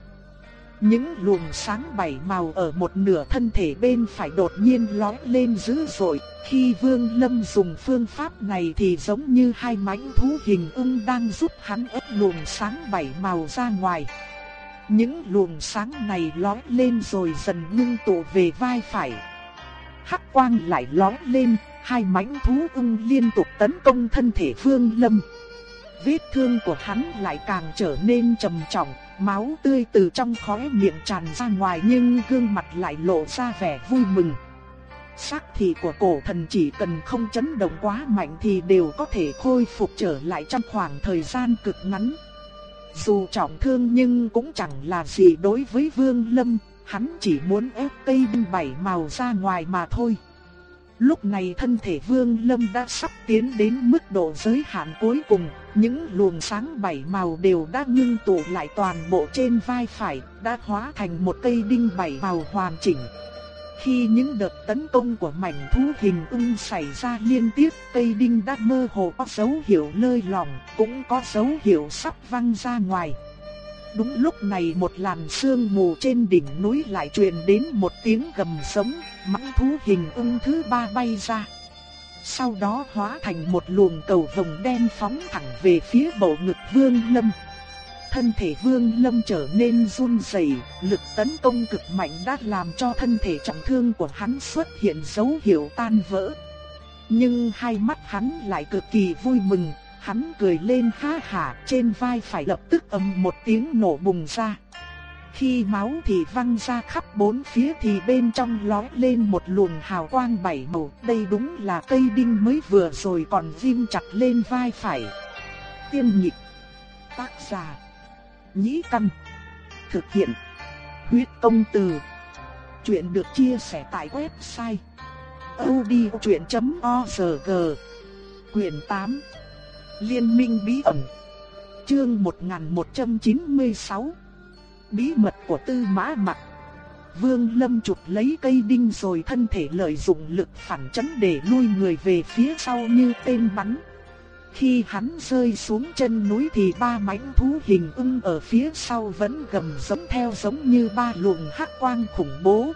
Những luồng sáng bảy màu ở một nửa thân thể bên phải đột nhiên lóe lên dữ dội, khi Vương Lâm dùng phương pháp này thì giống như hai mãnh thú hình ưng đang giúp hắn ép luồng sáng bảy màu ra ngoài. Những luồng sáng này lóe lên rồi dần ngưng tụ về vai phải. Hắc quang lại lóe lên, hai mãnh thú ưng liên tục tấn công thân thể Vương Lâm. Vết thương của hắn lại càng trở nên trầm trọng, máu tươi từ trong khóe miệng tràn ra ngoài nhưng gương mặt lại lộ ra vẻ vui mừng. Sắc thì của cổ thần chỉ cần không chấn động quá mạnh thì đều có thể khôi phục trở lại trong khoảng thời gian cực ngắn. Dù trọng thương nhưng cũng chẳng là gì đối với Vương Lâm, hắn chỉ muốn ép cây binh bảy màu ra ngoài mà thôi. Lúc này thân thể Vương Lâm đã sắp tiến đến mức độ giới hạn cuối cùng, những luồng sáng bảy màu đều đã ngưng tụ lại toàn bộ trên vai phải, đã hóa thành một cây đinh bảy màu hoàn chỉnh. Khi những đợt tấn công của mảnh thú hình ưng xảy ra liên tiếp, cây đinh đã mơ hồ có dấu hiệu lơi lỏng, cũng có dấu hiệu sắp văng ra ngoài. Đúng lúc này một làn sương mù trên đỉnh núi lại truyền đến một tiếng gầm sống, mãng thú hình ưng thứ ba bay ra. Sau đó hóa thành một luồng cầu vồng đen phóng thẳng về phía bầu ngực Vương Lâm. Thân thể Vương Lâm trở nên run rẩy, lực tấn công cực mạnh đã làm cho thân thể trọng thương của hắn xuất hiện dấu hiệu tan vỡ. Nhưng hai mắt hắn lại cực kỳ vui mừng, hắn cười lên ha hả, trên vai phải lập tức ầm một tiếng nổ bùng ra. Khi máu thì văng ra khắp bốn phía thì bên trong lói lên một luồng hào quang bảy màu. Đây đúng là cây đinh mới vừa rồi còn ghim chặt lên vai phải. Tiên nhịp. Tác giả. Nhĩ căn. Thực hiện. Huyết công từ. Chuyện được chia sẻ tại website. odchuyện.org Quyền 8 Liên minh bí ẩn Chương 1196 Bí mật của tư mã mặt Vương Lâm chụp lấy cây đinh rồi thân thể lợi dụng lực phản chấn để lui người về phía sau như tên bắn. Khi hắn rơi xuống chân núi thì ba mãnh thú hình ưng ở phía sau vẫn gầm giống theo giống như ba luồng hắc quang khủng bố.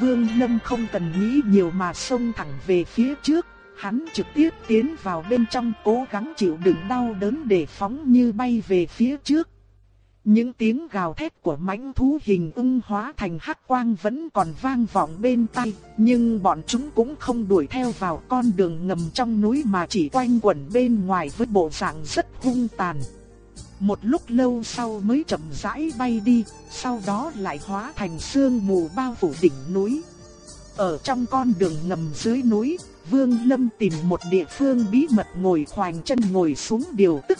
Vương Lâm không cần nghĩ nhiều mà xông thẳng về phía trước, hắn trực tiếp tiến vào bên trong cố gắng chịu đựng đau đớn để phóng như bay về phía trước. Những tiếng gào thét của mãnh thú hình ưng hóa thành hắc quang vẫn còn vang vọng bên tai, nhưng bọn chúng cũng không đuổi theo vào con đường ngầm trong núi mà chỉ quanh quẩn bên ngoài với bộ dạng rất hung tàn. Một lúc lâu sau mới chậm rãi bay đi, sau đó lại hóa thành sương mù bao phủ đỉnh núi. Ở trong con đường ngầm dưới núi, Vương Lâm tìm một địa phương bí mật ngồi khoanh chân ngồi xuống điều tức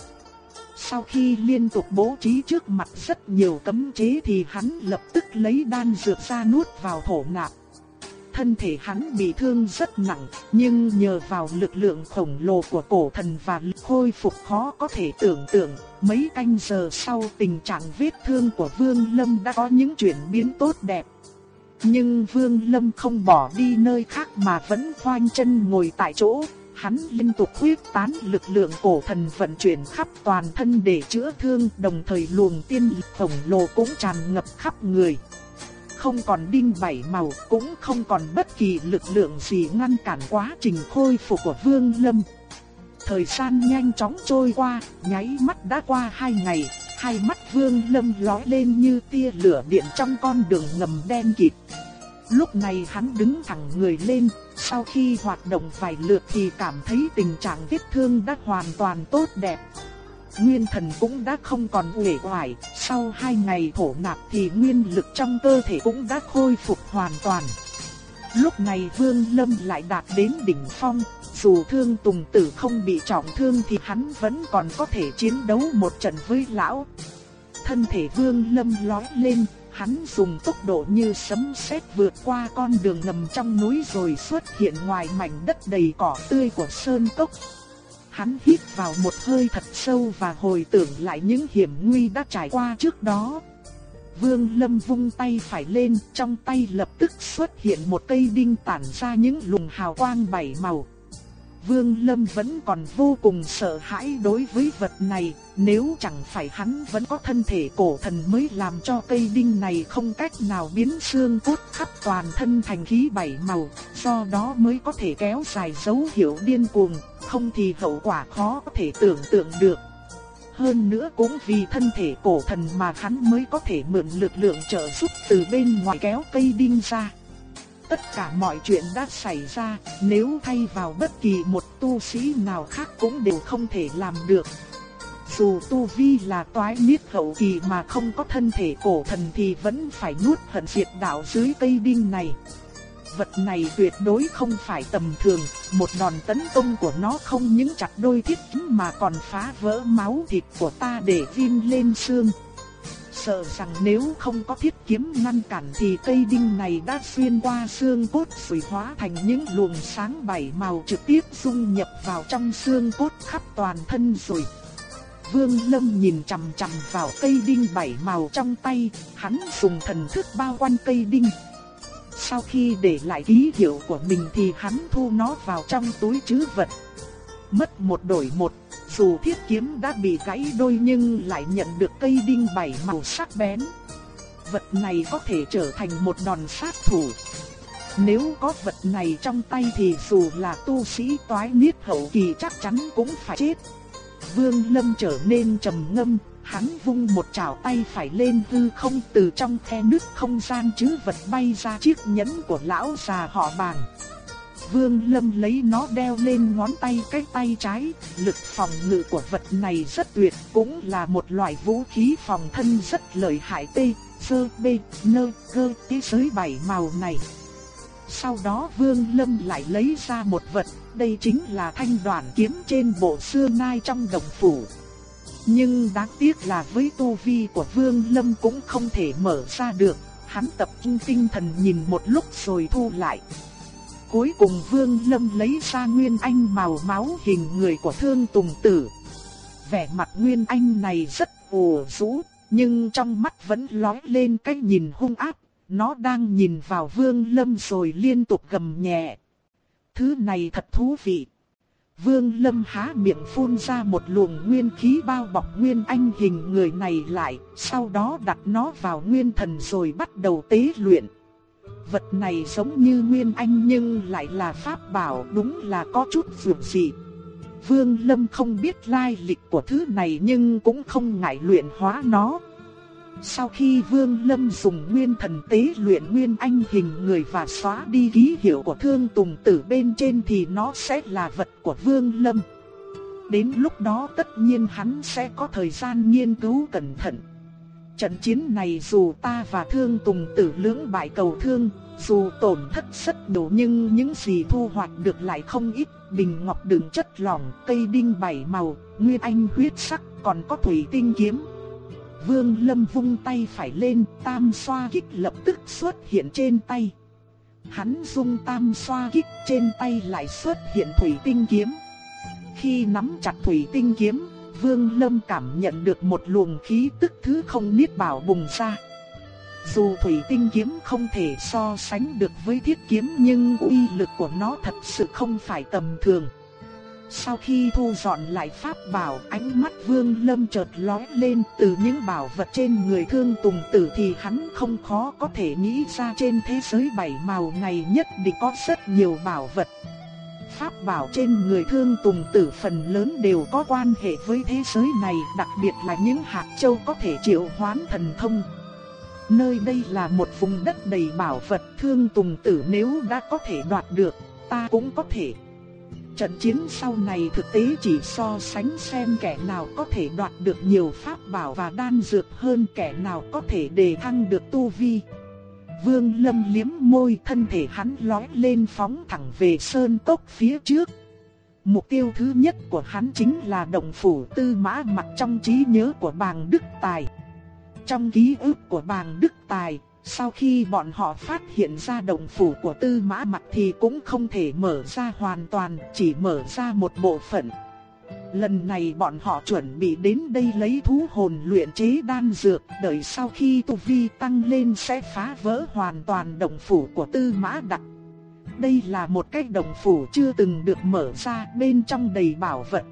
sau khi liên tục bố trí trước mặt rất nhiều cấm chế thì hắn lập tức lấy đan dược ra nuốt vào thổ nạp. Thân thể hắn bị thương rất nặng, nhưng nhờ vào lực lượng khổng lồ của cổ thần và lực khôi phục khó có thể tưởng tượng, mấy canh giờ sau tình trạng vết thương của Vương Lâm đã có những chuyển biến tốt đẹp. Nhưng Vương Lâm không bỏ đi nơi khác mà vẫn khoanh chân ngồi tại chỗ, hắn liên tục huyết tán lực lượng cổ thần vận chuyển khắp toàn thân để chữa thương, đồng thời luồng tiên lực khổng lồ cũng tràn ngập khắp người. Không còn đinh bảy màu, cũng không còn bất kỳ lực lượng gì ngăn cản quá trình khôi phục của Vương Lâm. Thời gian nhanh chóng trôi qua, nháy mắt đã qua hai ngày, hai mắt Vương Lâm lóe lên như tia lửa điện trong con đường ngầm đen kịt. Lúc này hắn đứng thẳng người lên, sau khi hoạt động vài lượt thì cảm thấy tình trạng vết thương đã hoàn toàn tốt đẹp. Nguyên thần cũng đã không còn uể oải, sau hai ngày thổ nạp thì nguyên lực trong cơ thể cũng đã khôi phục hoàn toàn. Lúc này Vương Lâm lại đạt đến đỉnh phong, dù thương Tùng Tử không bị trọng thương thì hắn vẫn còn có thể chiến đấu một trận với lão. Thân thể Vương Lâm lói lên, Hắn dùng tốc độ như sấm sét vượt qua con đường ngầm trong núi rồi xuất hiện ngoài mảnh đất đầy cỏ tươi của sơn cốc. Hắn hít vào một hơi thật sâu và hồi tưởng lại những hiểm nguy đã trải qua trước đó. Vương Lâm vung tay phải lên, trong tay lập tức xuất hiện một cây đinh tản ra những luồng hào quang bảy màu. Vương Lâm vẫn còn vô cùng sợ hãi đối với vật này, nếu chẳng phải hắn vẫn có thân thể cổ thần mới làm cho cây đinh này không cách nào biến xương cốt khắp toàn thân thành khí bảy màu, do đó mới có thể kéo dài dấu hiệu điên cuồng, không thì hậu quả khó có thể tưởng tượng được. Hơn nữa cũng vì thân thể cổ thần mà hắn mới có thể mượn lực lượng trợ giúp từ bên ngoài kéo cây đinh ra. Tất cả mọi chuyện đã xảy ra, nếu thay vào bất kỳ một tu sĩ nào khác cũng đều không thể làm được. Dù tu vi là toái niết hậu kỳ mà không có thân thể cổ thần thì vẫn phải nuốt hận diệt đạo dưới cây đinh này. Vật này tuyệt đối không phải tầm thường, một đòn tấn công của nó không những chặt đôi thiết mà còn phá vỡ máu thịt của ta để vin lên xương sợ rằng nếu không có thiết kiếm ngăn cản thì cây đinh này đã xuyên qua xương cốt sủi hóa thành những luồng sáng bảy màu trực tiếp dung nhập vào trong xương cốt khắp toàn thân rồi. Vương Lâm nhìn chằm chằm vào cây đinh bảy màu trong tay, hắn dùng thần thức bao quanh cây đinh. Sau khi để lại ký hiệu của mình thì hắn thu nó vào trong túi trữ vật. Mất một đổi một, dù thiết kiếm đã bị gãy đôi nhưng lại nhận được cây đinh bảy màu sắc bén. Vật này có thể trở thành một đòn sát thủ. Nếu có vật này trong tay thì dù là tu sĩ toái niết hậu kỳ chắc chắn cũng phải chết. Vương Lâm trở nên trầm ngâm, hắn vung một chảo tay phải lên hư không từ trong khe nước không gian chứ vật bay ra chiếc nhẫn của lão già họ bàng. Vương Lâm lấy nó đeo lên ngón tay cái tay trái, lực phòng ngự của vật này rất tuyệt, cũng là một loại vũ khí phòng thân rất lợi hại tê sơ, bê nơ, cơ, thế giới bảy màu này. Sau đó Vương Lâm lại lấy ra một vật, đây chính là thanh đoàn kiếm trên bộ xưa nai trong đồng phủ. Nhưng đáng tiếc là với tu vi của Vương Lâm cũng không thể mở ra được, hắn tập trung tinh thần nhìn một lúc rồi thu lại. Cuối cùng Vương Lâm lấy ra Nguyên Anh màu máu hình người của Thương Tùng Tử. Vẻ mặt Nguyên Anh này rất ủ rũ, nhưng trong mắt vẫn lóe lên cái nhìn hung ác. Nó đang nhìn vào Vương Lâm rồi liên tục gầm nhẹ. Thứ này thật thú vị. Vương Lâm há miệng phun ra một luồng nguyên khí bao bọc Nguyên Anh hình người này lại, sau đó đặt nó vào Nguyên Thần rồi bắt đầu tế luyện. Vật này giống như Nguyên Anh nhưng lại là pháp bảo đúng là có chút phiền dị. Vương Lâm không biết lai lịch của thứ này nhưng cũng không ngại luyện hóa nó. Sau khi Vương Lâm dùng nguyên thần tế luyện nguyên anh hình người và xóa đi ký hiệu của thương tùng tử bên trên thì nó sẽ là vật của Vương Lâm. Đến lúc đó tất nhiên hắn sẽ có thời gian nghiên cứu cẩn thận. Trận chiến này dù ta và thương tùng tử lưỡng bại cầu thương, dù tổn thất rất nhiều nhưng những gì thu hoạch được lại không ít. Bình ngọc đựng chất lỏng, cây đinh bảy màu, nguyên anh huyết sắc, còn có thủy tinh kiếm. Vương Lâm vung tay phải lên, tam xoa kích lập tức xuất hiện trên tay. Hắn dung tam xoa kích trên tay lại xuất hiện thủy tinh kiếm. Khi nắm chặt thủy tinh kiếm, Vương Lâm cảm nhận được một luồng khí tức thứ không niết bảo bùng ra. Dù thủy tinh kiếm không thể so sánh được với thiết kiếm nhưng uy lực của nó thật sự không phải tầm thường. Sau khi thu dọn lại pháp bảo, ánh mắt Vương Lâm chợt lóe lên từ những bảo vật trên người Thương Tùng Tử thì hắn không khó có thể nghĩ ra trên thế giới bảy màu này nhất định có rất nhiều bảo vật. Pháp bảo trên người Thương Tùng Tử phần lớn đều có quan hệ với thế giới này, đặc biệt là những hạt châu có thể triệu hoán thần thông. Nơi đây là một vùng đất đầy bảo vật Thương Tùng Tử nếu đã có thể đoạt được, ta cũng có thể. Trận chiến sau này thực tế chỉ so sánh xem kẻ nào có thể đoạt được nhiều pháp bảo và đan dược hơn kẻ nào có thể đề thăng được tu vi. Vương Lâm liếm môi thân thể hắn lói lên phóng thẳng về sơn tốc phía trước. Mục tiêu thứ nhất của hắn chính là động phủ tư mã mặt trong trí nhớ của bàng Đức Tài. Trong ký ức của bàng Đức Tài, sau khi bọn họ phát hiện ra động phủ của tư mã mặt thì cũng không thể mở ra hoàn toàn, chỉ mở ra một bộ phận. Lần này bọn họ chuẩn bị đến đây lấy thú hồn luyện chế đan dược, đợi sau khi tu vi tăng lên sẽ phá vỡ hoàn toàn động phủ của tư mã đặc. Đây là một cái động phủ chưa từng được mở ra bên trong đầy bảo vật.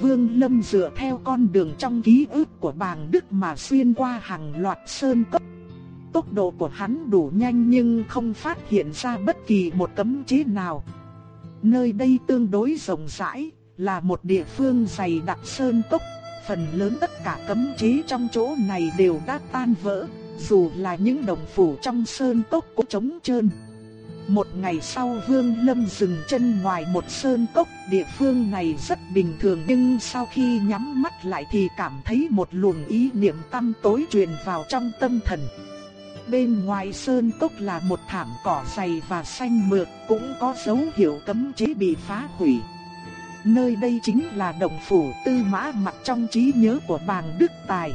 Vương Lâm dựa theo con đường trong ký ức của bàng Đức mà xuyên qua hàng loạt sơn cấp tốc độ của hắn đủ nhanh nhưng không phát hiện ra bất kỳ một cấm chế nào. Nơi đây tương đối rộng rãi, là một địa phương dày đặc sơn cốc, phần lớn tất cả cấm chế trong chỗ này đều đã tan vỡ, dù là những đồng phủ trong sơn cốc cũng trống trơn. Một ngày sau Vương Lâm dừng chân ngoài một sơn cốc, địa phương này rất bình thường nhưng sau khi nhắm mắt lại thì cảm thấy một luồng ý niệm tâm tối truyền vào trong tâm thần. Bên ngoài sơn cốc là một thảm cỏ dày và xanh mượt, cũng có dấu hiệu cấm chế bị phá hủy. Nơi đây chính là đồng phủ tư mã mặt trong trí nhớ của bàng Đức Tài.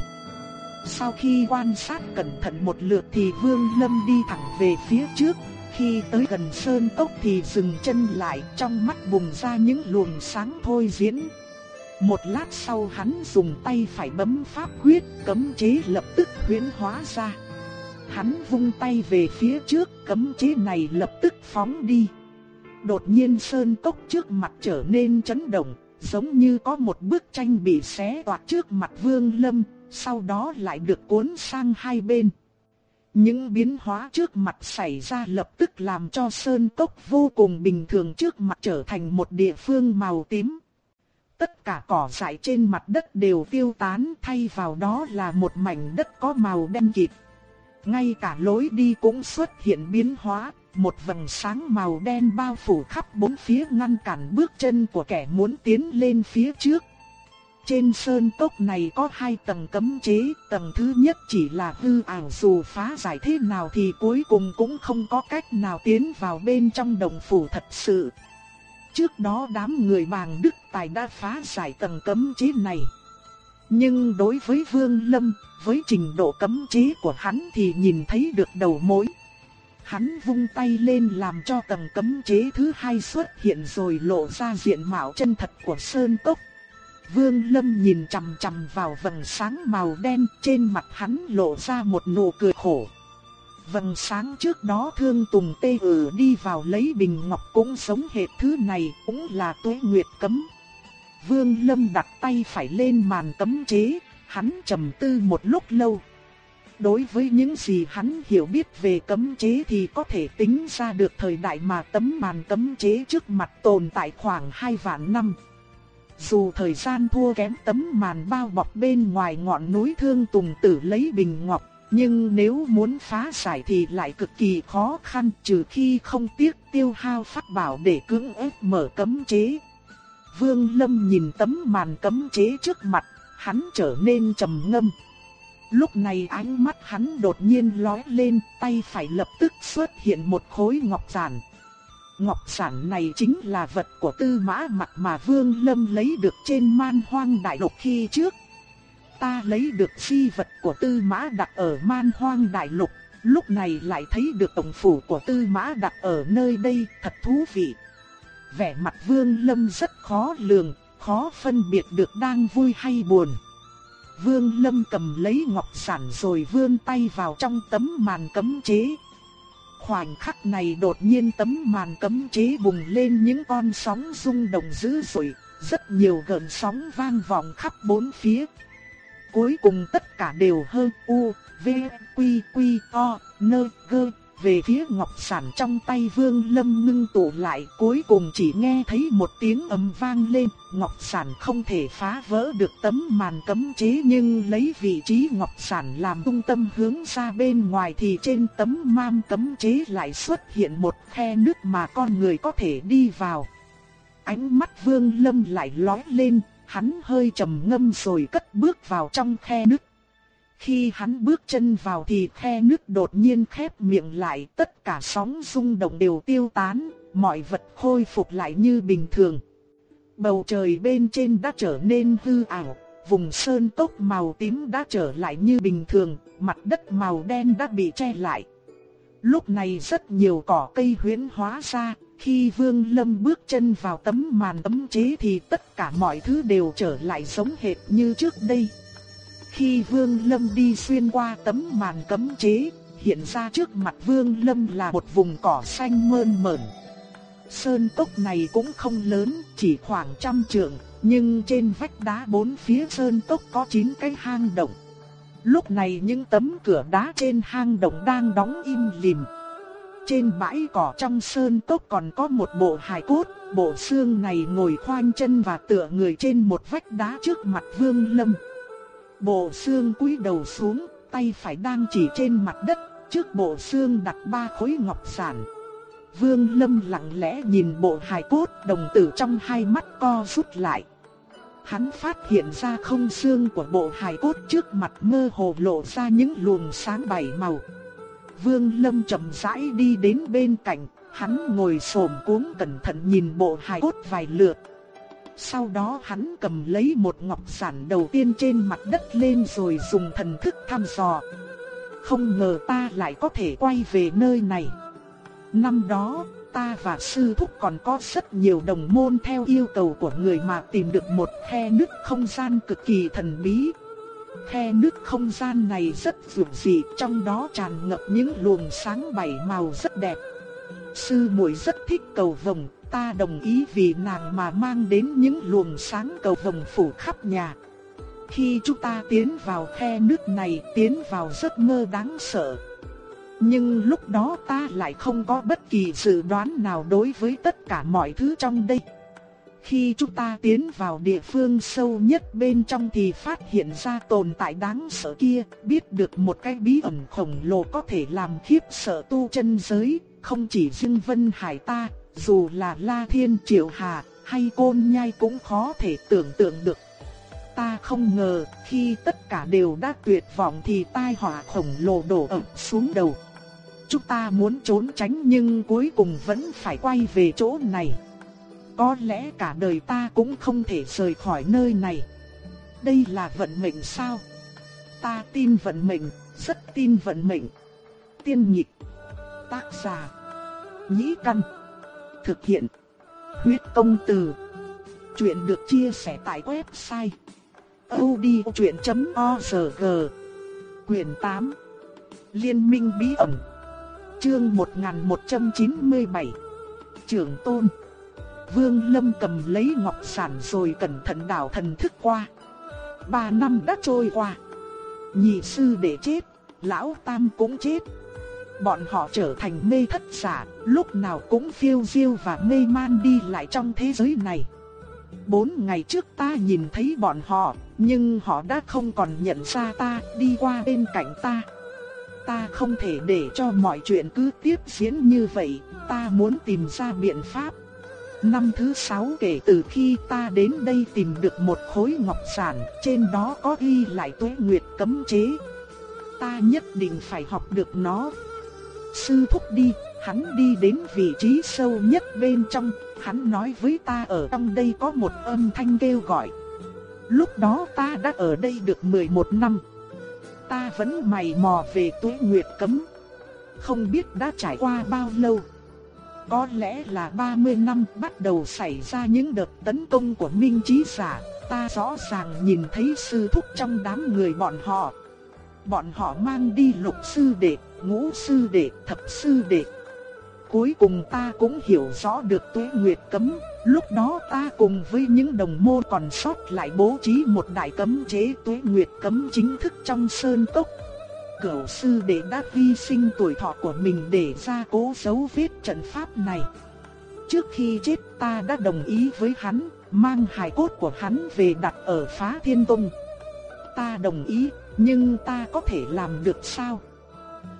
Sau khi quan sát cẩn thận một lượt thì Vương Lâm đi thẳng về phía trước, khi tới gần sơn cốc thì dừng chân lại trong mắt bùng ra những luồng sáng thôi diễn. Một lát sau hắn dùng tay phải bấm pháp quyết, cấm chế lập tức huyễn hóa ra. Hắn vung tay về phía trước, cấm chế này lập tức phóng đi. Đột nhiên sơn cốc trước mặt trở nên chấn động, giống như có một bức tranh bị xé toạc trước mặt Vương Lâm, sau đó lại được cuốn sang hai bên. Những biến hóa trước mặt xảy ra lập tức làm cho sơn cốc vô cùng bình thường trước mặt trở thành một địa phương màu tím. Tất cả cỏ dại trên mặt đất đều tiêu tán thay vào đó là một mảnh đất có màu đen kịt. Ngay cả lối đi cũng xuất hiện biến hóa, một vầng sáng màu đen bao phủ khắp bốn phía ngăn cản bước chân của kẻ muốn tiến lên phía trước. Trên sơn cốc này có hai tầng cấm chế, tầng thứ nhất chỉ là hư ảo dù phá giải thế nào thì cuối cùng cũng không có cách nào tiến vào bên trong đồng phủ thật sự. Trước đó đám người bàng Đức Tài đã phá giải tầng cấm chế này. Nhưng đối với Vương Lâm, với trình độ cấm chế của hắn thì nhìn thấy được đầu mối. Hắn vung tay lên làm cho tầng cấm chế thứ hai xuất hiện rồi lộ ra diện mạo chân thật của Sơn Cốc. Vương Lâm nhìn chằm chằm vào vầng sáng màu đen trên mặt hắn lộ ra một nụ cười khổ. Vầng sáng trước đó thương tùng tê ử đi vào lấy bình ngọc cũng sống hệt thứ này cũng là tuế nguyệt cấm. Vương Lâm đặt tay phải lên màn cấm chế, hắn trầm tư một lúc lâu. đối với những gì hắn hiểu biết về cấm chế thì có thể tính ra được thời đại mà tấm màn cấm chế trước mặt tồn tại khoảng 2 vạn năm. Dù thời gian thua kém tấm màn bao bọc bên ngoài ngọn núi thương tùng tử lấy bình ngọc, nhưng nếu muốn phá giải thì lại cực kỳ khó khăn trừ khi không tiếc tiêu hao pháp bảo để cưỡng ép mở cấm chế. Vương Lâm nhìn tấm màn cấm chế trước mặt, hắn trở nên trầm ngâm. Lúc này ánh mắt hắn đột nhiên lóe lên, tay phải lập tức xuất hiện một khối ngọc giản. Ngọc giản này chính là vật của tư mã mặt mà Vương Lâm lấy được trên man hoang đại lục khi trước. Ta lấy được phi vật của tư mã đặt ở man hoang đại lục, lúc này lại thấy được tổng phủ của tư mã đặt ở nơi đây, thật thú vị. Vẻ mặt Vương Lâm rất khó lường, khó phân biệt được đang vui hay buồn. Vương Lâm cầm lấy ngọc sản rồi vươn tay vào trong tấm màn cấm chế. Khoảnh khắc này đột nhiên tấm màn cấm chế bùng lên những con sóng rung động dữ dội, rất nhiều gợn sóng vang vọng khắp bốn phía. Cuối cùng tất cả đều hơ u, v, quy, quy, o, nơ, gơ, về phía ngọc sản trong tay Vương Lâm ngưng tụ lại, cuối cùng chỉ nghe thấy một tiếng ầm vang lên, ngọc sản không thể phá vỡ được tấm màn cấm chế nhưng lấy vị trí ngọc sản làm trung tâm hướng ra bên ngoài thì trên tấm mam cấm chế lại xuất hiện một khe nước mà con người có thể đi vào. Ánh mắt Vương Lâm lại lóe lên, hắn hơi trầm ngâm rồi cất bước vào trong khe nước. Khi hắn bước chân vào thì khe nước đột nhiên khép miệng lại, tất cả sóng rung động đều tiêu tán, mọi vật khôi phục lại như bình thường. Bầu trời bên trên đã trở nên hư ảo, vùng sơn tốc màu tím đã trở lại như bình thường, mặt đất màu đen đã bị che lại. Lúc này rất nhiều cỏ cây huyễn hóa ra, khi Vương Lâm bước chân vào tấm màn tấm chế thì tất cả mọi thứ đều trở lại giống hệt như trước đây. Khi Vương Lâm đi xuyên qua tấm màn cấm chế, hiện ra trước mặt Vương Lâm là một vùng cỏ xanh mơn mởn. Sơn cốc này cũng không lớn, chỉ khoảng trăm trượng, nhưng trên vách đá bốn phía sơn cốc có chín cái hang động. Lúc này những tấm cửa đá trên hang động đang đóng im lìm. Trên bãi cỏ trong sơn cốc còn có một bộ hài cốt, bộ xương này ngồi khoanh chân và tựa người trên một vách đá trước mặt Vương Lâm. Bộ xương cúi đầu xuống, tay phải đang chỉ trên mặt đất, trước bộ xương đặt ba khối ngọc sản. Vương Lâm lặng lẽ nhìn bộ hài cốt, đồng tử trong hai mắt co rút lại. Hắn phát hiện ra không xương của bộ hài cốt trước mặt mơ hồ lộ ra những luồng sáng bảy màu. Vương Lâm chậm rãi đi đến bên cạnh, hắn ngồi xổm cuống cẩn thận nhìn bộ hài cốt vài lượt, sau đó hắn cầm lấy một ngọc sản đầu tiên trên mặt đất lên rồi dùng thần thức thăm dò. Không ngờ ta lại có thể quay về nơi này. Năm đó, ta và sư thúc còn có rất nhiều đồng môn theo yêu cầu của người mà tìm được một khe nước không gian cực kỳ thần bí. Khe nước không gian này rất vượt dị, trong đó tràn ngập những luồng sáng bảy màu rất đẹp. Sư muội rất thích cầu vồng, ta đồng ý vì nàng mà mang đến những luồng sáng cầu vồng phủ khắp nhà. Khi chúng ta tiến vào khe nước này, tiến vào giấc mơ đáng sợ. Nhưng lúc đó ta lại không có bất kỳ dự đoán nào đối với tất cả mọi thứ trong đây. Khi chúng ta tiến vào địa phương sâu nhất bên trong thì phát hiện ra tồn tại đáng sợ kia, biết được một cái bí ẩn khổng lồ có thể làm khiếp sợ tu chân giới, không chỉ riêng Vân Hải ta, dù là La Thiên Triệu Hà hay Côn Nhai cũng khó thể tưởng tượng được. Ta không ngờ khi tất cả đều đã tuyệt vọng thì tai họa khổng lồ đổ ập xuống đầu. Chúng ta muốn trốn tránh nhưng cuối cùng vẫn phải quay về chỗ này. Có lẽ cả đời ta cũng không thể rời khỏi nơi này. Đây là vận mệnh sao? Ta tin vận mệnh, rất tin vận mệnh. Tiên nhịp. Tác giả. Nhĩ căn. Thực hiện. Huyết công từ. Chuyện được chia sẻ tại website. odchuyện.org Quyền 8 Liên minh bí ẩn Chương 1197 Trưởng Tôn Vương Lâm cầm lấy ngọc sản rồi cẩn thận đảo thần thức qua. Ba năm đã trôi qua. Nhị sư để chết, lão tam cũng chết. Bọn họ trở thành mê thất giả, lúc nào cũng phiêu diêu và mê man đi lại trong thế giới này. Bốn ngày trước ta nhìn thấy bọn họ, nhưng họ đã không còn nhận ra ta, đi qua bên cạnh ta. Ta không thể để cho mọi chuyện cứ tiếp diễn như vậy, ta muốn tìm ra biện pháp. Năm thứ sáu kể từ khi ta đến đây tìm được một khối ngọc sản, trên đó có ghi lại tuế nguyệt cấm chế. Ta nhất định phải học được nó. Sư thúc đi, hắn đi đến vị trí sâu nhất bên trong, hắn nói với ta ở trong đây có một âm thanh kêu gọi. Lúc đó ta đã ở đây được 11 năm. Ta vẫn mày mò về tuế nguyệt cấm. Không biết đã trải qua bao lâu. Có lẽ là 30 năm bắt đầu xảy ra những đợt tấn công của Minh trí Giả, ta rõ ràng nhìn thấy sư thúc trong đám người bọn họ. Bọn họ mang đi lục sư đệ, ngũ sư đệ, thập sư đệ. Cuối cùng ta cũng hiểu rõ được tuế nguyệt cấm, lúc đó ta cùng với những đồng môn còn sót lại bố trí một đại cấm chế tuế nguyệt cấm chính thức trong sơn cốc cửu sư đệ đã vi sinh tuổi thọ của mình để ra cố dấu vết trận pháp này. Trước khi chết ta đã đồng ý với hắn, mang hài cốt của hắn về đặt ở phá thiên tông. Ta đồng ý, nhưng ta có thể làm được sao?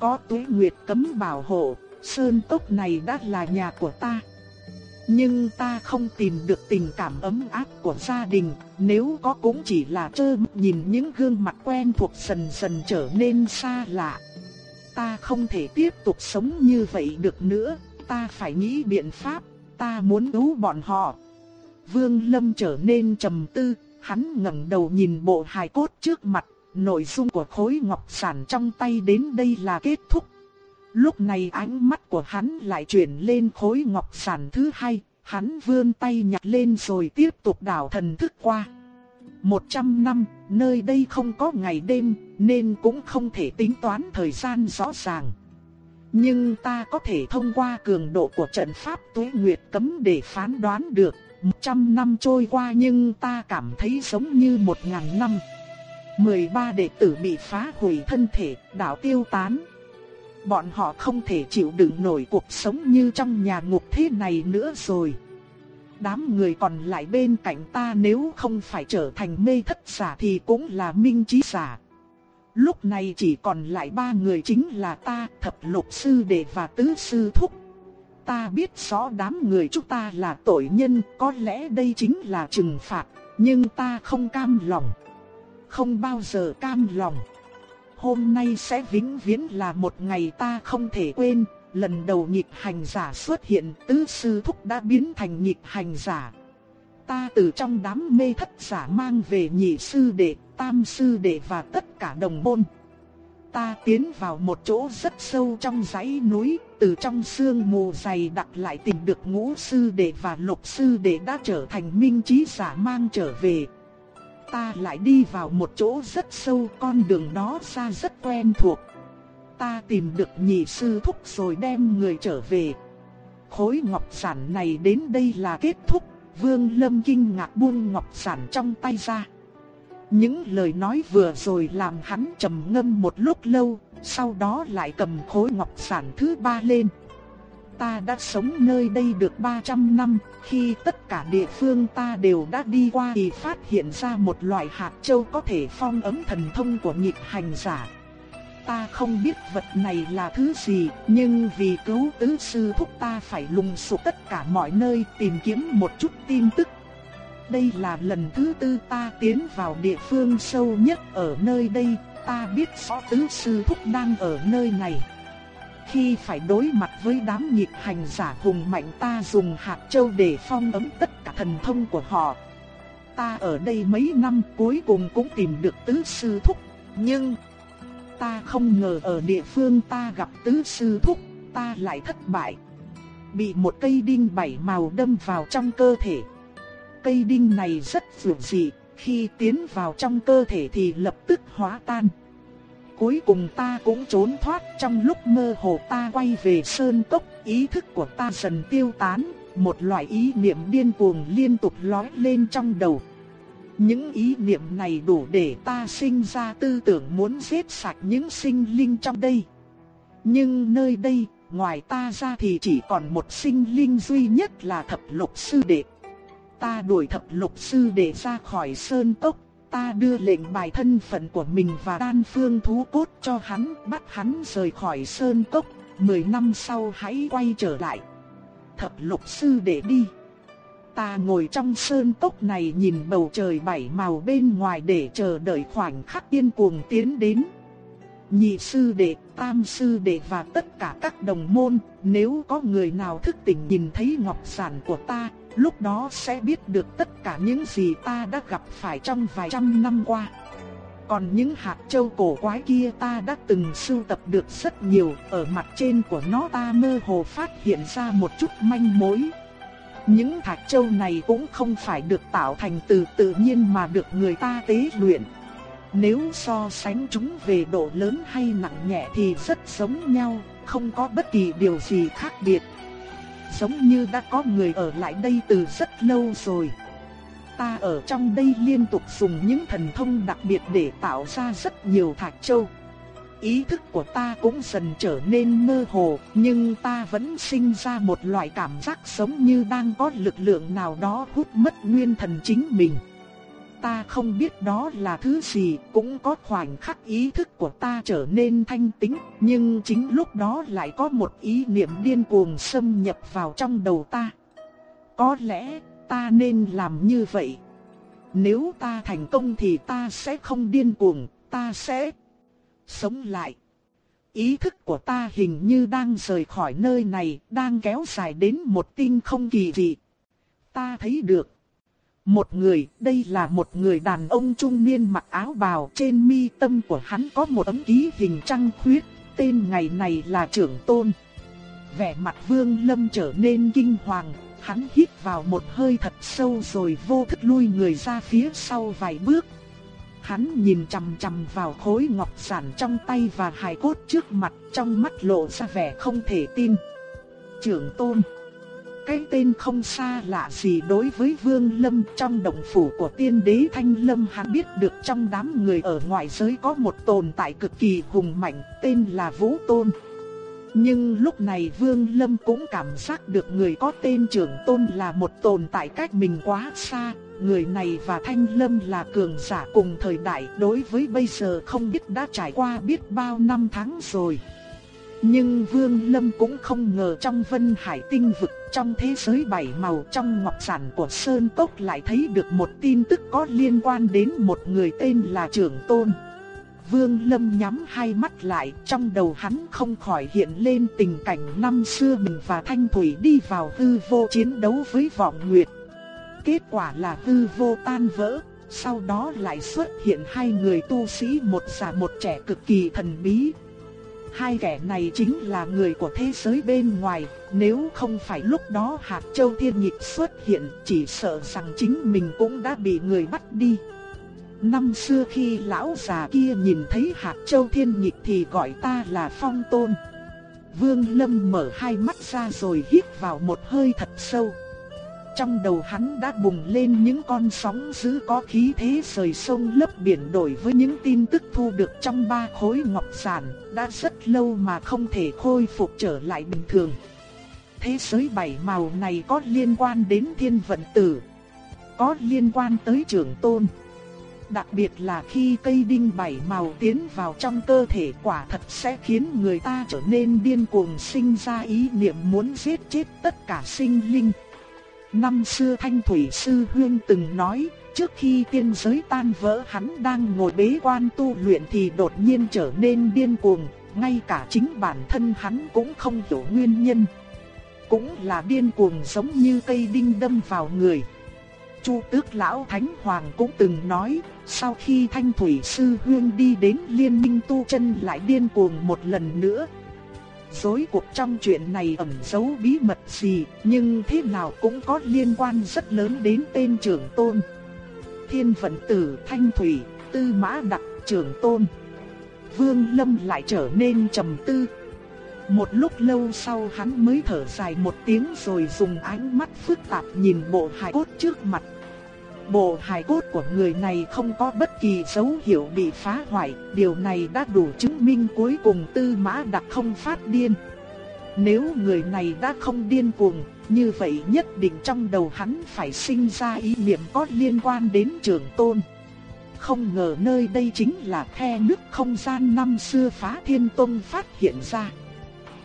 Có tuế nguyệt cấm bảo hộ, sơn tốc này đã là nhà của ta. Nhưng ta không tìm được tình cảm ấm áp của gia đình, nếu có cũng chỉ là trơ nhìn những gương mặt quen thuộc dần dần trở nên xa lạ. Ta không thể tiếp tục sống như vậy được nữa, ta phải nghĩ biện pháp, ta muốn cứu bọn họ. Vương Lâm trở nên trầm tư, hắn ngẩng đầu nhìn bộ hài cốt trước mặt, nội dung của khối ngọc sản trong tay đến đây là kết thúc. Lúc này ánh mắt của hắn lại chuyển lên khối ngọc sản thứ hai, hắn vươn tay nhặt lên rồi tiếp tục đảo thần thức qua. Một trăm năm, nơi đây không có ngày đêm, nên cũng không thể tính toán thời gian rõ ràng. Nhưng ta có thể thông qua cường độ của trận pháp tuế nguyệt cấm để phán đoán được, một trăm năm trôi qua nhưng ta cảm thấy giống như một ngàn năm. 13 đệ tử bị phá hủy thân thể, đạo tiêu tán. Bọn họ không thể chịu đựng nổi cuộc sống như trong nhà ngục thế này nữa rồi. Đám người còn lại bên cạnh ta nếu không phải trở thành mê thất giả thì cũng là minh trí giả. Lúc này chỉ còn lại ba người chính là ta, thập lục sư đệ và tứ sư thúc. Ta biết rõ đám người chúng ta là tội nhân, có lẽ đây chính là trừng phạt, nhưng ta không cam lòng. Không bao giờ cam lòng hôm nay sẽ vĩnh viễn là một ngày ta không thể quên. Lần đầu nhịp hành giả xuất hiện, tứ sư thúc đã biến thành nhịp hành giả. Ta từ trong đám mê thất giả mang về nhị sư đệ, tam sư đệ và tất cả đồng môn. Ta tiến vào một chỗ rất sâu trong dãy núi, từ trong sương mù dày đặc lại tìm được ngũ sư đệ và lục sư đệ đã trở thành minh trí giả mang trở về ta lại đi vào một chỗ rất sâu con đường đó xa rất quen thuộc. Ta tìm được nhị sư thúc rồi đem người trở về. Khối ngọc sản này đến đây là kết thúc, Vương Lâm kinh ngạc buông ngọc sản trong tay ra. Những lời nói vừa rồi làm hắn trầm ngâm một lúc lâu, sau đó lại cầm khối ngọc sản thứ ba lên ta đã sống nơi đây được 300 năm, khi tất cả địa phương ta đều đã đi qua thì phát hiện ra một loại hạt châu có thể phong ấn thần thông của nhịp hành giả. Ta không biết vật này là thứ gì, nhưng vì cứu tứ sư thúc ta phải lùng sục tất cả mọi nơi tìm kiếm một chút tin tức. Đây là lần thứ tư ta tiến vào địa phương sâu nhất ở nơi đây, ta biết rõ tứ sư thúc đang ở nơi này. Khi phải đối mặt với đám nhịp hành giả hùng mạnh ta dùng hạt châu để phong ấn tất cả thần thông của họ. Ta ở đây mấy năm cuối cùng cũng tìm được tứ sư thúc, nhưng ta không ngờ ở địa phương ta gặp tứ sư thúc, ta lại thất bại. Bị một cây đinh bảy màu đâm vào trong cơ thể. Cây đinh này rất dữ dị, khi tiến vào trong cơ thể thì lập tức hóa tan cuối cùng ta cũng trốn thoát trong lúc mơ hồ ta quay về sơn cốc, ý thức của ta dần tiêu tán, một loại ý niệm điên cuồng liên tục lói lên trong đầu. Những ý niệm này đủ để ta sinh ra tư tưởng muốn giết sạch những sinh linh trong đây. Nhưng nơi đây, ngoài ta ra thì chỉ còn một sinh linh duy nhất là thập lục sư đệ. Ta đuổi thập lục sư đệ ra khỏi sơn cốc, ta đưa lệnh bài thân phận của mình và đan phương thú cốt cho hắn, bắt hắn rời khỏi sơn cốc, 10 năm sau hãy quay trở lại. Thập lục sư để đi. Ta ngồi trong sơn cốc này nhìn bầu trời bảy màu bên ngoài để chờ đợi khoảnh khắc yên cuồng tiến đến. Nhị sư đệ, tam sư đệ và tất cả các đồng môn, nếu có người nào thức tỉnh nhìn thấy ngọc sản của ta, lúc đó sẽ biết được tất cả những gì ta đã gặp phải trong vài trăm năm qua. Còn những hạt châu cổ quái kia ta đã từng sưu tập được rất nhiều, ở mặt trên của nó ta mơ hồ phát hiện ra một chút manh mối. Những thạch châu này cũng không phải được tạo thành từ tự nhiên mà được người ta tế luyện. Nếu so sánh chúng về độ lớn hay nặng nhẹ thì rất giống nhau, không có bất kỳ điều gì khác biệt. Giống như đã có người ở lại đây từ rất lâu rồi. Ta ở trong đây liên tục dùng những thần thông đặc biệt để tạo ra rất nhiều thạch châu. Ý thức của ta cũng dần trở nên mơ hồ, nhưng ta vẫn sinh ra một loại cảm giác giống như đang có lực lượng nào đó hút mất nguyên thần chính mình. Ta không biết đó là thứ gì, cũng có khoảnh khắc ý thức của ta trở nên thanh tĩnh, nhưng chính lúc đó lại có một ý niệm điên cuồng xâm nhập vào trong đầu ta. Có lẽ ta nên làm như vậy. Nếu ta thành công thì ta sẽ không điên cuồng, ta sẽ sống lại. Ý thức của ta hình như đang rời khỏi nơi này, đang kéo dài đến một tinh không kỳ dị. Ta thấy được. Một người, đây là một người đàn ông trung niên mặc áo bào trên mi tâm của hắn có một ấm ký hình trăng khuyết, tên ngày này là trưởng tôn. Vẻ mặt vương lâm trở nên kinh hoàng, hắn hít vào một hơi thật sâu rồi vô thức lui người ra phía sau vài bước, Hắn nhìn chằm chằm vào khối ngọc sản trong tay và hài cốt trước mặt trong mắt lộ ra vẻ không thể tin. Trưởng tôn cái tên không xa lạ gì đối với Vương Lâm trong động phủ của tiên đế Thanh Lâm hắn biết được trong đám người ở ngoại giới có một tồn tại cực kỳ hùng mạnh tên là Vũ Tôn. Nhưng lúc này Vương Lâm cũng cảm giác được người có tên trưởng tôn là một tồn tại cách mình quá xa, người này và Thanh Lâm là cường giả cùng thời đại đối với bây giờ không biết đã trải qua biết bao năm tháng rồi. Nhưng Vương Lâm cũng không ngờ trong vân hải tinh vực trong thế giới bảy màu trong ngọc sản của Sơn Cốc lại thấy được một tin tức có liên quan đến một người tên là Trưởng Tôn. Vương Lâm nhắm hai mắt lại, trong đầu hắn không khỏi hiện lên tình cảnh năm xưa mình và Thanh Thủy đi vào hư vô chiến đấu với vọng nguyệt. Kết quả là hư vô tan vỡ, sau đó lại xuất hiện hai người tu sĩ một già một trẻ cực kỳ thần bí. Hai kẻ này chính là người của thế giới bên ngoài, nếu không phải lúc đó hạt châu thiên nhịp xuất hiện chỉ sợ rằng chính mình cũng đã bị người bắt đi. Năm xưa khi lão già kia nhìn thấy hạt châu thiên nhịp thì gọi ta là phong tôn. Vương Lâm mở hai mắt ra rồi hít vào một hơi thật sâu. Trong đầu hắn đã bùng lên những con sóng dữ có khí thế rời sông lấp biển đổi với những tin tức thu được trong ba khối ngọc sản, đã rất lâu mà không thể khôi phục trở lại bình thường. Thế giới bảy màu này có liên quan đến thiên vận tử, có liên quan tới trưởng tôn. Đặc biệt là khi cây đinh bảy màu tiến vào trong cơ thể quả thật sẽ khiến người ta trở nên điên cuồng sinh ra ý niệm muốn giết chết tất cả sinh linh. Năm xưa Thanh Thủy Sư Huyên từng nói, trước khi tiên giới tan vỡ hắn đang ngồi bế quan tu luyện thì đột nhiên trở nên điên cuồng, ngay cả chính bản thân hắn cũng không hiểu nguyên nhân. Cũng là điên cuồng giống như cây đinh đâm vào người. Chu Tước lão thánh hoàng cũng từng nói, sau khi Thanh Thủy sư huyên đi đến Liên Minh tu chân lại điên cuồng một lần nữa. Dối cuộc trong chuyện này ẩn giấu bí mật gì, nhưng thế nào cũng có liên quan rất lớn đến tên trưởng tôn. Thiên vận tử Thanh Thủy, Tư Mã Đặc trưởng tôn. Vương Lâm lại trở nên trầm tư. Một lúc lâu sau hắn mới thở dài một tiếng rồi dùng ánh mắt phức tạp nhìn bộ hài cốt trước mặt Bộ hài cốt của người này không có bất kỳ dấu hiệu bị phá hoại, điều này đã đủ chứng minh cuối cùng tư mã đặc không phát điên. Nếu người này đã không điên cuồng, như vậy nhất định trong đầu hắn phải sinh ra ý niệm có liên quan đến trường tôn. Không ngờ nơi đây chính là khe nước không gian năm xưa phá thiên tông phát hiện ra.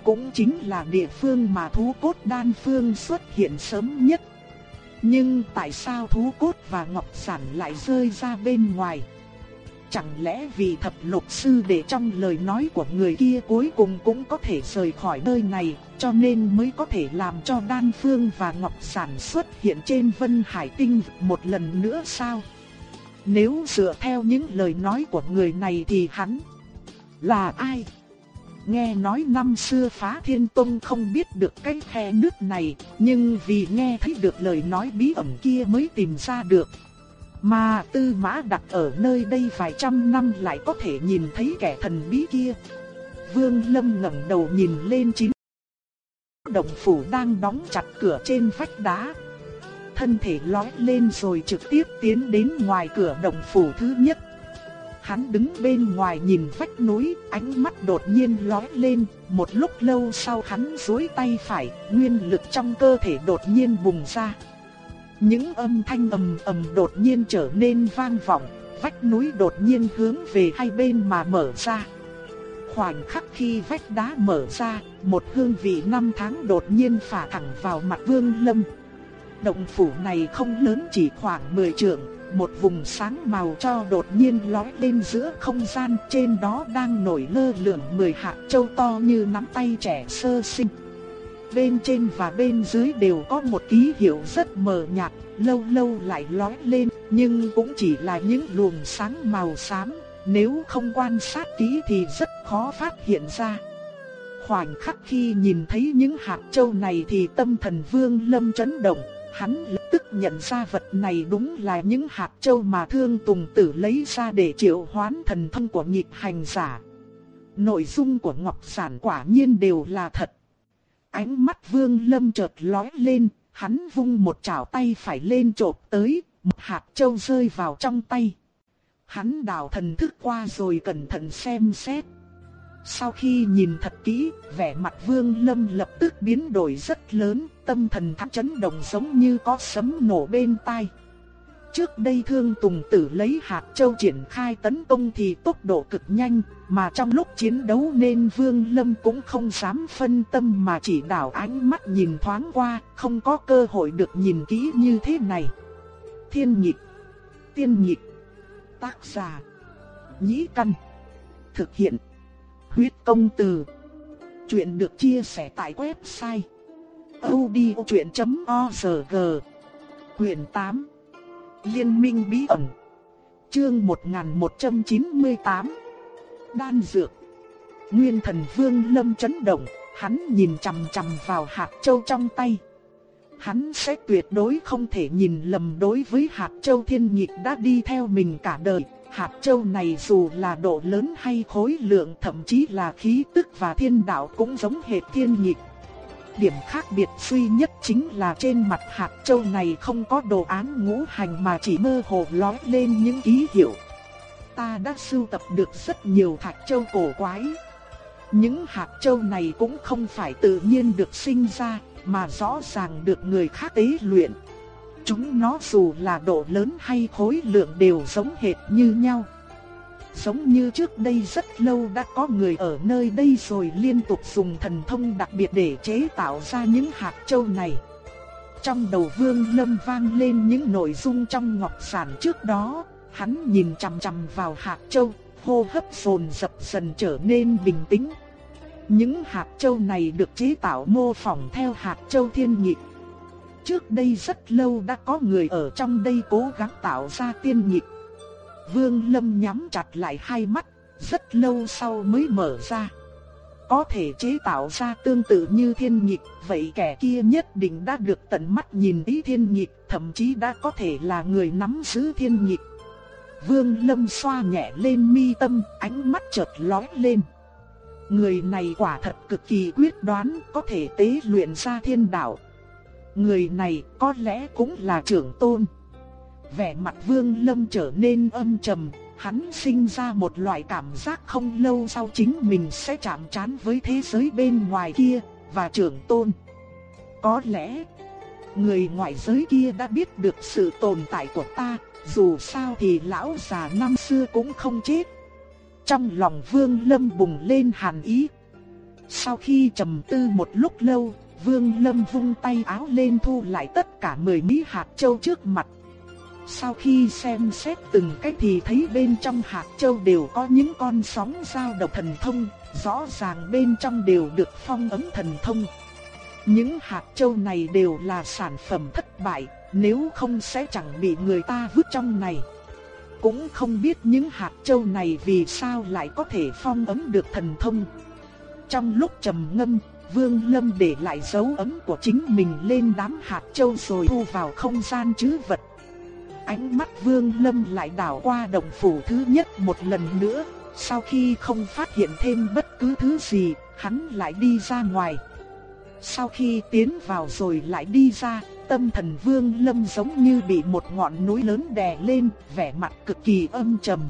Cũng chính là địa phương mà thú cốt đan phương xuất hiện sớm nhất. Nhưng tại sao thú cốt và ngọc sản lại rơi ra bên ngoài? Chẳng lẽ vì thập lục sư để trong lời nói của người kia cuối cùng cũng có thể rời khỏi nơi này, cho nên mới có thể làm cho đan phương và ngọc sản xuất hiện trên vân hải tinh một lần nữa sao? Nếu dựa theo những lời nói của người này thì hắn là ai? Nghe nói năm xưa phá thiên tông không biết được cái khe nước này, nhưng vì nghe thấy được lời nói bí ẩn kia mới tìm ra được. Mà tư mã đặt ở nơi đây vài trăm năm lại có thể nhìn thấy kẻ thần bí kia. Vương Lâm ngẩng đầu nhìn lên chín động phủ đang đóng chặt cửa trên vách đá. Thân thể lói lên rồi trực tiếp tiến đến ngoài cửa động phủ thứ nhất. Hắn đứng bên ngoài nhìn vách núi, ánh mắt đột nhiên lóe lên, một lúc lâu sau hắn duỗi tay phải, nguyên lực trong cơ thể đột nhiên bùng ra. Những âm thanh ầm ầm đột nhiên trở nên vang vọng, vách núi đột nhiên hướng về hai bên mà mở ra. Khoảnh khắc khi vách đá mở ra, một hương vị năm tháng đột nhiên phả thẳng vào mặt Vương Lâm. Động phủ này không lớn chỉ khoảng 10 trượng, một vùng sáng màu cho đột nhiên lói lên giữa không gian, trên đó đang nổi lơ lửng 10 hạt châu to như nắm tay trẻ sơ sinh. Bên trên và bên dưới đều có một ký hiệu rất mờ nhạt, lâu lâu lại lói lên, nhưng cũng chỉ là những luồng sáng màu xám, nếu không quan sát kỹ thì rất khó phát hiện ra. Khoảnh khắc khi nhìn thấy những hạt châu này thì tâm thần Vương Lâm chấn động, hắn lập tức nhận ra vật này đúng là những hạt châu mà Thương Tùng Tử lấy ra để triệu hoán thần thông của nhịp hành giả. Nội dung của Ngọc Sản quả nhiên đều là thật. Ánh mắt Vương Lâm chợt lóe lên, hắn vung một chảo tay phải lên chộp tới, một hạt châu rơi vào trong tay. Hắn đào thần thức qua rồi cẩn thận xem xét. Sau khi nhìn thật kỹ, vẻ mặt Vương Lâm lập tức biến đổi rất lớn, tâm thần thắt chấn động giống như có sấm nổ bên tai. Trước đây Thương Tùng Tử lấy hạt châu triển khai tấn công thì tốc độ cực nhanh, mà trong lúc chiến đấu nên Vương Lâm cũng không dám phân tâm mà chỉ đảo ánh mắt nhìn thoáng qua, không có cơ hội được nhìn kỹ như thế này. Thiên nhịp, tiên nhịp, tác giả, nhĩ căn, thực hiện, huyết công từ. Chuyện được chia sẻ tại website odchuyện.org Quyền 8 Liên minh bí ẩn Chương 1198 Đan dược Nguyên thần vương lâm chấn động, hắn nhìn chằm chằm vào hạt châu trong tay. Hắn sẽ tuyệt đối không thể nhìn lầm đối với hạt châu thiên nhịp đã đi theo mình cả đời. Hạt châu này dù là độ lớn hay khối lượng thậm chí là khí tức và thiên đạo cũng giống hệt thiên nhịp. Điểm khác biệt duy nhất chính là trên mặt hạt châu này không có đồ án ngũ hành mà chỉ mơ hồ lói lên những ký hiệu. Ta đã sưu tập được rất nhiều thạch châu cổ quái. Những hạt châu này cũng không phải tự nhiên được sinh ra, mà rõ ràng được người khác tế luyện. Chúng nó dù là độ lớn hay khối lượng đều giống hệt như nhau. Giống như trước đây rất lâu đã có người ở nơi đây rồi liên tục dùng thần thông đặc biệt để chế tạo ra những hạt châu này. Trong đầu vương lâm vang lên những nội dung trong ngọc sản trước đó, hắn nhìn chằm chằm vào hạt châu, hô hấp phồn dập dần trở nên bình tĩnh. Những hạt châu này được chế tạo mô phỏng theo hạt châu thiên nhị. Trước đây rất lâu đã có người ở trong đây cố gắng tạo ra tiên nhịp Vương Lâm nhắm chặt lại hai mắt, rất lâu sau mới mở ra. Có thể chế tạo ra tương tự như thiên nhịp, vậy kẻ kia nhất định đã được tận mắt nhìn ý thiên nhịp, thậm chí đã có thể là người nắm giữ thiên nhịp. Vương Lâm xoa nhẹ lên mi tâm, ánh mắt chợt lóe lên. Người này quả thật cực kỳ quyết đoán, có thể tế luyện ra thiên đạo. Người này có lẽ cũng là trưởng tôn vẻ mặt Vương Lâm trở nên âm trầm, hắn sinh ra một loại cảm giác không lâu sau chính mình sẽ chạm trán với thế giới bên ngoài kia, và trưởng tôn. Có lẽ, người ngoại giới kia đã biết được sự tồn tại của ta, dù sao thì lão già năm xưa cũng không chết. Trong lòng Vương Lâm bùng lên hàn ý. Sau khi trầm tư một lúc lâu, Vương Lâm vung tay áo lên thu lại tất cả mười mỹ hạt châu trước mặt. Sau khi xem xét từng cái thì thấy bên trong hạt châu đều có những con sóng dao độc thần thông, rõ ràng bên trong đều được phong ấn thần thông. Những hạt châu này đều là sản phẩm thất bại, nếu không sẽ chẳng bị người ta vứt trong này. Cũng không biết những hạt châu này vì sao lại có thể phong ấn được thần thông. Trong lúc trầm ngâm, Vương Lâm để lại dấu ấn của chính mình lên đám hạt châu rồi thu vào không gian trữ vật. Ánh mắt Vương Lâm lại đảo qua đồng phủ thứ nhất một lần nữa, sau khi không phát hiện thêm bất cứ thứ gì, hắn lại đi ra ngoài. Sau khi tiến vào rồi lại đi ra, tâm thần Vương Lâm giống như bị một ngọn núi lớn đè lên, vẻ mặt cực kỳ âm trầm.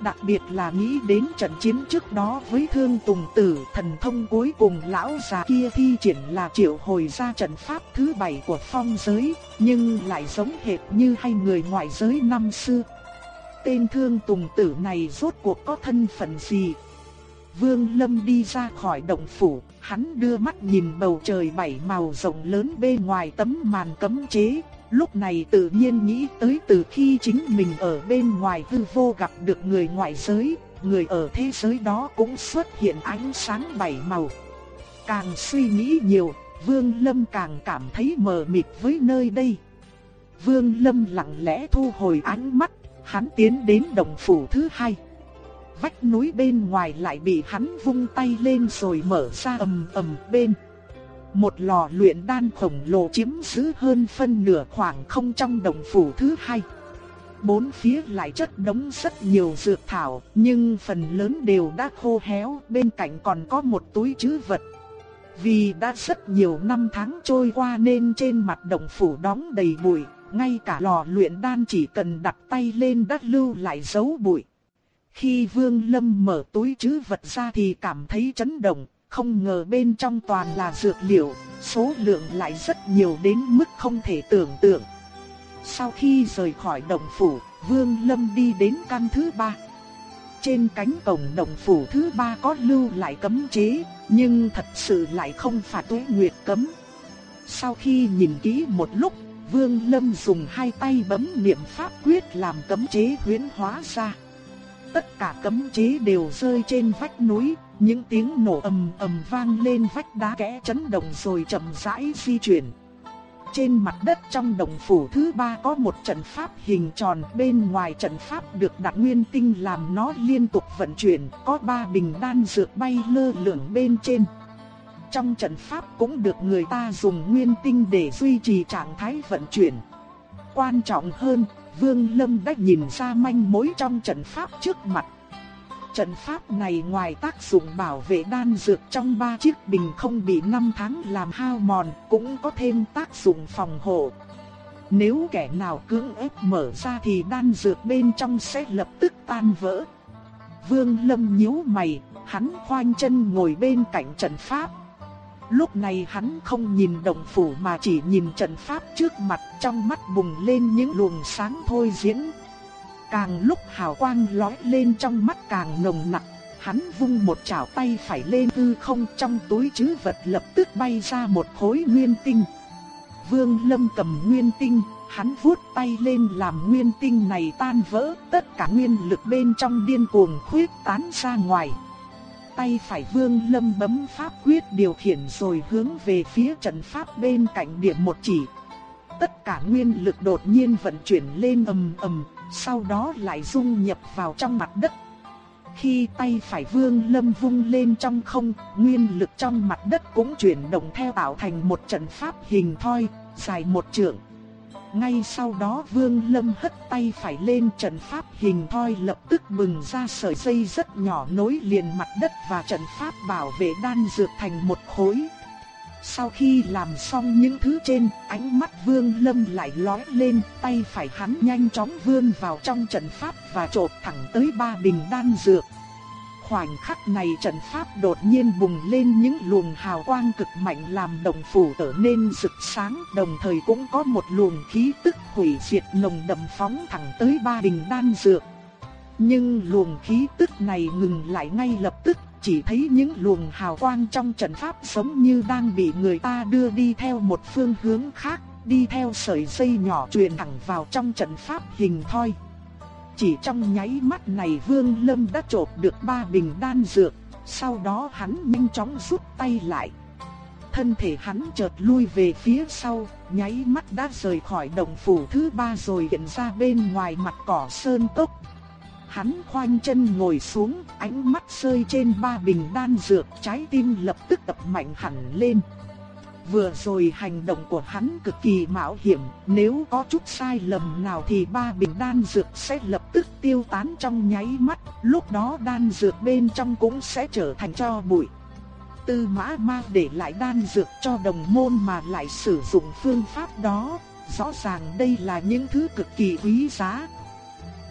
Đặc biệt là nghĩ đến trận chiến trước đó với Thương Tùng Tử, thần thông cuối cùng lão già kia thi triển là triệu hồi ra trận pháp thứ bảy của phong giới, nhưng lại giống hệt như hai người ngoại giới năm xưa. Tên Thương Tùng Tử này rốt cuộc có thân phận gì? Vương Lâm đi ra khỏi động phủ, hắn đưa mắt nhìn bầu trời bảy màu rộng lớn bên ngoài tấm màn cấm chế, lúc này tự nhiên nghĩ tới từ khi chính mình ở bên ngoài hư vô gặp được người ngoại giới, người ở thế giới đó cũng xuất hiện ánh sáng bảy màu. Càng suy nghĩ nhiều, Vương Lâm càng cảm thấy mờ mịt với nơi đây. Vương Lâm lặng lẽ thu hồi ánh mắt, hắn tiến đến đồng phủ thứ hai vách núi bên ngoài lại bị hắn vung tay lên rồi mở ra ầm ầm bên. Một lò luyện đan khổng lồ chiếm giữ hơn phân nửa khoảng không trong đồng phủ thứ hai. Bốn phía lại chất đống rất nhiều dược thảo, nhưng phần lớn đều đã khô héo, bên cạnh còn có một túi trữ vật. Vì đã rất nhiều năm tháng trôi qua nên trên mặt đồng phủ đóng đầy bụi, ngay cả lò luyện đan chỉ cần đặt tay lên đã lưu lại dấu bụi. Khi Vương Lâm mở túi trữ vật ra thì cảm thấy chấn động, không ngờ bên trong toàn là dược liệu, số lượng lại rất nhiều đến mức không thể tưởng tượng. Sau khi rời khỏi động phủ, Vương Lâm đi đến căn thứ ba. Trên cánh cổng động phủ thứ ba có lưu lại cấm chế, nhưng thật sự lại không phải tuế nguyệt cấm. Sau khi nhìn kỹ một lúc, Vương Lâm dùng hai tay bấm niệm pháp quyết làm cấm chế huyễn hóa ra. Tất cả cấm chế đều rơi trên vách núi, những tiếng nổ ầm ầm vang lên vách đá kẽ chấn động rồi chậm rãi di chuyển. Trên mặt đất trong đồng phủ thứ ba có một trận pháp hình tròn, bên ngoài trận pháp được đặt nguyên tinh làm nó liên tục vận chuyển, có ba bình đan dược bay lơ lửng bên trên. Trong trận pháp cũng được người ta dùng nguyên tinh để duy trì trạng thái vận chuyển. Quan trọng hơn, Vương Lâm đã nhìn ra manh mối trong trận pháp trước mặt. Trận pháp này ngoài tác dụng bảo vệ đan dược trong ba chiếc bình không bị năm tháng làm hao mòn, cũng có thêm tác dụng phòng hộ. Nếu kẻ nào cưỡng ép mở ra thì đan dược bên trong sẽ lập tức tan vỡ. Vương Lâm nhíu mày, hắn khoanh chân ngồi bên cạnh trận pháp. Lúc này hắn không nhìn động phủ mà chỉ nhìn trận pháp trước mặt trong mắt bùng lên những luồng sáng thôi diễn. Càng lúc hào quang lói lên trong mắt càng nồng nặc, hắn vung một chảo tay phải lên hư không trong túi chứ vật lập tức bay ra một khối nguyên tinh. Vương Lâm cầm nguyên tinh, hắn vuốt tay lên làm nguyên tinh này tan vỡ, tất cả nguyên lực bên trong điên cuồng khuyết tán ra ngoài tay phải Vương Lâm bấm pháp quyết điều khiển rồi hướng về phía trận pháp bên cạnh điểm một chỉ. Tất cả nguyên lực đột nhiên vận chuyển lên ầm ầm, sau đó lại dung nhập vào trong mặt đất. Khi tay phải Vương Lâm vung lên trong không, nguyên lực trong mặt đất cũng chuyển động theo tạo thành một trận pháp hình thoi, dài một trượng. Ngay sau đó Vương Lâm hất tay phải lên trận pháp hình thoi lập tức bừng ra sợi dây rất nhỏ nối liền mặt đất và trận pháp bảo vệ đan dược thành một khối. Sau khi làm xong những thứ trên, ánh mắt Vương Lâm lại lóe lên, tay phải hắn nhanh chóng vươn vào trong trận pháp và chộp thẳng tới ba bình đan dược. Khoảnh khắc này trận pháp đột nhiên bùng lên những luồng hào quang cực mạnh làm đồng phủ trở nên rực sáng, đồng thời cũng có một luồng khí tức hủy diệt nồng đậm phóng thẳng tới ba bình đan dược. Nhưng luồng khí tức này ngừng lại ngay lập tức, chỉ thấy những luồng hào quang trong trận pháp giống như đang bị người ta đưa đi theo một phương hướng khác, đi theo sợi dây nhỏ truyền thẳng vào trong trận pháp hình thoi. Chỉ trong nháy mắt này Vương Lâm đã trộp được ba bình đan dược, sau đó hắn nhanh chóng rút tay lại. Thân thể hắn chợt lui về phía sau, nháy mắt đã rời khỏi đồng phủ thứ ba rồi hiện ra bên ngoài mặt cỏ sơn tốc. Hắn khoanh chân ngồi xuống, ánh mắt rơi trên ba bình đan dược, trái tim lập tức đập mạnh hẳn lên. Vừa rồi hành động của hắn cực kỳ mạo hiểm, nếu có chút sai lầm nào thì ba bình đan dược sẽ lập tức tiêu tán trong nháy mắt, lúc đó đan dược bên trong cũng sẽ trở thành cho bụi. Tư mã ma để lại đan dược cho đồng môn mà lại sử dụng phương pháp đó, rõ ràng đây là những thứ cực kỳ quý giá,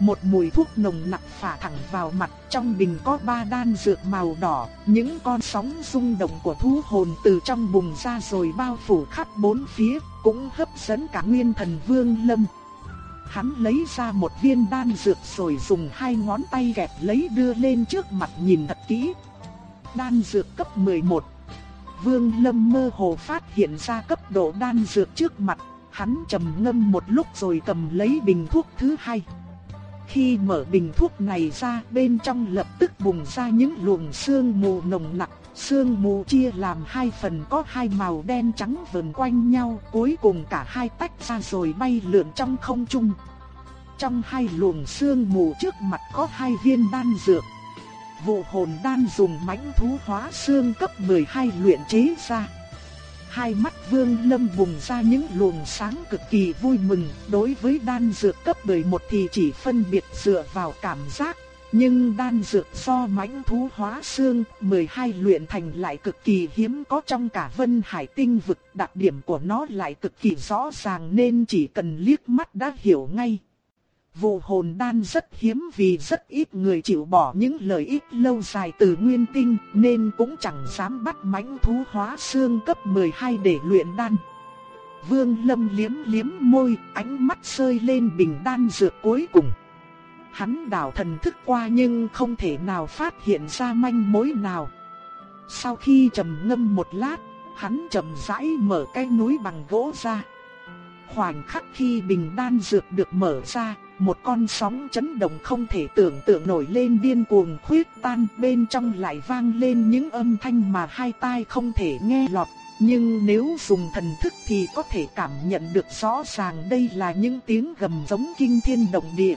một mùi thuốc nồng nặc phả thẳng vào mặt, trong bình có ba đan dược màu đỏ, những con sóng rung động của thú hồn từ trong bùng ra rồi bao phủ khắp bốn phía, cũng hấp dẫn cả nguyên thần vương lâm. Hắn lấy ra một viên đan dược rồi dùng hai ngón tay gẹp lấy đưa lên trước mặt nhìn thật kỹ. Đan dược cấp 11 Vương Lâm mơ hồ phát hiện ra cấp độ đan dược trước mặt, hắn trầm ngâm một lúc rồi cầm lấy bình thuốc thứ hai. Khi mở bình thuốc này ra, bên trong lập tức bùng ra những luồng sương mù nồng nặc. Sương mù chia làm hai phần có hai màu đen trắng vần quanh nhau, cuối cùng cả hai tách ra rồi bay lượn trong không trung. Trong hai luồng sương mù trước mặt có hai viên đan dược. Vụ hồn đan dùng mãnh thú hóa xương cấp 12 luyện chế ra. Hai mắt Vương Lâm bùng ra những luồng sáng cực kỳ vui mừng, đối với đan dược cấp 11 thì chỉ phân biệt dựa vào cảm giác, nhưng đan dược do mãnh thú hóa xương 12 luyện thành lại cực kỳ hiếm có trong cả Vân Hải tinh vực, đặc điểm của nó lại cực kỳ rõ ràng nên chỉ cần liếc mắt đã hiểu ngay. Vụ hồn đan rất hiếm vì rất ít người chịu bỏ những lợi ích lâu dài từ nguyên tinh nên cũng chẳng dám bắt mãnh thú hóa xương cấp 12 để luyện đan. Vương Lâm liếm liếm môi, ánh mắt rơi lên bình đan dược cuối cùng. Hắn đảo thần thức qua nhưng không thể nào phát hiện ra manh mối nào. Sau khi trầm ngâm một lát, hắn chậm rãi mở cái núi bằng gỗ ra. Khoảnh khắc khi bình đan dược được mở ra, một con sóng chấn động không thể tưởng tượng nổi lên điên cuồng khuyết tan bên trong lại vang lên những âm thanh mà hai tai không thể nghe lọt. Nhưng nếu dùng thần thức thì có thể cảm nhận được rõ ràng đây là những tiếng gầm giống kinh thiên động địa.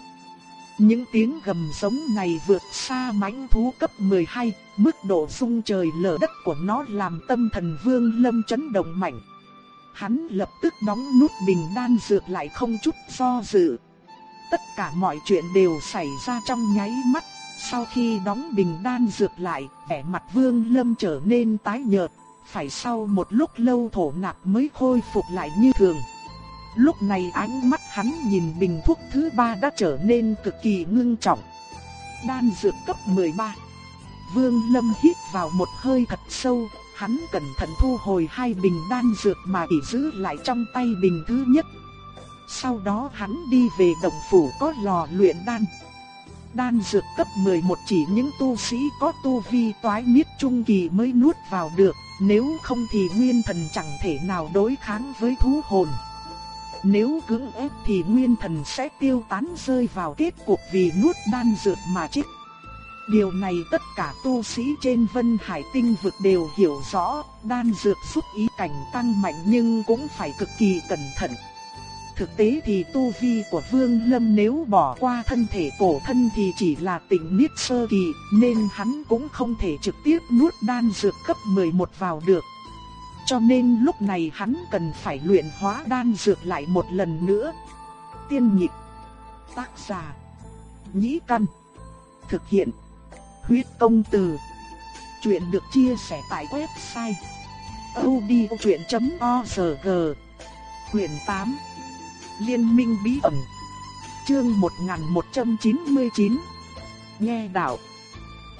Những tiếng gầm giống này vượt xa mãnh thú cấp 12, mức độ rung trời lở đất của nó làm tâm thần vương lâm chấn động mạnh. Hắn lập tức đóng nút bình đan dược lại không chút do dự, Tất cả mọi chuyện đều xảy ra trong nháy mắt. Sau khi đóng bình đan dược lại, vẻ mặt Vương Lâm trở nên tái nhợt, phải sau một lúc lâu thổ nạp mới khôi phục lại như thường. Lúc này ánh mắt hắn nhìn bình thuốc thứ ba đã trở nên cực kỳ ngưng trọng. Đan dược cấp 13. Vương Lâm hít vào một hơi thật sâu, hắn cẩn thận thu hồi hai bình đan dược mà chỉ giữ lại trong tay bình thứ nhất, sau đó hắn đi về đồng phủ có lò luyện đan. Đan dược cấp 11 chỉ những tu sĩ có tu vi toái miết trung kỳ mới nuốt vào được, nếu không thì nguyên thần chẳng thể nào đối kháng với thú hồn. Nếu cưỡng ép thì nguyên thần sẽ tiêu tán rơi vào kết cục vì nuốt đan dược mà chết. Điều này tất cả tu sĩ trên Vân Hải tinh vực đều hiểu rõ, đan dược giúp ý cảnh tăng mạnh nhưng cũng phải cực kỳ cẩn thận. Thực tế thì tu vi của Vương Lâm nếu bỏ qua thân thể cổ thân thì chỉ là tỉnh niết sơ kỳ, nên hắn cũng không thể trực tiếp nuốt đan dược cấp 11 vào được. Cho nên lúc này hắn cần phải luyện hóa đan dược lại một lần nữa. Tiên nhịp, tác giả, nhĩ căn, thực hiện, huyết công từ. Chuyện được chia sẻ tại website audiochuyện.org Quyền 8 Liên minh bí ẩn Chương 1199 Nghe đạo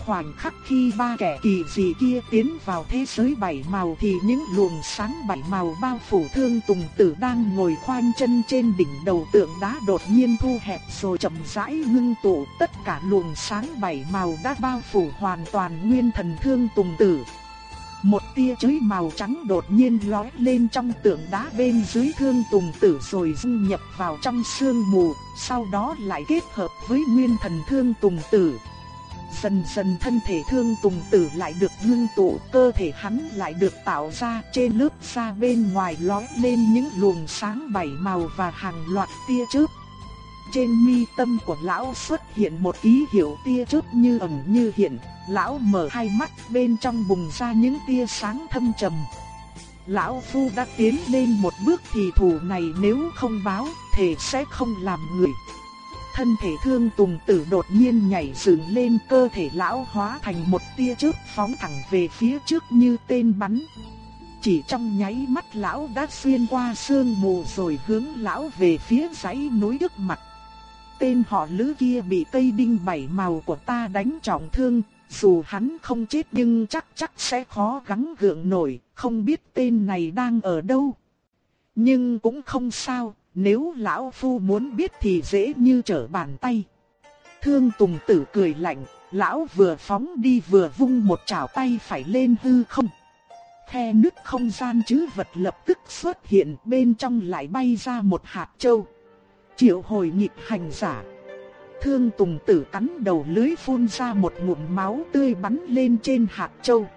Khoảnh khắc khi ba kẻ kỳ dị kia tiến vào thế giới bảy màu thì những luồng sáng bảy màu bao phủ thương tùng tử đang ngồi khoanh chân trên đỉnh đầu tượng đá đột nhiên thu hẹp rồi chậm rãi ngưng tụ. Tất cả luồng sáng bảy màu đã bao phủ hoàn toàn nguyên thần thương tùng tử. Một tia chớp màu trắng đột nhiên lóe lên trong tượng đá bên dưới thương tùng tử rồi dung nhập vào trong sương mù, sau đó lại kết hợp với nguyên thần thương tùng tử. Dần dần thân thể thương tùng tử lại được ngưng tụ, cơ thể hắn lại được tạo ra trên lớp da bên ngoài lóe lên những luồng sáng bảy màu và hàng loạt tia chớp. Trên mi tâm của lão xuất hiện một ký hiệu tia chớp như ẩn như hiện, lão mở hai mắt bên trong bùng ra những tia sáng thâm trầm. Lão Phu đã tiến lên một bước thì thủ này nếu không báo, thể sẽ không làm người thân thể thương tùng tử đột nhiên nhảy dựng lên cơ thể lão hóa thành một tia chớp phóng thẳng về phía trước như tên bắn. Chỉ trong nháy mắt lão đã xuyên qua sương mù rồi hướng lão về phía dãy núi Đức mặt. Tên họ lữ kia bị cây đinh bảy màu của ta đánh trọng thương, dù hắn không chết nhưng chắc chắc sẽ khó gắng gượng nổi, không biết tên này đang ở đâu. Nhưng cũng không sao, nếu lão phu muốn biết thì dễ như trở bàn tay. Thương Tùng Tử cười lạnh, lão vừa phóng đi vừa vung một chảo tay phải lên hư không. Khe nứt không gian chứ vật lập tức xuất hiện bên trong lại bay ra một hạt châu. Triệu hồi nhịp hành giả. Thương Tùng Tử cắn đầu lưới phun ra một ngụm máu tươi bắn lên trên hạt châu.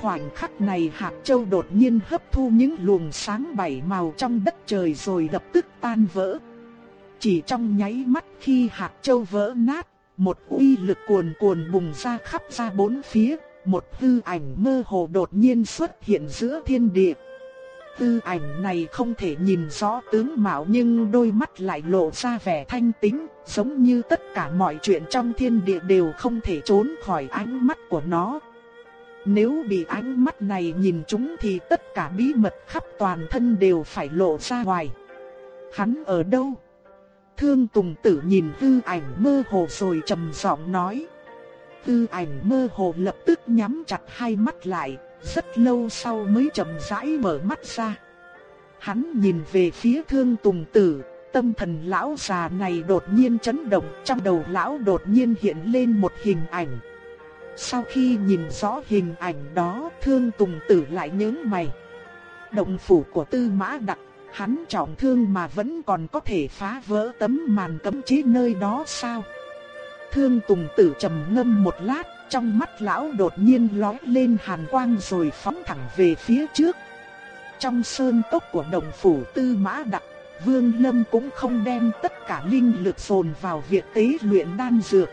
Khoảnh khắc này hạt châu đột nhiên hấp thu những luồng sáng bảy màu trong đất trời rồi lập tức tan vỡ. Chỉ trong nháy mắt khi hạt châu vỡ nát, một uy lực cuồn cuồn bùng ra khắp ra bốn phía, một hư ảnh mơ hồ đột nhiên xuất hiện giữa thiên địa. Tư ảnh này không thể nhìn rõ tướng mạo nhưng đôi mắt lại lộ ra vẻ thanh tĩnh, giống như tất cả mọi chuyện trong thiên địa đều không thể trốn khỏi ánh mắt của nó. Nếu bị ánh mắt này nhìn chúng thì tất cả bí mật khắp toàn thân đều phải lộ ra ngoài. Hắn ở đâu? Thương Tùng Tử nhìn tư ảnh mơ hồ rồi trầm giọng nói. Tư ảnh mơ hồ lập tức nhắm chặt hai mắt lại, rất lâu sau mới chậm rãi mở mắt ra. Hắn nhìn về phía Thương Tùng Tử, tâm thần lão già này đột nhiên chấn động, trong đầu lão đột nhiên hiện lên một hình ảnh. Sau khi nhìn rõ hình ảnh đó, Thương Tùng Tử lại nhớ mày. Động phủ của Tư Mã Đặc, hắn trọng thương mà vẫn còn có thể phá vỡ tấm màn cấm chế nơi đó sao? Thương Tùng Tử trầm ngâm một lát, trong mắt lão đột nhiên lóe lên hàn quang rồi phóng thẳng về phía trước. Trong sơn cốc của đồng phủ Tư Mã Đặc, Vương Lâm cũng không đem tất cả linh lực dồn vào việc tế luyện đan dược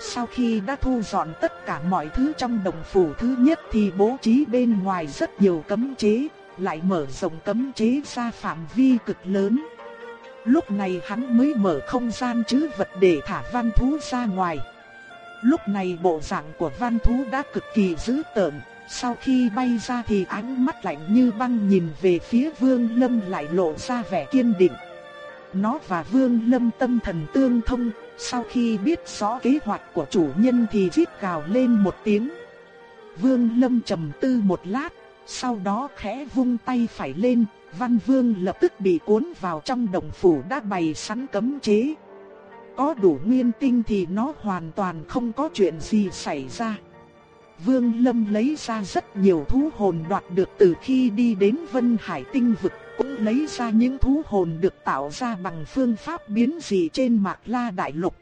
sau khi đã thu dọn tất cả mọi thứ trong đồng phủ thứ nhất thì bố trí bên ngoài rất nhiều cấm chế, lại mở rộng cấm chế ra phạm vi cực lớn. Lúc này hắn mới mở không gian chứ vật để thả văn thú ra ngoài. Lúc này bộ dạng của văn thú đã cực kỳ dữ tợn, sau khi bay ra thì ánh mắt lạnh như băng nhìn về phía Vương Lâm lại lộ ra vẻ kiên định. Nó và Vương Lâm tâm thần tương thông, sau khi biết rõ kế hoạch của chủ nhân thì rít gào lên một tiếng. Vương Lâm trầm tư một lát, sau đó khẽ vung tay phải lên, Văn Vương lập tức bị cuốn vào trong đồng phủ đã bày sẵn cấm chế. Có đủ nguyên tinh thì nó hoàn toàn không có chuyện gì xảy ra. Vương Lâm lấy ra rất nhiều thú hồn đoạt được từ khi đi đến Vân Hải tinh vực cũng lấy ra những thú hồn được tạo ra bằng phương pháp biến dị trên Mạc La Đại Lục.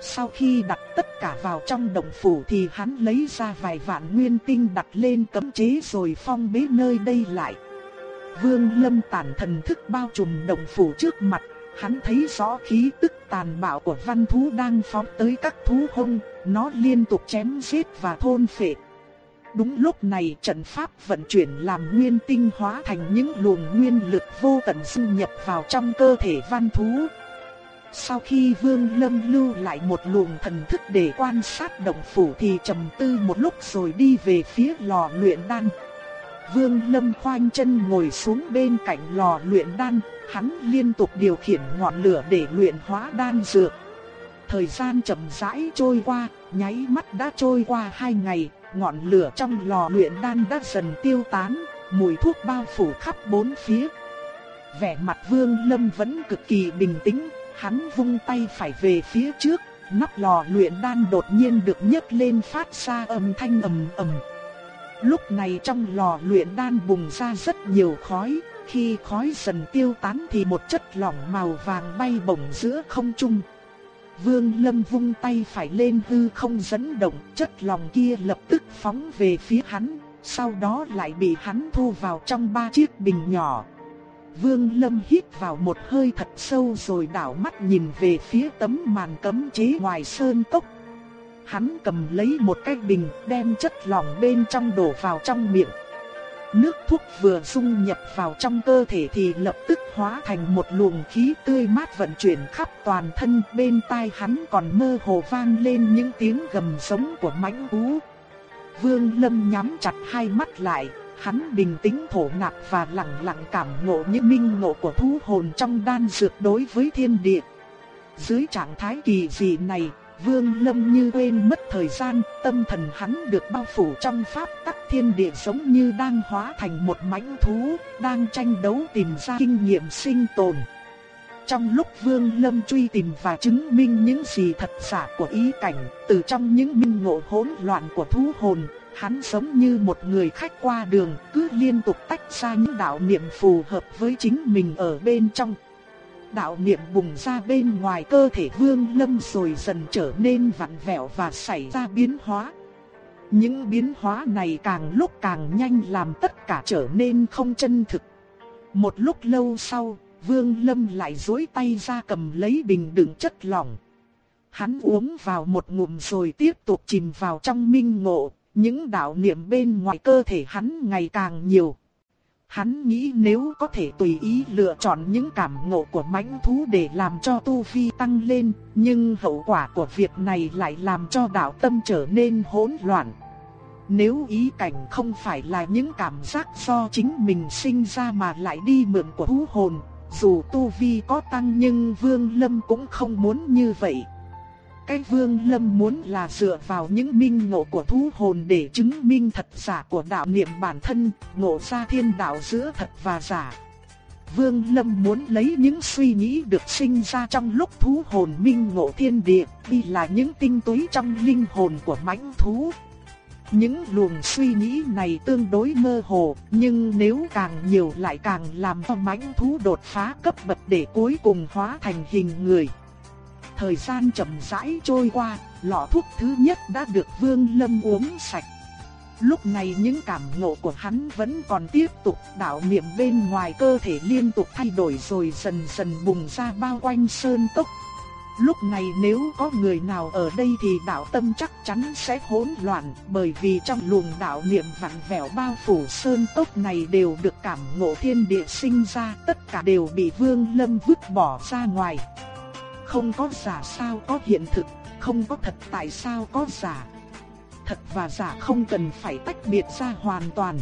Sau khi đặt tất cả vào trong đồng phủ thì hắn lấy ra vài vạn nguyên tinh đặt lên cấm chế rồi phong bế nơi đây lại. Vương Lâm tản thần thức bao trùm đồng phủ trước mặt, hắn thấy rõ khí tức tàn bạo của văn thú đang phóng tới các thú hung, nó liên tục chém giết và thôn phệ. Đúng lúc này trận pháp vận chuyển làm nguyên tinh hóa thành những luồng nguyên lực vô tận xâm nhập vào trong cơ thể văn thú. Sau khi Vương Lâm lưu lại một luồng thần thức để quan sát động phủ thì trầm tư một lúc rồi đi về phía lò luyện đan. Vương Lâm khoanh chân ngồi xuống bên cạnh lò luyện đan, hắn liên tục điều khiển ngọn lửa để luyện hóa đan dược. Thời gian chậm rãi trôi qua, nháy mắt đã trôi qua hai ngày, ngọn lửa trong lò luyện đan đã dần tiêu tán, mùi thuốc bao phủ khắp bốn phía. Vẻ mặt Vương Lâm vẫn cực kỳ bình tĩnh, hắn vung tay phải về phía trước, nắp lò luyện đan đột nhiên được nhấc lên phát ra âm thanh ầm ầm. Lúc này trong lò luyện đan bùng ra rất nhiều khói, khi khói dần tiêu tán thì một chất lỏng màu vàng bay bổng giữa không trung. Vương Lâm vung tay phải lên hư không dẫn động, chất lỏng kia lập tức phóng về phía hắn, sau đó lại bị hắn thu vào trong ba chiếc bình nhỏ. Vương Lâm hít vào một hơi thật sâu rồi đảo mắt nhìn về phía tấm màn cấm chế ngoài sơn cốc. Hắn cầm lấy một cái bình, đem chất lỏng bên trong đổ vào trong miệng. Nước thuốc vừa dung nhập vào trong cơ thể thì lập tức hóa thành một luồng khí tươi mát vận chuyển khắp toàn thân. Bên tai hắn còn mơ hồ vang lên những tiếng gầm sống của mãnh thú. Vương Lâm nhắm chặt hai mắt lại, hắn bình tĩnh thổ nạp và lặng lặng cảm ngộ những minh ngộ của thú hồn trong đan dược đối với thiên địa. Dưới trạng thái kỳ dị này, Vương Lâm như quên mất thời gian, tâm thần hắn được bao phủ trong pháp tắc thiên địa giống như đang hóa thành một mãnh thú, đang tranh đấu tìm ra kinh nghiệm sinh tồn. Trong lúc Vương Lâm truy tìm và chứng minh những gì thật giả của ý cảnh, từ trong những minh ngộ hỗn loạn của thú hồn, hắn giống như một người khách qua đường, cứ liên tục tách ra những đạo niệm phù hợp với chính mình ở bên trong đạo niệm bùng ra bên ngoài cơ thể Vương Lâm rồi dần trở nên vặn vẹo và xảy ra biến hóa. Những biến hóa này càng lúc càng nhanh làm tất cả trở nên không chân thực. Một lúc lâu sau, Vương Lâm lại duỗi tay ra cầm lấy bình đựng chất lỏng. Hắn uống vào một ngụm rồi tiếp tục chìm vào trong minh ngộ, những đạo niệm bên ngoài cơ thể hắn ngày càng nhiều. Hắn nghĩ nếu có thể tùy ý lựa chọn những cảm ngộ của mãnh thú để làm cho tu vi tăng lên, nhưng hậu quả của việc này lại làm cho đạo tâm trở nên hỗn loạn. Nếu ý cảnh không phải là những cảm giác do chính mình sinh ra mà lại đi mượn của thú hồn, dù tu vi có tăng nhưng Vương Lâm cũng không muốn như vậy. Cái Vương Lâm muốn là dựa vào những minh ngộ của thú hồn để chứng minh thật giả của đạo niệm bản thân, ngộ ra thiên đạo giữa thật và giả. Vương Lâm muốn lấy những suy nghĩ được sinh ra trong lúc thú hồn minh ngộ thiên địa, đi là những tinh túy trong linh hồn của mãnh thú. Những luồng suy nghĩ này tương đối mơ hồ, nhưng nếu càng nhiều lại càng làm cho mãnh thú đột phá cấp bậc để cuối cùng hóa thành hình người. Thời gian chậm rãi trôi qua, lọ thuốc thứ nhất đã được Vương Lâm uống sạch. Lúc này những cảm ngộ của hắn vẫn còn tiếp tục, đạo niệm bên ngoài cơ thể liên tục thay đổi rồi dần dần bùng ra bao quanh sơn tốc. Lúc này nếu có người nào ở đây thì đạo tâm chắc chắn sẽ hỗn loạn, bởi vì trong luồng đạo niệm vặn vẹo bao phủ sơn tốc này đều được cảm ngộ thiên địa sinh ra, tất cả đều bị Vương Lâm vứt bỏ ra ngoài. Không có giả sao có hiện thực, không có thật tại sao có giả. Thật và giả không cần phải tách biệt ra hoàn toàn.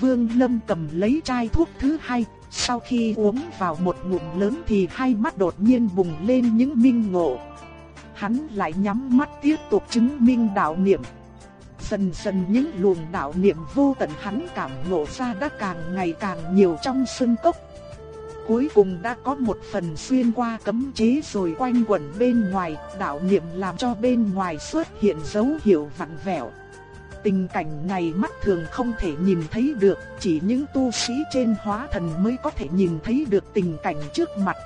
Vương Lâm cầm lấy chai thuốc thứ hai, sau khi uống vào một ngụm lớn thì hai mắt đột nhiên bùng lên những minh ngộ. Hắn lại nhắm mắt tiếp tục chứng minh đạo niệm. Dần dần những luồng đạo niệm vô tận hắn cảm ngộ ra đã càng ngày càng nhiều trong sân cốc cuối cùng đã có một phần xuyên qua cấm chế rồi quanh quẩn bên ngoài, đạo niệm làm cho bên ngoài xuất hiện dấu hiệu vặn vẹo. Tình cảnh này mắt thường không thể nhìn thấy được, chỉ những tu sĩ trên hóa thần mới có thể nhìn thấy được tình cảnh trước mặt.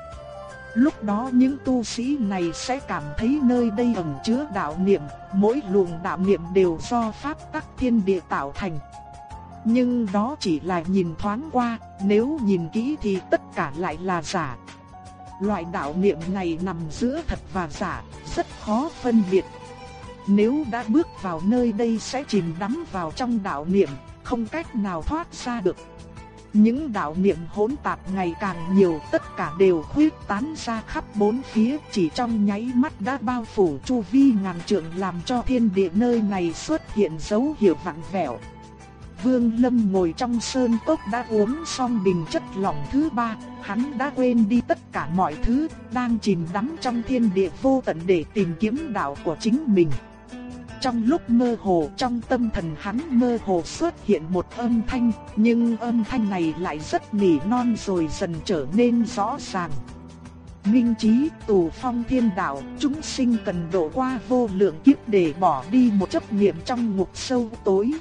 Lúc đó những tu sĩ này sẽ cảm thấy nơi đây ẩn chứa đạo niệm, mỗi luồng đạo niệm đều do pháp tắc thiên địa tạo thành. Nhưng đó chỉ là nhìn thoáng qua, nếu nhìn kỹ thì tất cả lại là giả. Loại đạo niệm này nằm giữa thật và giả, rất khó phân biệt. Nếu đã bước vào nơi đây sẽ chìm đắm vào trong đạo niệm, không cách nào thoát ra được. Những đạo niệm hỗn tạp ngày càng nhiều tất cả đều khuyết tán ra khắp bốn phía chỉ trong nháy mắt đã bao phủ chu vi ngàn trượng làm cho thiên địa nơi này xuất hiện dấu hiệu vặn vẹo. Vương Lâm ngồi trong sơn cốc đã uống xong bình chất lỏng thứ ba, hắn đã quên đi tất cả mọi thứ, đang chìm đắm trong thiên địa vô tận để tìm kiếm đạo của chính mình. Trong lúc mơ hồ trong tâm thần hắn mơ hồ xuất hiện một âm thanh, nhưng âm thanh này lại rất nỉ non rồi dần trở nên rõ ràng. Minh trí tù phong thiên đạo, chúng sinh cần độ qua vô lượng kiếp để bỏ đi một chấp niệm trong ngục sâu tối.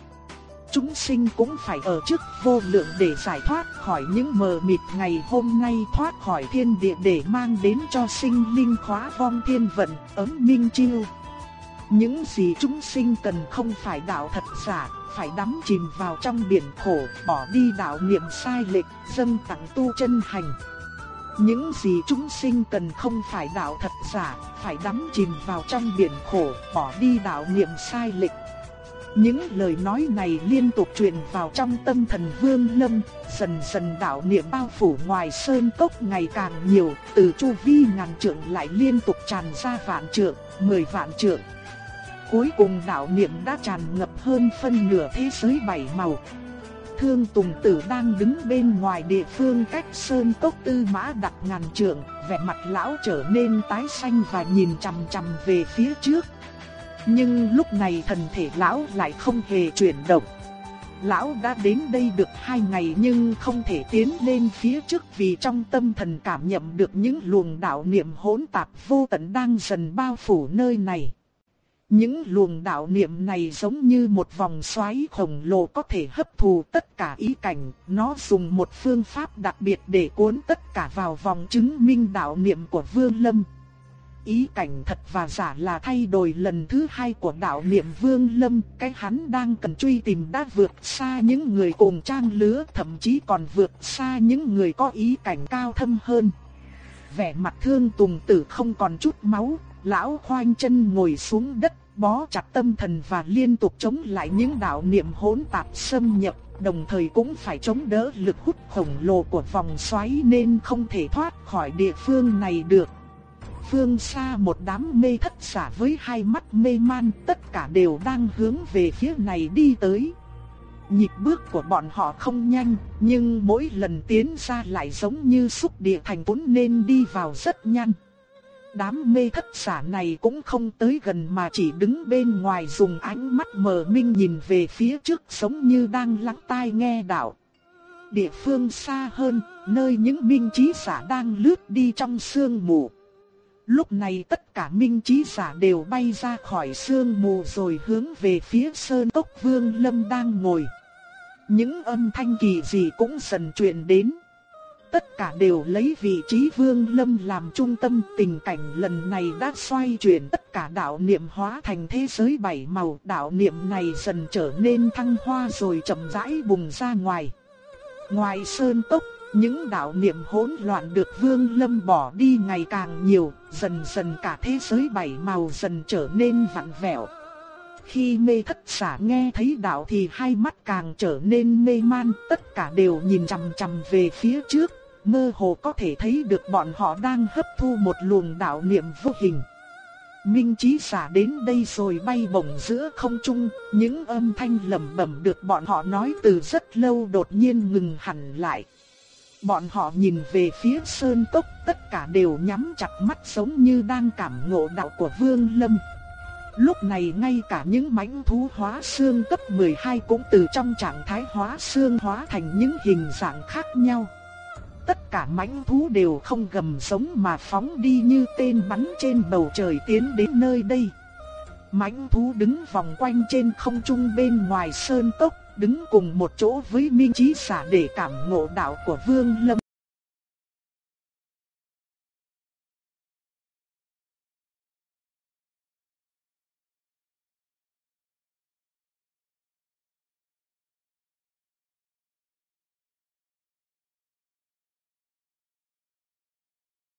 Chúng sinh cũng phải ở trước vô lượng để giải thoát khỏi những mờ mịt ngày hôm nay thoát khỏi thiên địa để mang đến cho sinh linh khóa vong thiên vận, ấm minh chiêu. Những gì chúng sinh cần không phải đạo thật giả, phải đắm chìm vào trong biển khổ, bỏ đi đạo niệm sai lệch, dâng tặng tu chân hành. Những gì chúng sinh cần không phải đạo thật giả, phải đắm chìm vào trong biển khổ, bỏ đi đạo niệm sai lệch. Những lời nói này liên tục truyền vào trong tâm thần Vương Lâm, dần dần đạo niệm bao phủ ngoài sơn cốc ngày càng nhiều, từ chu vi ngàn trượng lại liên tục tràn ra vạn trượng, mười vạn trượng. Cuối cùng đạo niệm đã tràn ngập hơn phân nửa thế giới bảy màu. Thương Tùng Tử đang đứng bên ngoài địa phương cách sơn cốc tư mã đặt ngàn trượng, vẻ mặt lão trở nên tái xanh và nhìn chằm chằm về phía trước. Nhưng lúc này thần thể lão lại không hề chuyển động. Lão đã đến đây được hai ngày nhưng không thể tiến lên phía trước vì trong tâm thần cảm nhận được những luồng đạo niệm hỗn tạp vô tận đang dần bao phủ nơi này. Những luồng đạo niệm này giống như một vòng xoáy khổng lồ có thể hấp thụ tất cả ý cảnh, nó dùng một phương pháp đặc biệt để cuốn tất cả vào vòng chứng minh đạo niệm của Vương Lâm. Ý cảnh thật và giả là thay đổi lần thứ hai của đạo niệm Vương Lâm, cái hắn đang cần truy tìm đã vượt xa những người cùng trang lứa, thậm chí còn vượt xa những người có ý cảnh cao thâm hơn. Vẻ mặt thương tùng tử không còn chút máu, lão khoanh chân ngồi xuống đất, bó chặt tâm thần và liên tục chống lại những đạo niệm hỗn tạp xâm nhập, đồng thời cũng phải chống đỡ lực hút khổng lồ của vòng xoáy nên không thể thoát khỏi địa phương này được. Phương xa một đám mê thất giả với hai mắt mê man, tất cả đều đang hướng về phía này đi tới. Nhịp bước của bọn họ không nhanh, nhưng mỗi lần tiến ra lại giống như xúc địa thành vốn nên đi vào rất nhanh. Đám mê thất giả này cũng không tới gần mà chỉ đứng bên ngoài dùng ánh mắt mờ minh nhìn về phía trước giống như đang lắng tai nghe đạo. Địa phương xa hơn, nơi những minh trí giả đang lướt đi trong sương mù. Lúc này tất cả minh trí giả đều bay ra khỏi sương mù rồi hướng về phía sơn tốc vương lâm đang ngồi. Những âm thanh kỳ dị cũng dần truyền đến tất cả đều lấy vị trí Vương Lâm làm trung tâm, tình cảnh lần này đã xoay chuyển tất cả đạo niệm hóa thành thế giới bảy màu, đạo niệm này dần trở nên thăng hoa rồi chậm rãi bùng ra ngoài. Ngoài sơn tốc, những đạo niệm hỗn loạn được Vương Lâm bỏ đi ngày càng nhiều, dần dần cả thế giới bảy màu dần trở nên vặn vẹo. Khi mê thất xả nghe thấy đạo thì hai mắt càng trở nên mê man, tất cả đều nhìn chằm chằm về phía trước, mơ hồ có thể thấy được bọn họ đang hấp thu một luồng đạo niệm vô hình. Minh trí xả đến đây rồi bay bổng giữa không trung, những âm thanh lẩm bẩm được bọn họ nói từ rất lâu đột nhiên ngừng hẳn lại. Bọn họ nhìn về phía sơn tốc, tất cả đều nhắm chặt mắt giống như đang cảm ngộ đạo của Vương Lâm. Lúc này ngay cả những mãnh thú hóa xương cấp 12 cũng từ trong trạng thái hóa xương hóa thành những hình dạng khác nhau tất cả mãnh thú đều không gầm sống mà phóng đi như tên bắn trên bầu trời tiến đến nơi đây. Mãnh thú đứng vòng quanh trên không trung bên ngoài sơn tốc, đứng cùng một chỗ với Minh Chí Giả để cảm ngộ đạo của Vương Lâm.